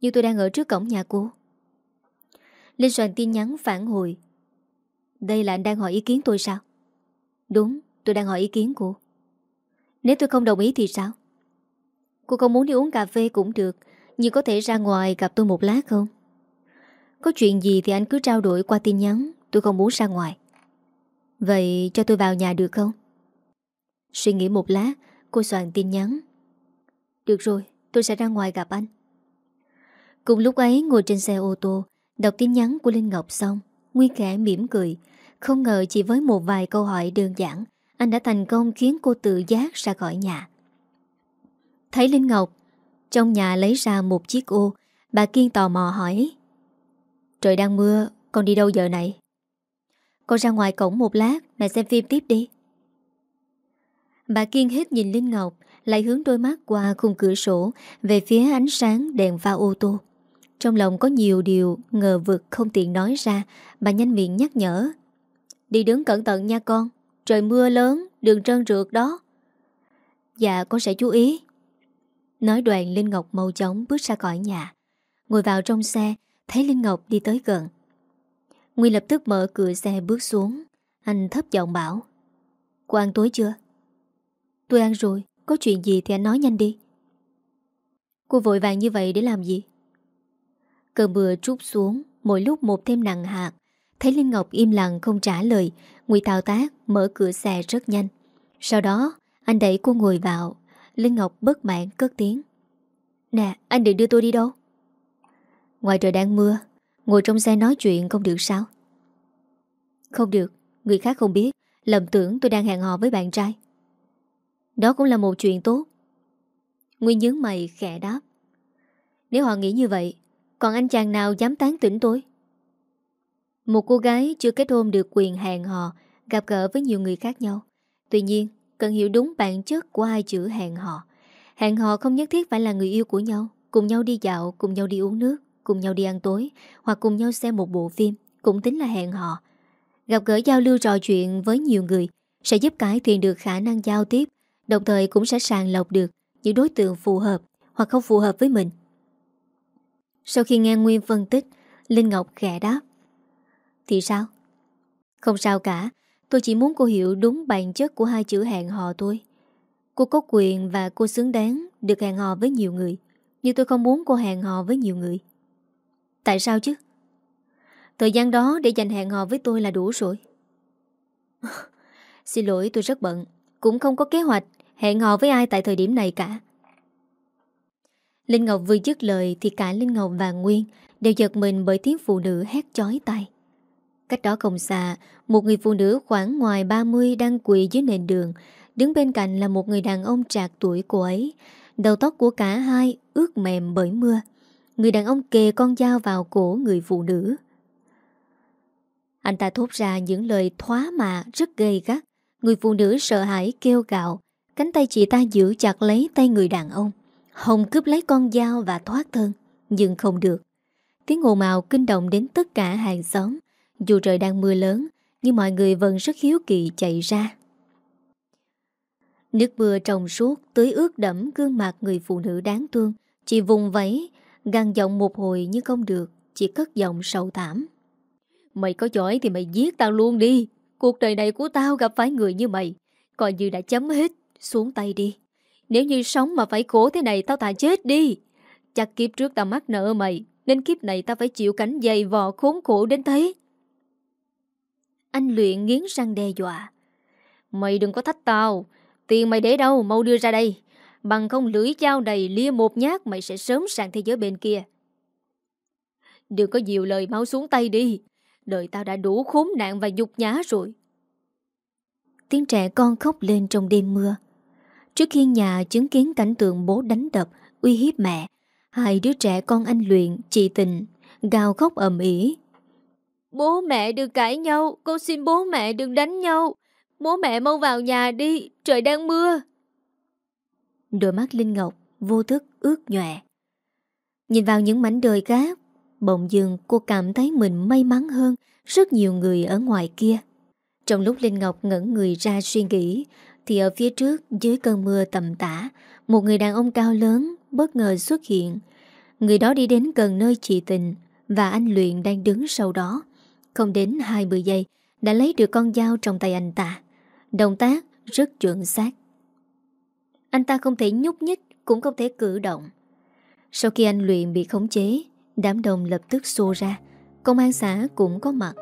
Nhưng tôi đang ở trước cổng nhà cô. Linh soạn tin nhắn phản hồi. Đây là anh đang hỏi ý kiến tôi sao? Đúng, tôi đang hỏi ý kiến cô. Nếu tôi không đồng ý thì sao? Cô không muốn đi uống cà phê cũng được, Nhưng có thể ra ngoài gặp tôi một lát không? Có chuyện gì thì anh cứ trao đổi qua tin nhắn, Tôi không muốn ra ngoài. Vậy cho tôi vào nhà được không? Suy nghĩ một lát, Cô soạn tin nhắn. Được rồi, tôi sẽ ra ngoài gặp anh. Cùng lúc ấy, ngồi trên xe ô tô, Đọc tin nhắn của Linh Ngọc xong, Nguyên khẽ mỉm cười, Không ngờ chỉ với một vài câu hỏi đơn giản anh đã thành công khiến cô tự giác ra khỏi nhà. Thấy Linh Ngọc, Trong nhà lấy ra một chiếc ô, Bà Kiên tò mò hỏi, Trời đang mưa, Con đi đâu giờ này? Con ra ngoài cổng một lát Mẹ xem phim tiếp đi. Bà Kiên hết nhìn Linh Ngọc, Lại hướng đôi mắt qua khung cửa sổ, Về phía ánh sáng đèn pha ô tô. Trong lòng có nhiều điều ngờ vực không tiện nói ra, Bà nhanh miệng nhắc nhở, Đi đứng cẩn thận nha con. Trời mưa lớn, đường trơn rượt đó. Dạ con sẽ chú ý. Nói đoạn Linh Ngọc mau chóng bước ra khỏi nhà. Ngồi vào trong xe Thấy Linh Ngọc đi tới gần. Nguyên lập tức mở cửa xe bước xuống. Anh thấp giọng bảo Cô ăn tối chưa? Tôi ăn rồi Có chuyện gì thì anh nói nhanh đi. Cô vội vàng như vậy để làm gì? Cơn mưa trút xuống Mỗi lúc một thêm nặng hạt. Thấy Linh Ngọc im lặng không trả lời Nguy Tào tác mở cửa xe rất nhanh. Sau đó, anh đẩy cô ngồi vào. Linh Ngọc bất mãn cất tiếng. Nè, anh định đưa tôi đi đâu? Ngoài trời đang mưa, Ngồi trong xe nói chuyện không được sao? Không được, Người khác không biết. Lầm tưởng tôi đang hẹn hò với bạn trai. Đó cũng là một chuyện tốt. Nguyên nhớ mày khẽ đáp. Nếu họ nghĩ như vậy, Còn anh chàng nào dám tán tỉnh tôi? Một cô gái chưa kết hôn được quyền hẹn hò Gặp gỡ với nhiều người khác nhau. Tuy nhiên cần hiểu đúng bản chất của hai chữ hẹn hò. Hẹn hò không nhất thiết phải là người yêu của nhau Cùng nhau đi dạo, cùng nhau đi uống nước Cùng nhau đi ăn tối Hoặc cùng nhau xem một bộ phim Cũng tính là hẹn hò. Gặp gỡ giao lưu trò chuyện với nhiều người Sẽ giúp cải thiện được khả năng giao tiếp Đồng thời cũng sẽ sàng lọc được Những đối tượng phù hợp Hoặc không phù hợp với mình. Sau khi nghe Nguyên phân tích Linh Ngọc khẽ đáp. Thì sao? Không sao cả, Tôi chỉ muốn cô hiểu đúng bản chất của hai chữ hẹn hò tôi Cô có quyền và cô xứng đáng Được hẹn hò với nhiều người, Nhưng tôi không muốn cô hẹn hò với nhiều người. Tại sao chứ? Thời gian đó để dành hẹn hò với tôi là đủ rồi. Xin lỗi, tôi rất bận. Cũng không có kế hoạch hẹn hò với ai tại thời điểm này cả. Linh Ngọc vừa dứt lời Thì cả Linh Ngọc và Nguyên Đều giật mình bởi tiếng phụ nữ hét chói tay Cách đó không xa, Một người phụ nữ khoảng ngoài 30 Đang quỳ dưới nền đường. Đứng bên cạnh là một người đàn ông trạc tuổi cô ấy. Đầu tóc của cả hai ướt mềm bởi mưa. Người đàn ông kề con dao vào cổ người phụ nữ. Anh ta thốt ra những lời thoá mạ, rất gây gắt. Người phụ nữ sợ hãi kêu gạo Cánh tay chị ta giữ chặt lấy tay người đàn ông. Hồng cướp lấy con dao và thoát thân, Nhưng không được. Tiếng ồn ào kinh động đến tất cả hàng xóm. Dù trời đang mưa lớn, Nhưng mọi người vẫn rất hiếu kỳ chạy ra. Nước mưa trồng suốt, Tưới ướt đẫm gương mặt người phụ nữ đáng thương. Chị vùng vẫy Găng giọng một hồi nhưng không được, Chỉ cất giọng sầu thảm. Mày có giỏi thì mày giết tao luôn đi. Cuộc đời này của tao gặp phải người như mày. Coi như đã chấm hết, Xuống tay đi. Nếu như sống mà phải khổ thế này, tao thà chết đi. Chắc kiếp trước tao mắc nợ mày, Nên kiếp này tao phải chịu cảnh dày vò khốn khổ đến thế. Anh luyện nghiến răng đe dọa. Mày đừng có thách tao. Tiền mày để đâu mau đưa ra đây. Bằng không lưỡi dao đầy lia một nhát Mày sẽ sớm sang thế giới bên kia. Đừng có nhiều lời mau xuống tay đi. Đời tao đã đủ khốn nạn và nhục nhã rồi. Tiếng trẻ con khóc lên trong đêm mưa. Trước khi nhà chứng kiến cảnh tượng bố đánh đập Uy hiếp mẹ Hai đứa trẻ con anh luyện, chị tình Gào khóc ầm ĩ. Bố mẹ đừng cãi nhau, Con xin bố mẹ đừng đánh nhau. Bố mẹ mau vào nhà đi, Trời đang mưa. Đôi mắt Linh Ngọc vô thức ướt nhòe. Nhìn vào những mảnh đời khác, Bỗng dường cô cảm thấy mình may mắn hơn Rất nhiều người ở ngoài kia. Trong lúc Linh Ngọc ngẩn người ra suy nghĩ, Thì ở phía trước dưới cơn mưa tầm tã, Một người đàn ông cao lớn Bất ngờ xuất hiện. Người đó đi đến gần nơi chị tình Và anh Luyện đang đứng sau đó. Không đến 20 giây, Đã lấy được con dao trong tay anh ta. Động tác rất chuẩn xác. Anh ta không thể nhúc nhích, Cũng không thể cử động. Sau khi anh Luyện bị khống chế, Đám đông lập tức xô ra. Công an xã cũng có mặt.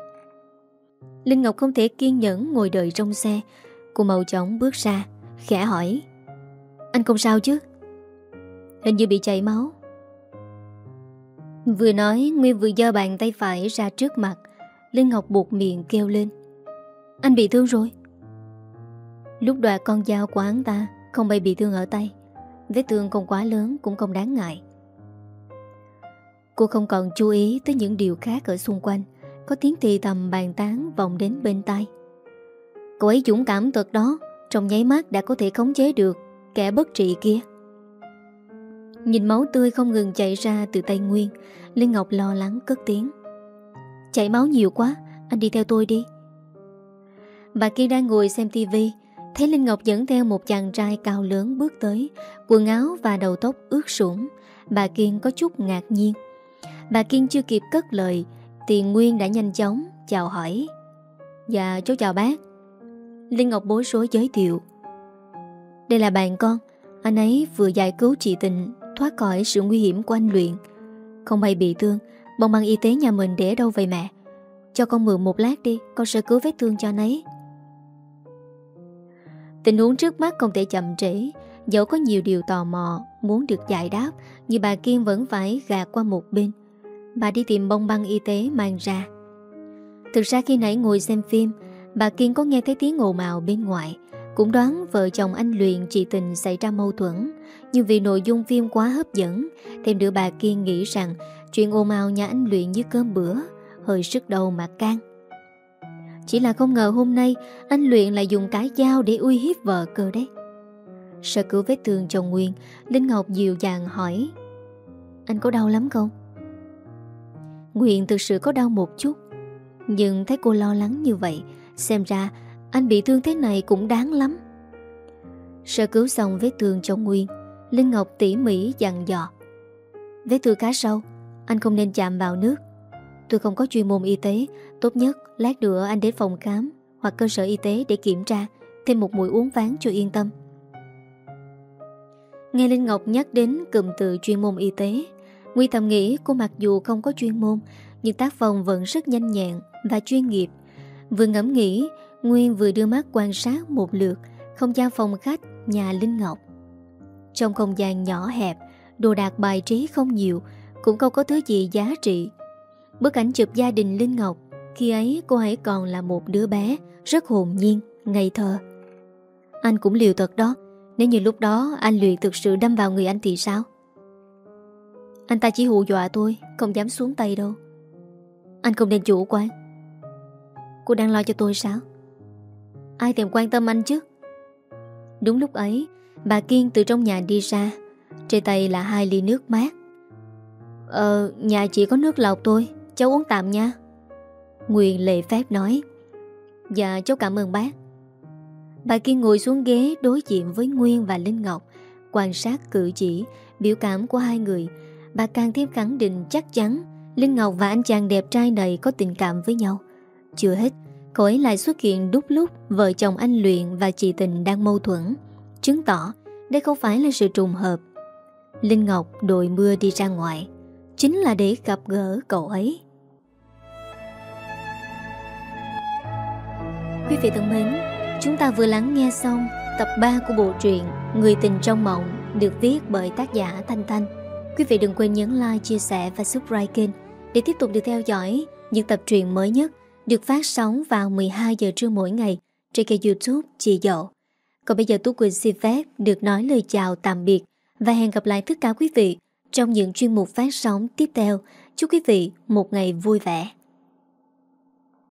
Linh Ngọc không thể kiên nhẫn ngồi đợi trong xe. Cô màu chóng bước ra, Khẽ hỏi. Anh không sao chứ? Hình như bị chảy máu. Vừa nói, Nguyên vừa giơ bàn tay phải ra trước mặt. Linh Ngọc buộc miệng kêu lên. Anh bị thương rồi. Lúc đoạt con dao của hắn ta, Không bay bị thương ở tay. Vết thương không quá lớn, cũng không đáng ngại. Cô không còn chú ý tới những điều khác ở xung quanh. Có tiếng thì thầm bàn tán vọng đến bên tai. Cô ấy dũng cảm thật đó, Trong nháy mắt đã có thể khống chế được Kẻ bất trị kia. Nhìn máu tươi không ngừng chảy ra từ tay Nguyên, Linh Ngọc lo lắng cất tiếng. Chảy máu nhiều quá. Anh đi theo tôi đi. Bà kia đang ngồi xem tivi Thấy Linh Ngọc dẫn theo một chàng trai cao lớn bước tới, Quần áo và đầu tóc ướt sũng. Bà Kiên có chút ngạc nhiên. Bà Kiên chưa kịp cất lời Tiền Nguyên đã nhanh chóng chào hỏi. Dạ cháu chào bác. Linh Ngọc bối rối giới thiệu. Đây là bạn con. Anh ấy vừa giải cứu chị tình, Thoát khỏi sự nguy hiểm của anh luyện. Không may bị thương Bông băng y tế nhà mình để đâu vậy mẹ? Cho con mượn một lát đi, Con sẽ cứu vết thương cho nấy. Tình huống trước mắt không thể chậm trễ. Dẫu có nhiều điều tò mò, Muốn được giải đáp, Nhưng bà Kiên vẫn phải gạt qua một bên. Bà đi tìm bông băng y tế mang ra. Thực ra khi nãy ngồi xem phim, Bà Kiên có nghe thấy tiếng ồn ào bên ngoài. Cũng đoán vợ chồng anh Luyện chị tình xảy ra mâu thuẫn. Nhưng vì nội dung phim quá hấp dẫn, Thêm nữa bà Kiên nghĩ rằng Chuyện ồn ào nhà anh Luyện như cơm bữa, Hơi sức đầu mà can. Chỉ là không ngờ hôm nay, Anh Luyện lại dùng cái dao để uy hiếp vợ cơ đấy. Sợ cứu vết thương chồng Nguyên, Linh Ngọc dịu dàng hỏi, Anh có đau lắm không? Nguyện thực sự có đau một chút, Nhưng thấy cô lo lắng như vậy, Xem ra anh bị thương thế này cũng đáng lắm. Sơ cứu xong vết thương cho Nguyên, Linh Ngọc tỉ mỉ dặn dò. Vết thương khá sâu, Anh không nên chạm vào nước. Tôi không có chuyên môn y tế, Tốt nhất lát nữa anh đến phòng khám Hoặc cơ sở y tế để kiểm tra, Thêm một mũi uống ván cho yên tâm. Nghe Linh Ngọc nhắc đến cụm từ chuyên môn y tế Nguy thầm nghĩ cô mặc dù không có chuyên môn, Nhưng tác phong vẫn rất nhanh nhẹn và chuyên nghiệp. Vừa ngẫm nghĩ Nguyên vừa đưa mắt quan sát một lượt Không gian phòng khách nhà Linh Ngọc. Trong không gian nhỏ hẹp Đồ đạc bài trí không nhiều Cũng không có thứ gì giá trị. Bức ảnh chụp gia đình Linh Ngọc Khi ấy cô ấy còn là một đứa bé Rất hồn nhiên, ngây thơ. Anh cũng liều thật đó Nếu như lúc đó anh Luyện thực sự đâm vào người anh thì sao? Anh ta chỉ hù dọa tôi Không dám xuống tay đâu. Anh không nên chủ quan. Cô đang lo cho tôi sao? Ai thèm quan tâm anh chứ? Đúng lúc ấy, Bà Kiên từ trong nhà đi ra. Trên tay là hai ly nước mát. Ờ nhà chỉ có nước lọc thôi, Cháu uống tạm nha. Nguyên lệ phép nói. Dạ cháu cảm ơn bác. Bà Kiên ngồi xuống ghế đối diện với Nguyên và Linh Ngọc. Quan sát cử chỉ, Biểu cảm của hai người. Bà càng thêm khẳng định chắc chắn Linh Ngọc và anh chàng đẹp trai này có tình cảm với nhau. Chưa hết Cậu ấy lại xuất hiện đúc lúc Vợ chồng anh Luyện và chị Tình đang mâu thuẫn Chứng tỏ đây không phải là sự trùng hợp. Linh Ngọc đội mưa đi ra ngoài Chính là để gặp gỡ cậu ấy. Quý vị thân mến Chúng ta vừa lắng nghe xong Tập 3 của bộ truyện Người tình trong mộng Được viết bởi tác giả Thanh Thanh. Quý vị đừng quên nhấn like, chia sẻ và subscribe kênh Để tiếp tục được theo dõi Những tập truyện mới nhất được phát sóng vào 12 giờ trưa mỗi ngày Trên kênh youtube Chị Dậu. Còn bây giờ Tú Quỳnh xin phép Được nói lời chào tạm biệt Và hẹn gặp lại tất cả quý vị Trong những chuyên mục phát sóng tiếp theo. Chúc quý vị một ngày vui vẻ.